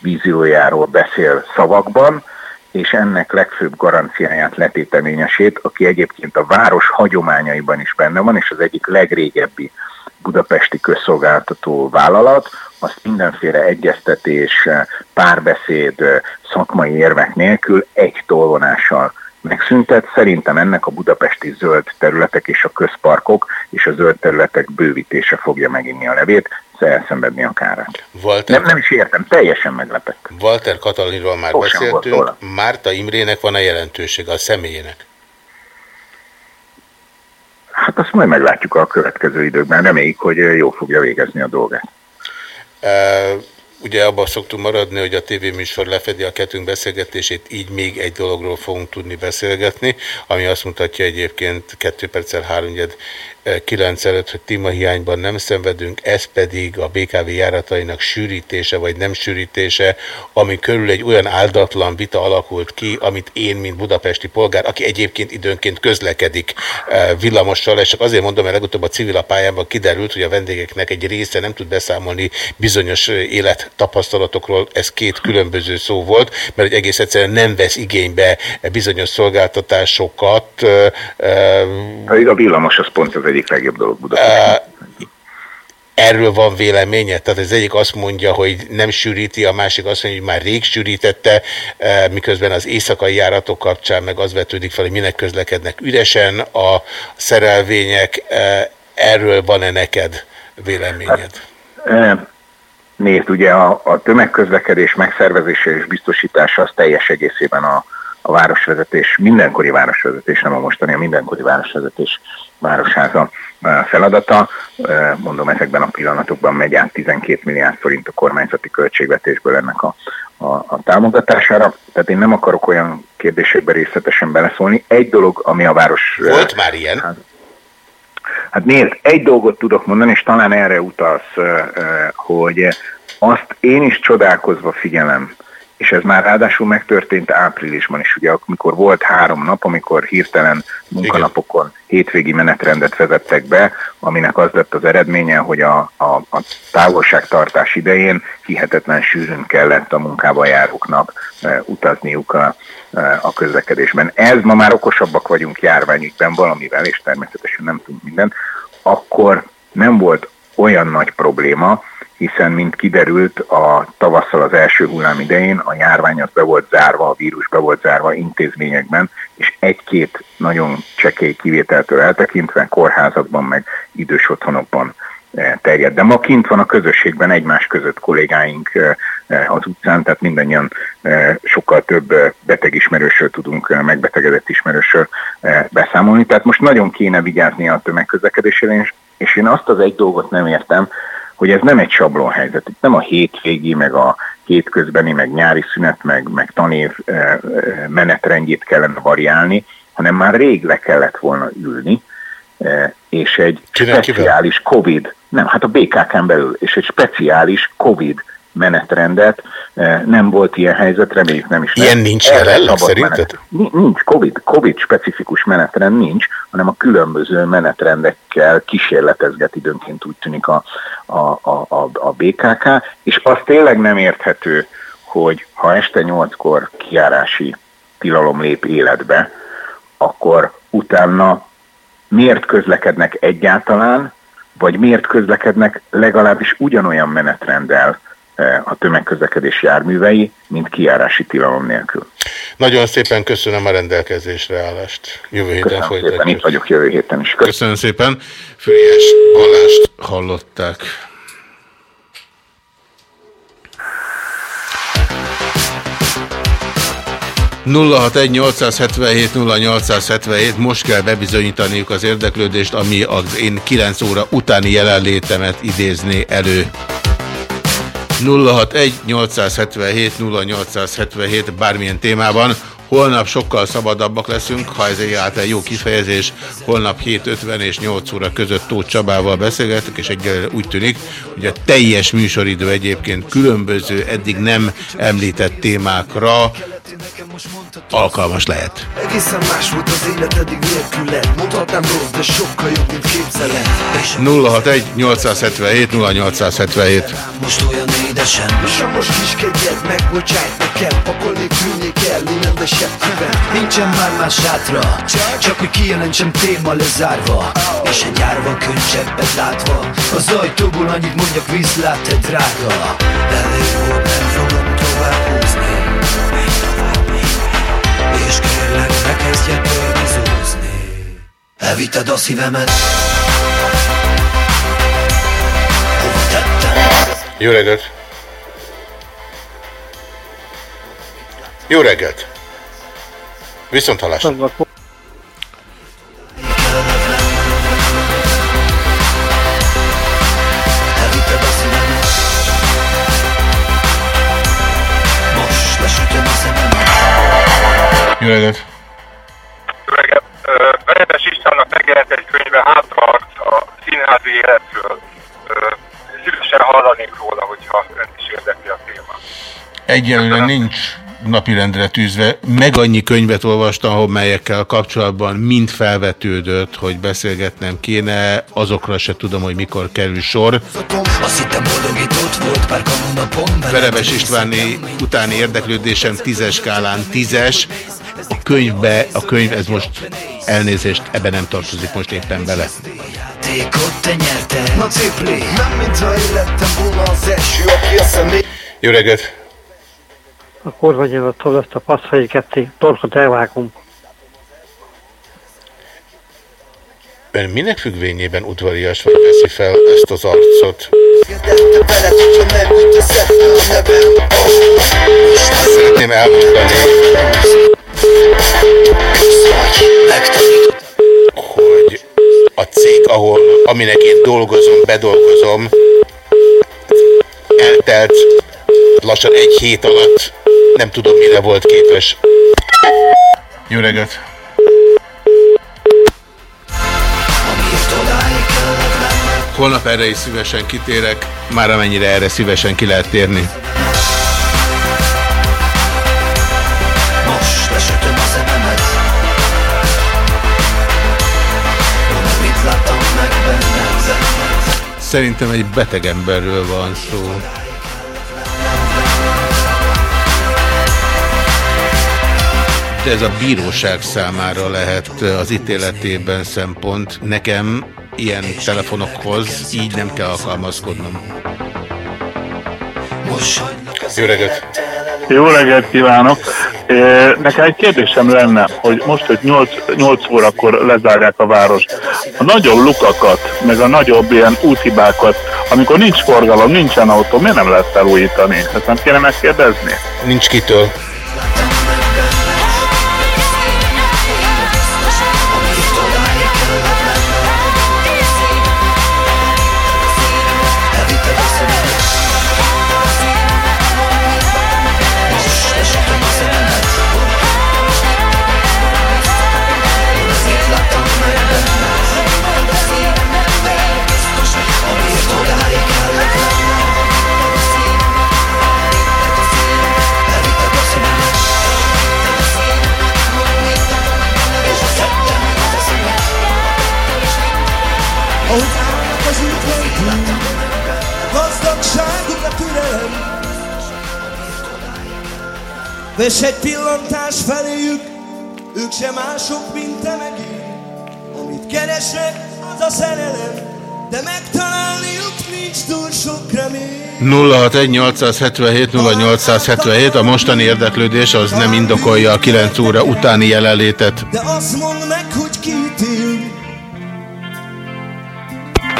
víziójáról beszél szavakban, és ennek legfőbb garanciáját letéteményesét, aki egyébként a város hagyományaiban is benne van, és az egyik legrégebbi budapesti közszolgáltató vállalat, azt mindenféle egyeztetés, párbeszéd, szakmai érvek nélkül egy tolvonással megszüntet. Szerintem ennek a budapesti zöld területek és a közparkok és a zöld területek bővítése fogja meginni a levét, elszenvedni a kárát. Walter... Nem, nem is értem, teljesen meglepett. Walter Katalinról már Sosem beszéltünk. Márta Imrének van a jelentősége a személyének? Hát azt majd meglátjuk a következő időkben. Reméljük, hogy jó fogja végezni a dolgát. Uh ugye abban szoktunk maradni, hogy a tévéműsor lefedi a kettőnk beszélgetését, így még egy dologról fogunk tudni beszélgetni, ami azt mutatja egyébként 2 perccel 3 9 előtt, hogy témahiányban nem szenvedünk, ez pedig a BKV járatainak sűrítése vagy nem sűrítése, ami körül egy olyan áldatlan vita alakult ki, amit én, mint budapesti polgár, aki egyébként időnként közlekedik eh, villamossal, és csak azért mondom, mert legutóbb a civil pályában kiderült, hogy a vendégeknek egy része nem tud beszámolni bizonyos eh, élettapasztalatokról, ez két különböző szó volt, mert egy egész egyszerűen nem vesz igénybe bizonyos szolgáltatásokat. Eh, a villamos az pont az egy egyik legjobb dolog Budapesten. Erről van véleménye? Tehát az egyik azt mondja, hogy nem sűríti, a másik azt mondja, hogy már rég sűrítette, miközben az éjszakai járatok kapcsán meg az vetődik fel, hogy minek közlekednek üresen a szerelvények. Erről van-e neked véleményed? Hát, nézd, ugye a, a tömegközlekedés megszervezése és biztosítása az teljes egészében a, a városvezetés, mindenkori városvezetés, nem a mostani, a mindenkori városvezetés városháza feladata. Mondom, ezekben a pillanatokban megy át 12 milliárd forint a kormányzati költségvetésből ennek a, a, a támogatására. Tehát én nem akarok olyan kérdésekbe részletesen beleszólni. Egy dolog, ami a város... Volt már ilyen? Hát, hát nézd, egy dolgot tudok mondani, és talán erre utalsz, hogy azt én is csodálkozva figyelem, és ez már ráadásul megtörtént áprilisban is, ugye, amikor volt három nap, amikor hirtelen munkanapokon hétvégi menetrendet vezettek be, aminek az lett az eredménye, hogy a, a, a távolságtartás idején hihetetlen sűrűn kellett a munkába járóknak e, utazniuk a, e, a közlekedésben. Ez ma már okosabbak vagyunk járványügyben valamivel, és természetesen nem tudunk mindent, akkor nem volt olyan nagy probléma, hiszen, mint kiderült, a tavasszal az első hullám idején a járvány az be volt zárva, a vírus be volt zárva intézményekben, és egy-két nagyon csekély kivételtől eltekintve kórházakban, meg idős otthonokban eh, terjed. De ma kint van a közösségben egymás között kollégáink eh, eh, az utcán, tehát mindannyian sokkal több betegismerősről tudunk, megbetegedett ismerősről beszámolni. Tehát most nagyon kéne vigyázni a tömegközlekedésére, és én azt az egy dolgot nem értem, hogy ez nem egy sablonhelyzet. Itt nem a hétvégi, meg a hétközbeni, meg nyári szünet, meg, meg tanév menetrendjét kellene variálni, hanem már rég le kellett volna ülni, és egy speciális COVID, nem, hát a BKK-n belül, és egy speciális COVID menetrendet, eh, nem volt ilyen helyzet, reméljük nem is. Ilyen nincs jelenleg szerinted? Menet. Nincs, COVID, COVID specifikus menetrend nincs, hanem a különböző menetrendekkel kísérletezget időnként úgy tűnik a, a, a, a, a BKK, és az tényleg nem érthető, hogy ha este nyolckor kiárási tilalom lép életbe, akkor utána miért közlekednek egyáltalán, vagy miért közlekednek legalábbis ugyanolyan menetrenddel, a tömegközlekedés járművei, mint kiárási tilalom nélkül. Nagyon szépen köszönöm a rendelkezésre állást. Jövő héten köszönöm folytatjuk. Szépen, itt vagyok jövő héten is. Köszönöm, köszönöm szépen. Füriás Balást hallották. ...061-877-0877, most kell bebizonyítaniuk az érdeklődést, ami az én 9 óra utáni jelenlétemet idézné elő. 061-877-0877 bármilyen témában. Holnap sokkal szabadabbak leszünk, ha ez egyáltalán jó kifejezés. Holnap 7.50 és 8 óra között Tóth Csabával beszélgetek, és egyelőre úgy tűnik, hogy a teljes műsoridő egyébként különböző, eddig nem említett témákra alkalmas lehet. Egészen más volt az élet eddig nélkület Mondhatnám rossz, de sokkal jobb, mint képzelet 061 877 0877 Most olyan édesen. És ha most kiskedjed, megbocsájt nekem. Pakolni tűnik el, innen de septiben Nincsen már más sátra Csak hogy kijelentsem téma lezárva. És egy árva könycseppet látva. Az ajtóból annyit mondjak vízlát, te drága. Elég volt, nem fogom kezdjen törvizózni Elvitted a szívemet Jó reggelt! Jó reggelt! Viszont hallásra! Jó reggelt! Veretes Istvánnak megjelent egy könyve hátraharc a színházi életről. Szívesen hallanék róla, hogyha ön is érdekli a téma. Egyelőre nincs napirendre tűzve. Meg annyi könyvet olvastam, melyekkel kapcsolatban mind felvetődött, hogy beszélgetnem kéne, azokra se tudom, hogy mikor kerül sor. Verebes Istváni utáni érdeklődésem tízes skálán tízes, a könyvbe, a könyv, ez most elnézést, ebben nem tartozik most éppen bele. Jó reggelt! Én ott ezt a passzai ketté, torkot elvágom. Ön minek függvényében udvarias vagy veszi fel ezt az arcot? Szeretném elmondani, hogy a cég, ahol, aminek én dolgozom, bedolgozom, eltelt lassan egy hét alatt, nem tudom mire volt képes. Jó reggelt! Holnap erre is szívesen kitérek, már amennyire erre szívesen ki lehet térni. Szerintem egy beteg emberről van szó. De ez a bíróság számára lehet az ítéletében szempont. Nekem ilyen telefonokhoz így nem kell alkalmazkodnom. Jó reggelt! Jó reggelt kívánok! Nekem egy kérdésem lenne, hogy most, hogy 8, 8 órakor lezárják a várost, a nagyobb lukakat, meg a nagyobb ilyen úthibákat, amikor nincs forgalom, nincsen autó, miért nem lehet felújítani? Ezt nem kéne megkérdezni? Nincs kitől. Vess egy pillantás feléjük, ők sem mások, mint te meg én. Amit keresek, az a szerelem, de megtalálniuk nincs túl sok remény. 061 877 0877 a mostani érdeklődés az nem indokolja a 9 óra utáni jelenlétet. De azt mondd meg, hogy kiítél.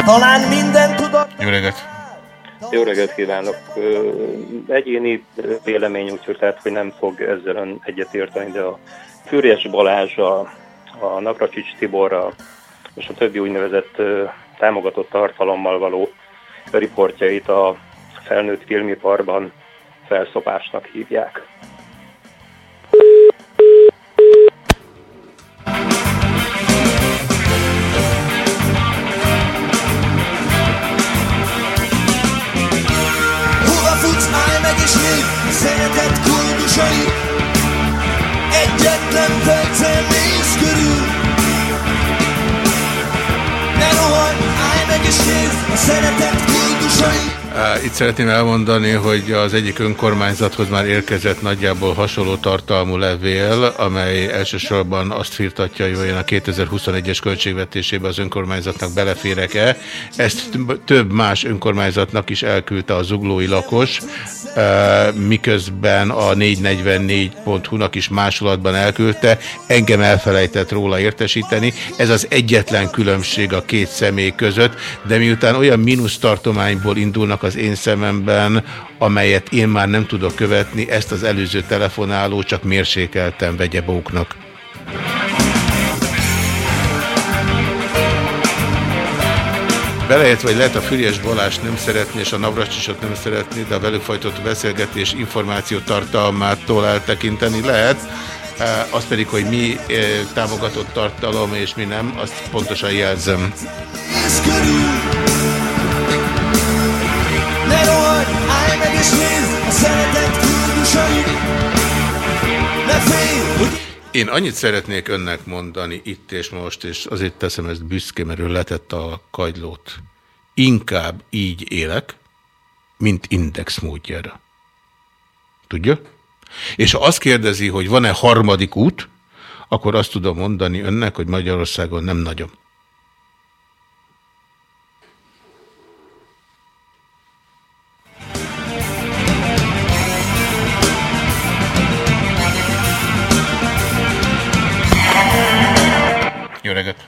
Talán minden tudat... Jó reggelt! Jó reggelt kívánok! Egyéni vélemény úgyhogy lehet, hogy nem fog ezzel ön egyetérteni, de a Fűrjes Balázs, a, a Navracsics Tiborra és a többi úgynevezett támogatott tartalommal való riportjait a felnőtt filmiparban felszopásnak hívják. Szeretett koldusai. Itt szeretném elmondani, hogy az egyik önkormányzathoz már érkezett nagyjából hasonló tartalmú levél, amely elsősorban azt firtatja, hogy a 2021-es költségvetésébe az önkormányzatnak beleférek-e. Ezt több- más önkormányzatnak is elküldte a zuglói lakos, miközben a 444.hu-nak is másolatban elküldte, engem elfelejtett róla értesíteni. Ez az egyetlen különbség a két személy között, de miután olyan mínusztartományból indulnak az én szememben, amelyet én már nem tudok követni, ezt az előző telefonáló csak mérsékelten vegye bóknak. Belejött, vagy lehet a Füriás Balázs nem szeretni, és a Navracsicsot nem szeretni, de a velük folytatott beszélgetés információ tartalmától eltekinteni lehet. Eh, Az pedig, hogy mi eh, támogatott tartalom és mi nem, azt pontosan jelzem. Nézz körül. Én annyit szeretnék önnek mondani itt és most, és azért teszem ezt büszke, mert ő letett a kagylót. Inkább így élek, mint index módjára. Tudja? És ha azt kérdezi, hogy van-e harmadik út, akkor azt tudom mondani önnek, hogy Magyarországon nem nagyon. Reggelt!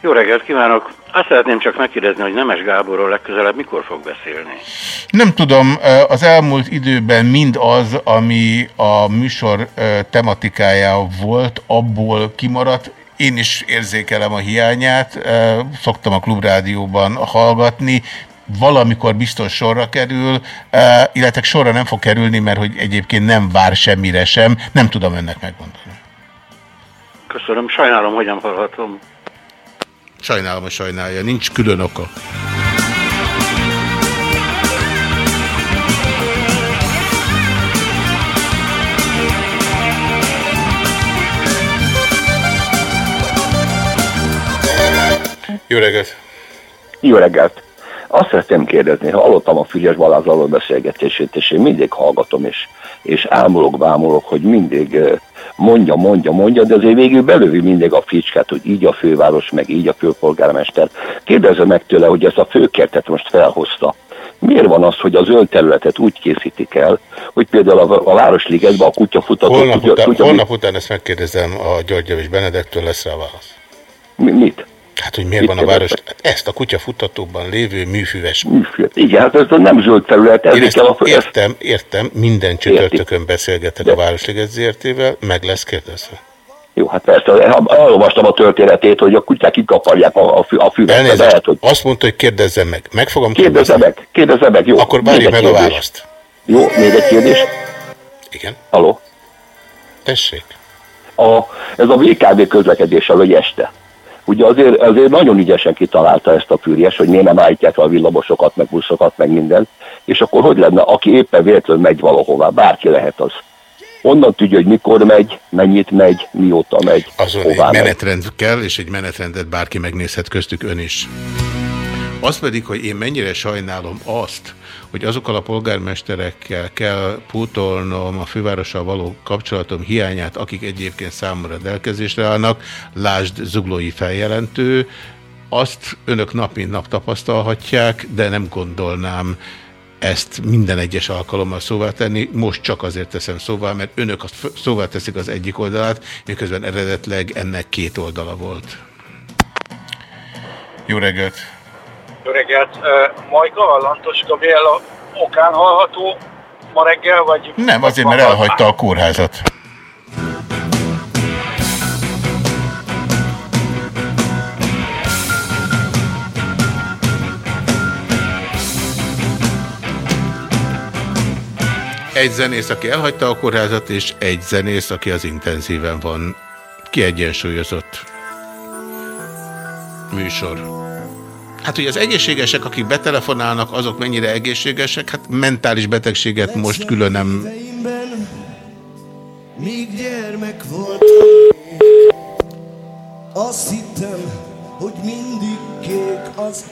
Jó reggelt kívánok! Azt szeretném csak megkérdezni, hogy Nemes Gáborról legközelebb mikor fog beszélni? Nem tudom, az elmúlt időben mind az, ami a műsor tematikája volt, abból kimaradt. Én is érzékelem a hiányát, szoktam a klubrádióban hallgatni, valamikor biztos sorra kerül, illetve sorra nem fog kerülni, mert hogy egyébként nem vár semmire sem, nem tudom önnek megmondani. Köszönöm, sajnálom, hogy nem hallhatom. Sajnálom, hogy sajnálja, nincs külön oka. Jó reggelt! Jó reggelt! Azt szeretném kérdezni, ha hallottam a Fügyes Balázs beszélgetését, és én mindig hallgatom, és, és ámulok, vámulok, hogy mindig mondja, mondja, mondja, de azért végül belővi mindig a ficskát, hogy így a főváros, meg így a főpolgármester. Kérdezze meg tőle, hogy ezt a főkertet most felhozta. Miért van az, hogy az zöld területet úgy készítik el, hogy például a, a Városligetben a kutyafutató... Holnap, kutya, után, kutya, holnap után ezt megkérdezem a György és Benedektől, lesz rá válasz. Mi, mit? Hát, hogy miért Mit van a város? Ezt a kutyafutatóban lévő műfüves. Műfüves. Igen, hát ez nem zöld terület. Én ezt a... értem, értem, minden csütörtökön beszélgetek De. a Városliget ZRT-vel, meg lesz kérdezve. Jó, hát persze, elolvastam a történetét, hogy a kutyák kikaparják a, a, fü a füvet. Elnézést, lehet, hogy... azt mondta, hogy kérdezzem meg. Meg fogom kérdezni. Kérdezze meg, kérdezze meg, jó. Akkor várjuk meg kérdés. a választ. Jó, még egy kérdés. Igen. Haló. Tessék. A, ez a VKB közlekedéssel, hogy este ugye azért, azért nagyon ügyesen kitalálta ezt a fűries, hogy miért nem állítják a villamosokat, meg buszokat, meg mindent, és akkor hogy lenne, aki éppen véletlenül megy valahová, bárki lehet az. Onnan tudja, hogy mikor megy, mennyit megy, mióta megy. Azon egy menetrend megy. kell, és egy menetrendet bárki megnézhet köztük ön is. Az pedig, hogy én mennyire sajnálom azt, hogy azokkal a polgármesterekkel kell pótolnom a fővárossal való kapcsolatom hiányát, akik egyébként számomra delkezésre állnak, lásd zuglói feljelentő, azt önök nap mint nap tapasztalhatják, de nem gondolnám ezt minden egyes alkalommal szóvá tenni. Most csak azért teszem szóvá, mert önök szóvá teszik az egyik oldalát, miközben eredetleg ennek két oldala volt. Jó reggelt! Jó reggelt! Majka, Lantos Gabriela okán hallható ma reggel, vagy... Nem, azért, mert elhagyta a kórházat. Egy zenész, aki elhagyta a kórházat, és egy zenész, aki az intenzíven van. Kiegyensúlyozott műsor. Hát, hogy az egészségesek, akik betelefonálnak, azok mennyire egészségesek? Hát mentális betegséget most külön nem... Míg gyermek voltam, azt hittem, hogy mindig kék az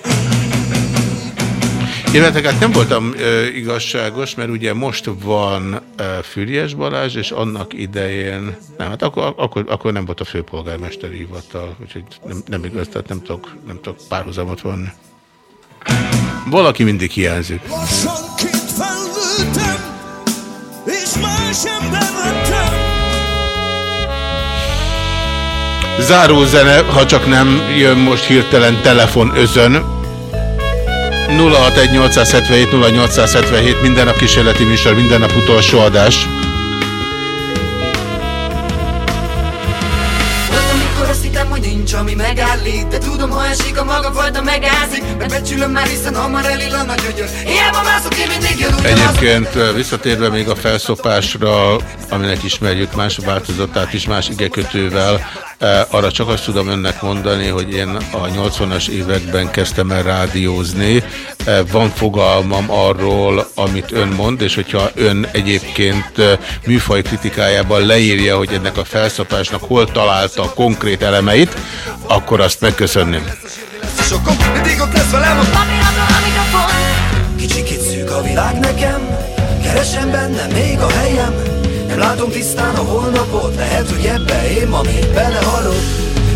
Illetve hát nem voltam e, igazságos, mert ugye most van e, Füriás Balázs, és annak idején, nem, hát akkor, akkor, akkor nem volt a főpolgármesteri hivatal, úgyhogy nem, nem igaz, tehát nem tudok, nem tudok párhuzamot vonni. Valaki mindig hiányzik. Záró zene, ha csak nem jön most hirtelen telefon özön. 061 0877 minden nap kísérleti műsor, minden nap utolsó adás. ami megállít De tudom, ha esik a maga fajta megázik Mert becsülöm már, hiszen hamar elillan a gyögyör Hiába mászok, én mindig jön Egyébként visszatérve még a felszopásra, aminek ismerjük más változatát is, más igekötővel, arra csak azt tudom önnek mondani, hogy én a 80-as években kezdtem el rádiózni. Van fogalmam arról, amit ön mond, és hogyha ön egyébként műfaj kritikájában leírja, hogy ennek a felszapásnak hol találta a konkrét elemeit, akkor azt megköszönném. Kicsikét szűk a világ nekem, keresem benne még a helyem, nem látom tisztán a holnapot, lehet, hogy ebbe én ma még belehalok.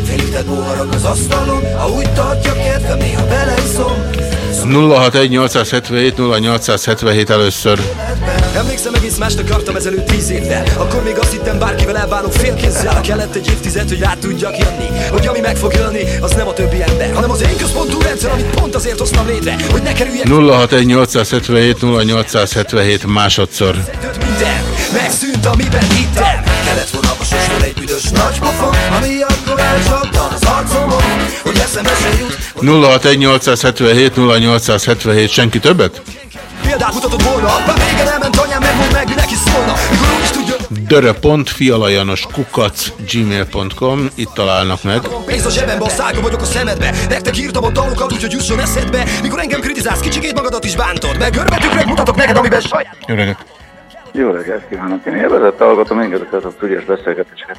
Félített boharak az asztalon, ha úgy tartja kedvem, néha beleiszom. 061 877 0877 először. Emlékszem egész mást akartam ezelőtt tíz évvel Akkor még azt hittem bárkivel elbánok félkézzel Kellett egy évtized, hogy át tudjak jönni Hogy ami meg fog jönni, az nem a többi ember Hanem az én központú rendszer, amit pont azért hoztam létre Hogy ne kerüljek 061 877 0877 másodszor minden Megszűnt, amiben hittem Kellett volna a sosról egy büdös nagy pofon Ami akkor elcsaptan az arcomon Hogy eszembe se jut 061 877 0877 senki többet? Példát mutatott volna Már régen elment anyám, megmond meg, mi neki szólna Mikor úgy is tudja dörö.fialajanos kukac gmail.com Itt találnak meg. Pénz a zsebembe, a szága vagyok a szemedbe Nektek írtam a dalokat, úgyhogy jusson eszedbe Mikor engem kritizálsz, kicsikét magadat is bántod Meg örvetükre mutatok neked, amiben saját Jó reggelt! Jó reggelt kívánok! Én élvezette hallgatom engedett a Fügyes beszélgetéseket.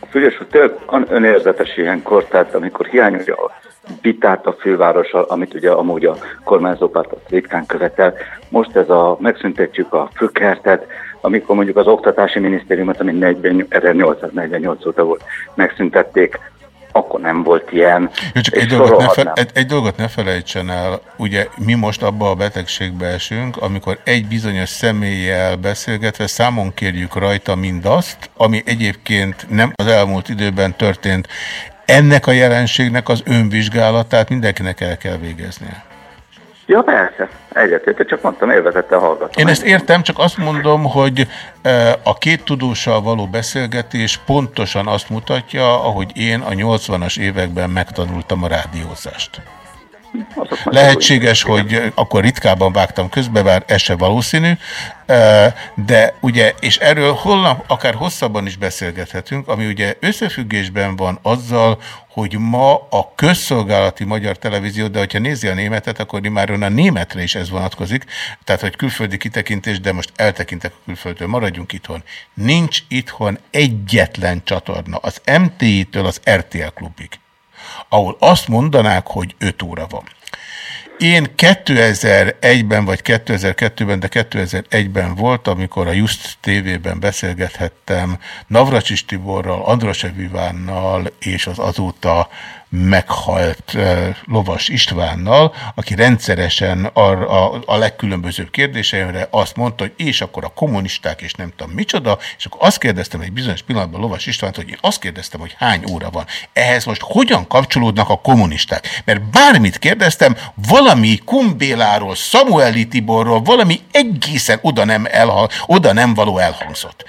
A Fügyes hogy tényleg önérzetes ilyenkor, tehát amikor hiányolja a vitát a fővárossal, amit ugye amúgy a kormányzópárt ritkán követel. Most ez a megszüntetjük a főkertet, amikor mondjuk az oktatási minisztériumot, ami 1848 óta volt, megszüntették, akkor nem volt ilyen. Jó, csak egy dolgot, ne fe, egy, egy dolgot ne felejtsen el, ugye mi most abba a betegségbe esünk, amikor egy bizonyos személlyel beszélgetve számon kérjük rajta mindazt, ami egyébként nem az elmúlt időben történt. Ennek a jelenségnek az önvizsgálatát mindenkinek el kell végeznie. Ja, persze. Egyetért, csak mondtam, élvezette hallgatom. Én ezt értem, csak azt mondom, hogy a két tudóssal való beszélgetés pontosan azt mutatja, ahogy én a 80-as években megtanultam a rádiózást. Lehetséges, hogy akkor ritkában vágtam közbe, bár ez se valószínű, de ugye, és erről holnap akár hosszabban is beszélgethetünk, ami ugye összefüggésben van azzal, hogy ma a közszolgálati magyar televízió, de hogyha nézi a németet, akkor már a németre is ez vonatkozik, tehát hogy külföldi kitekintés, de most eltekintek a külföldtől, maradjunk itthon. Nincs itthon egyetlen csatorna, az MTI-től az RTL klubig ahol azt mondanák, hogy 5 óra van. Én 2001-ben vagy 2002-ben, de 2001-ben volt, amikor a Just TV-ben beszélgethettem Navracsis Tiborral, Andrasev Ivánnal és az azóta meghalt Lovas Istvánnal, aki rendszeresen a, a, legkülönbözőbb kérdéseimre azt mondta, hogy és akkor a kommunisták és nem tudom micsoda, és akkor azt kérdeztem egy bizonyos pillanatban Lovas Istvánt, hogy én azt kérdeztem, hogy hány óra van. Ehhez most hogyan kapcsolódnak a kommunisták? Mert bármit kérdeztem, valami Kumbéláról, Samueli Tiborról, valami egészen oda nem, elha, oda nem való elhangzott.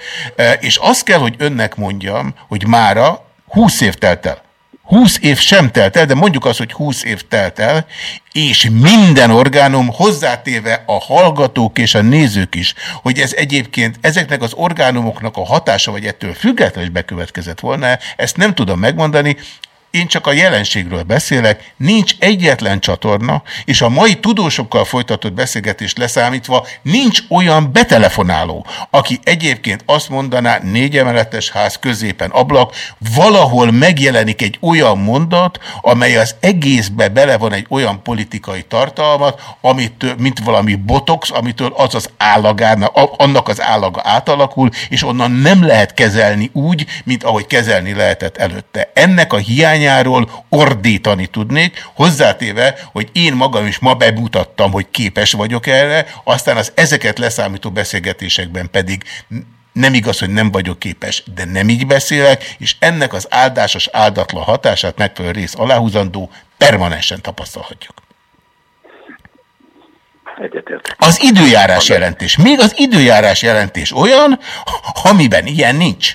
És azt kell, hogy önnek mondjam, hogy mára 20 év telt el 20 év sem telt el, de mondjuk az, hogy 20 év telt el, és minden orgánum hozzátéve a hallgatók és a nézők is, hogy ez egyébként ezeknek az orgánumoknak a hatása, vagy ettől függetlenül bekövetkezett volna, ezt nem tudom megmondani, én csak a jelenségről beszélek, nincs egyetlen csatorna, és a mai tudósokkal folytatott beszélgetést leszámítva nincs olyan betelefonáló, aki egyébként azt mondaná, négy emeletes ház középen ablak, valahol megjelenik egy olyan mondat, amely az egészbe bele van egy olyan politikai tartalmat, amit, mint valami botox, amitől az az állagána, annak az állaga átalakul, és onnan nem lehet kezelni úgy, mint ahogy kezelni lehetett előtte. Ennek a hiány hiányáról ordítani tudnék, hozzátéve, hogy én magam is ma bemutattam, hogy képes vagyok erre, aztán az ezeket leszámító beszélgetésekben pedig nem igaz, hogy nem vagyok képes, de nem így beszélek, és ennek az áldásos áldatlan hatását megfelelő rész aláhúzandó permanensen tapasztalhatjuk. Az időjárás jelentés. Még az időjárás jelentés olyan, amiben ilyen nincs.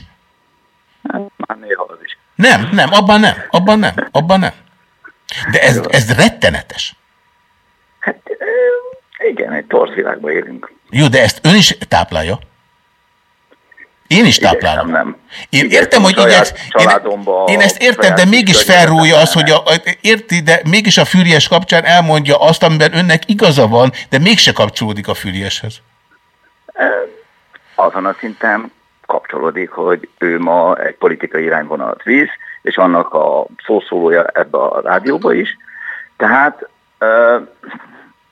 Hát, már néha az is. Nem, nem, abban nem, abban nem, abban nem. De ez, ez rettenetes. Hát igen, egy torz világban élünk. Jó, de ezt ön is táplálja? Én is táplálom. nem. Én értem, hogy igyex, én, én ezt értem, de mégis felrúja az, hogy a, érti, de mégis a fűries kapcsán elmondja azt, amiben önnek igaza van, de mégse kapcsolódik a fűrieshez. Azon a szinten kapcsolódik, hogy ő ma egy politikai irányvonalat visz, és annak a szószólója ebbe a rádióba is. Tehát,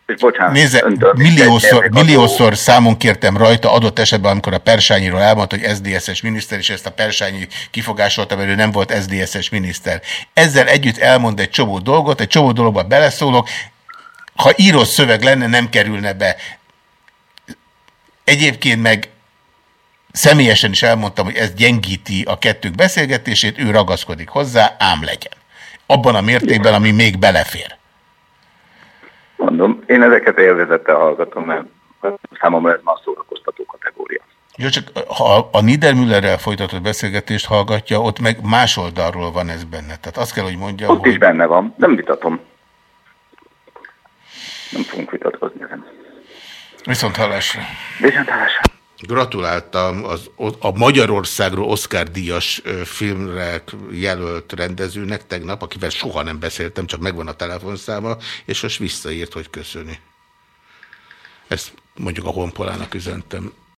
és bocsánat, Nézze, milliószor, milliószor számon kértem rajta, adott esetben, amikor a Persányiról elmondta, hogy SZDSZ-es miniszter, és ezt a Persányi kifogásolta, mert ő nem volt SZDSZ-es miniszter. Ezzel együtt elmond egy csomó dolgot, egy csomó dologba beleszólok, ha írott szöveg lenne, nem kerülne be Egyébként meg személyesen is elmondtam, hogy ez gyengíti a kettők beszélgetését, ő ragaszkodik hozzá, ám legyen. Abban a mértékben, ami még belefér. Mondom, én ezeket élvezettel hallgatom, mert számomra ez már szórakoztató kategória. Jó, csak ha a Niedermüllerrel folytatott beszélgetést hallgatja, ott meg más oldalról van ez benne. Tehát azt kell, hogy mondja, Ott hogy... is benne van, nem vitatom. Nem fogunk vitatkozni ezen. Viszont hallásra. Viszont hallásra. Gratuláltam az, a Magyarországról Oscar díjas filmre jelölt rendezőnek tegnap, akivel soha nem beszéltem, csak megvan a telefonszáma, és most visszaírt, hogy köszöni. Ezt mondjuk a honpolának üzentem.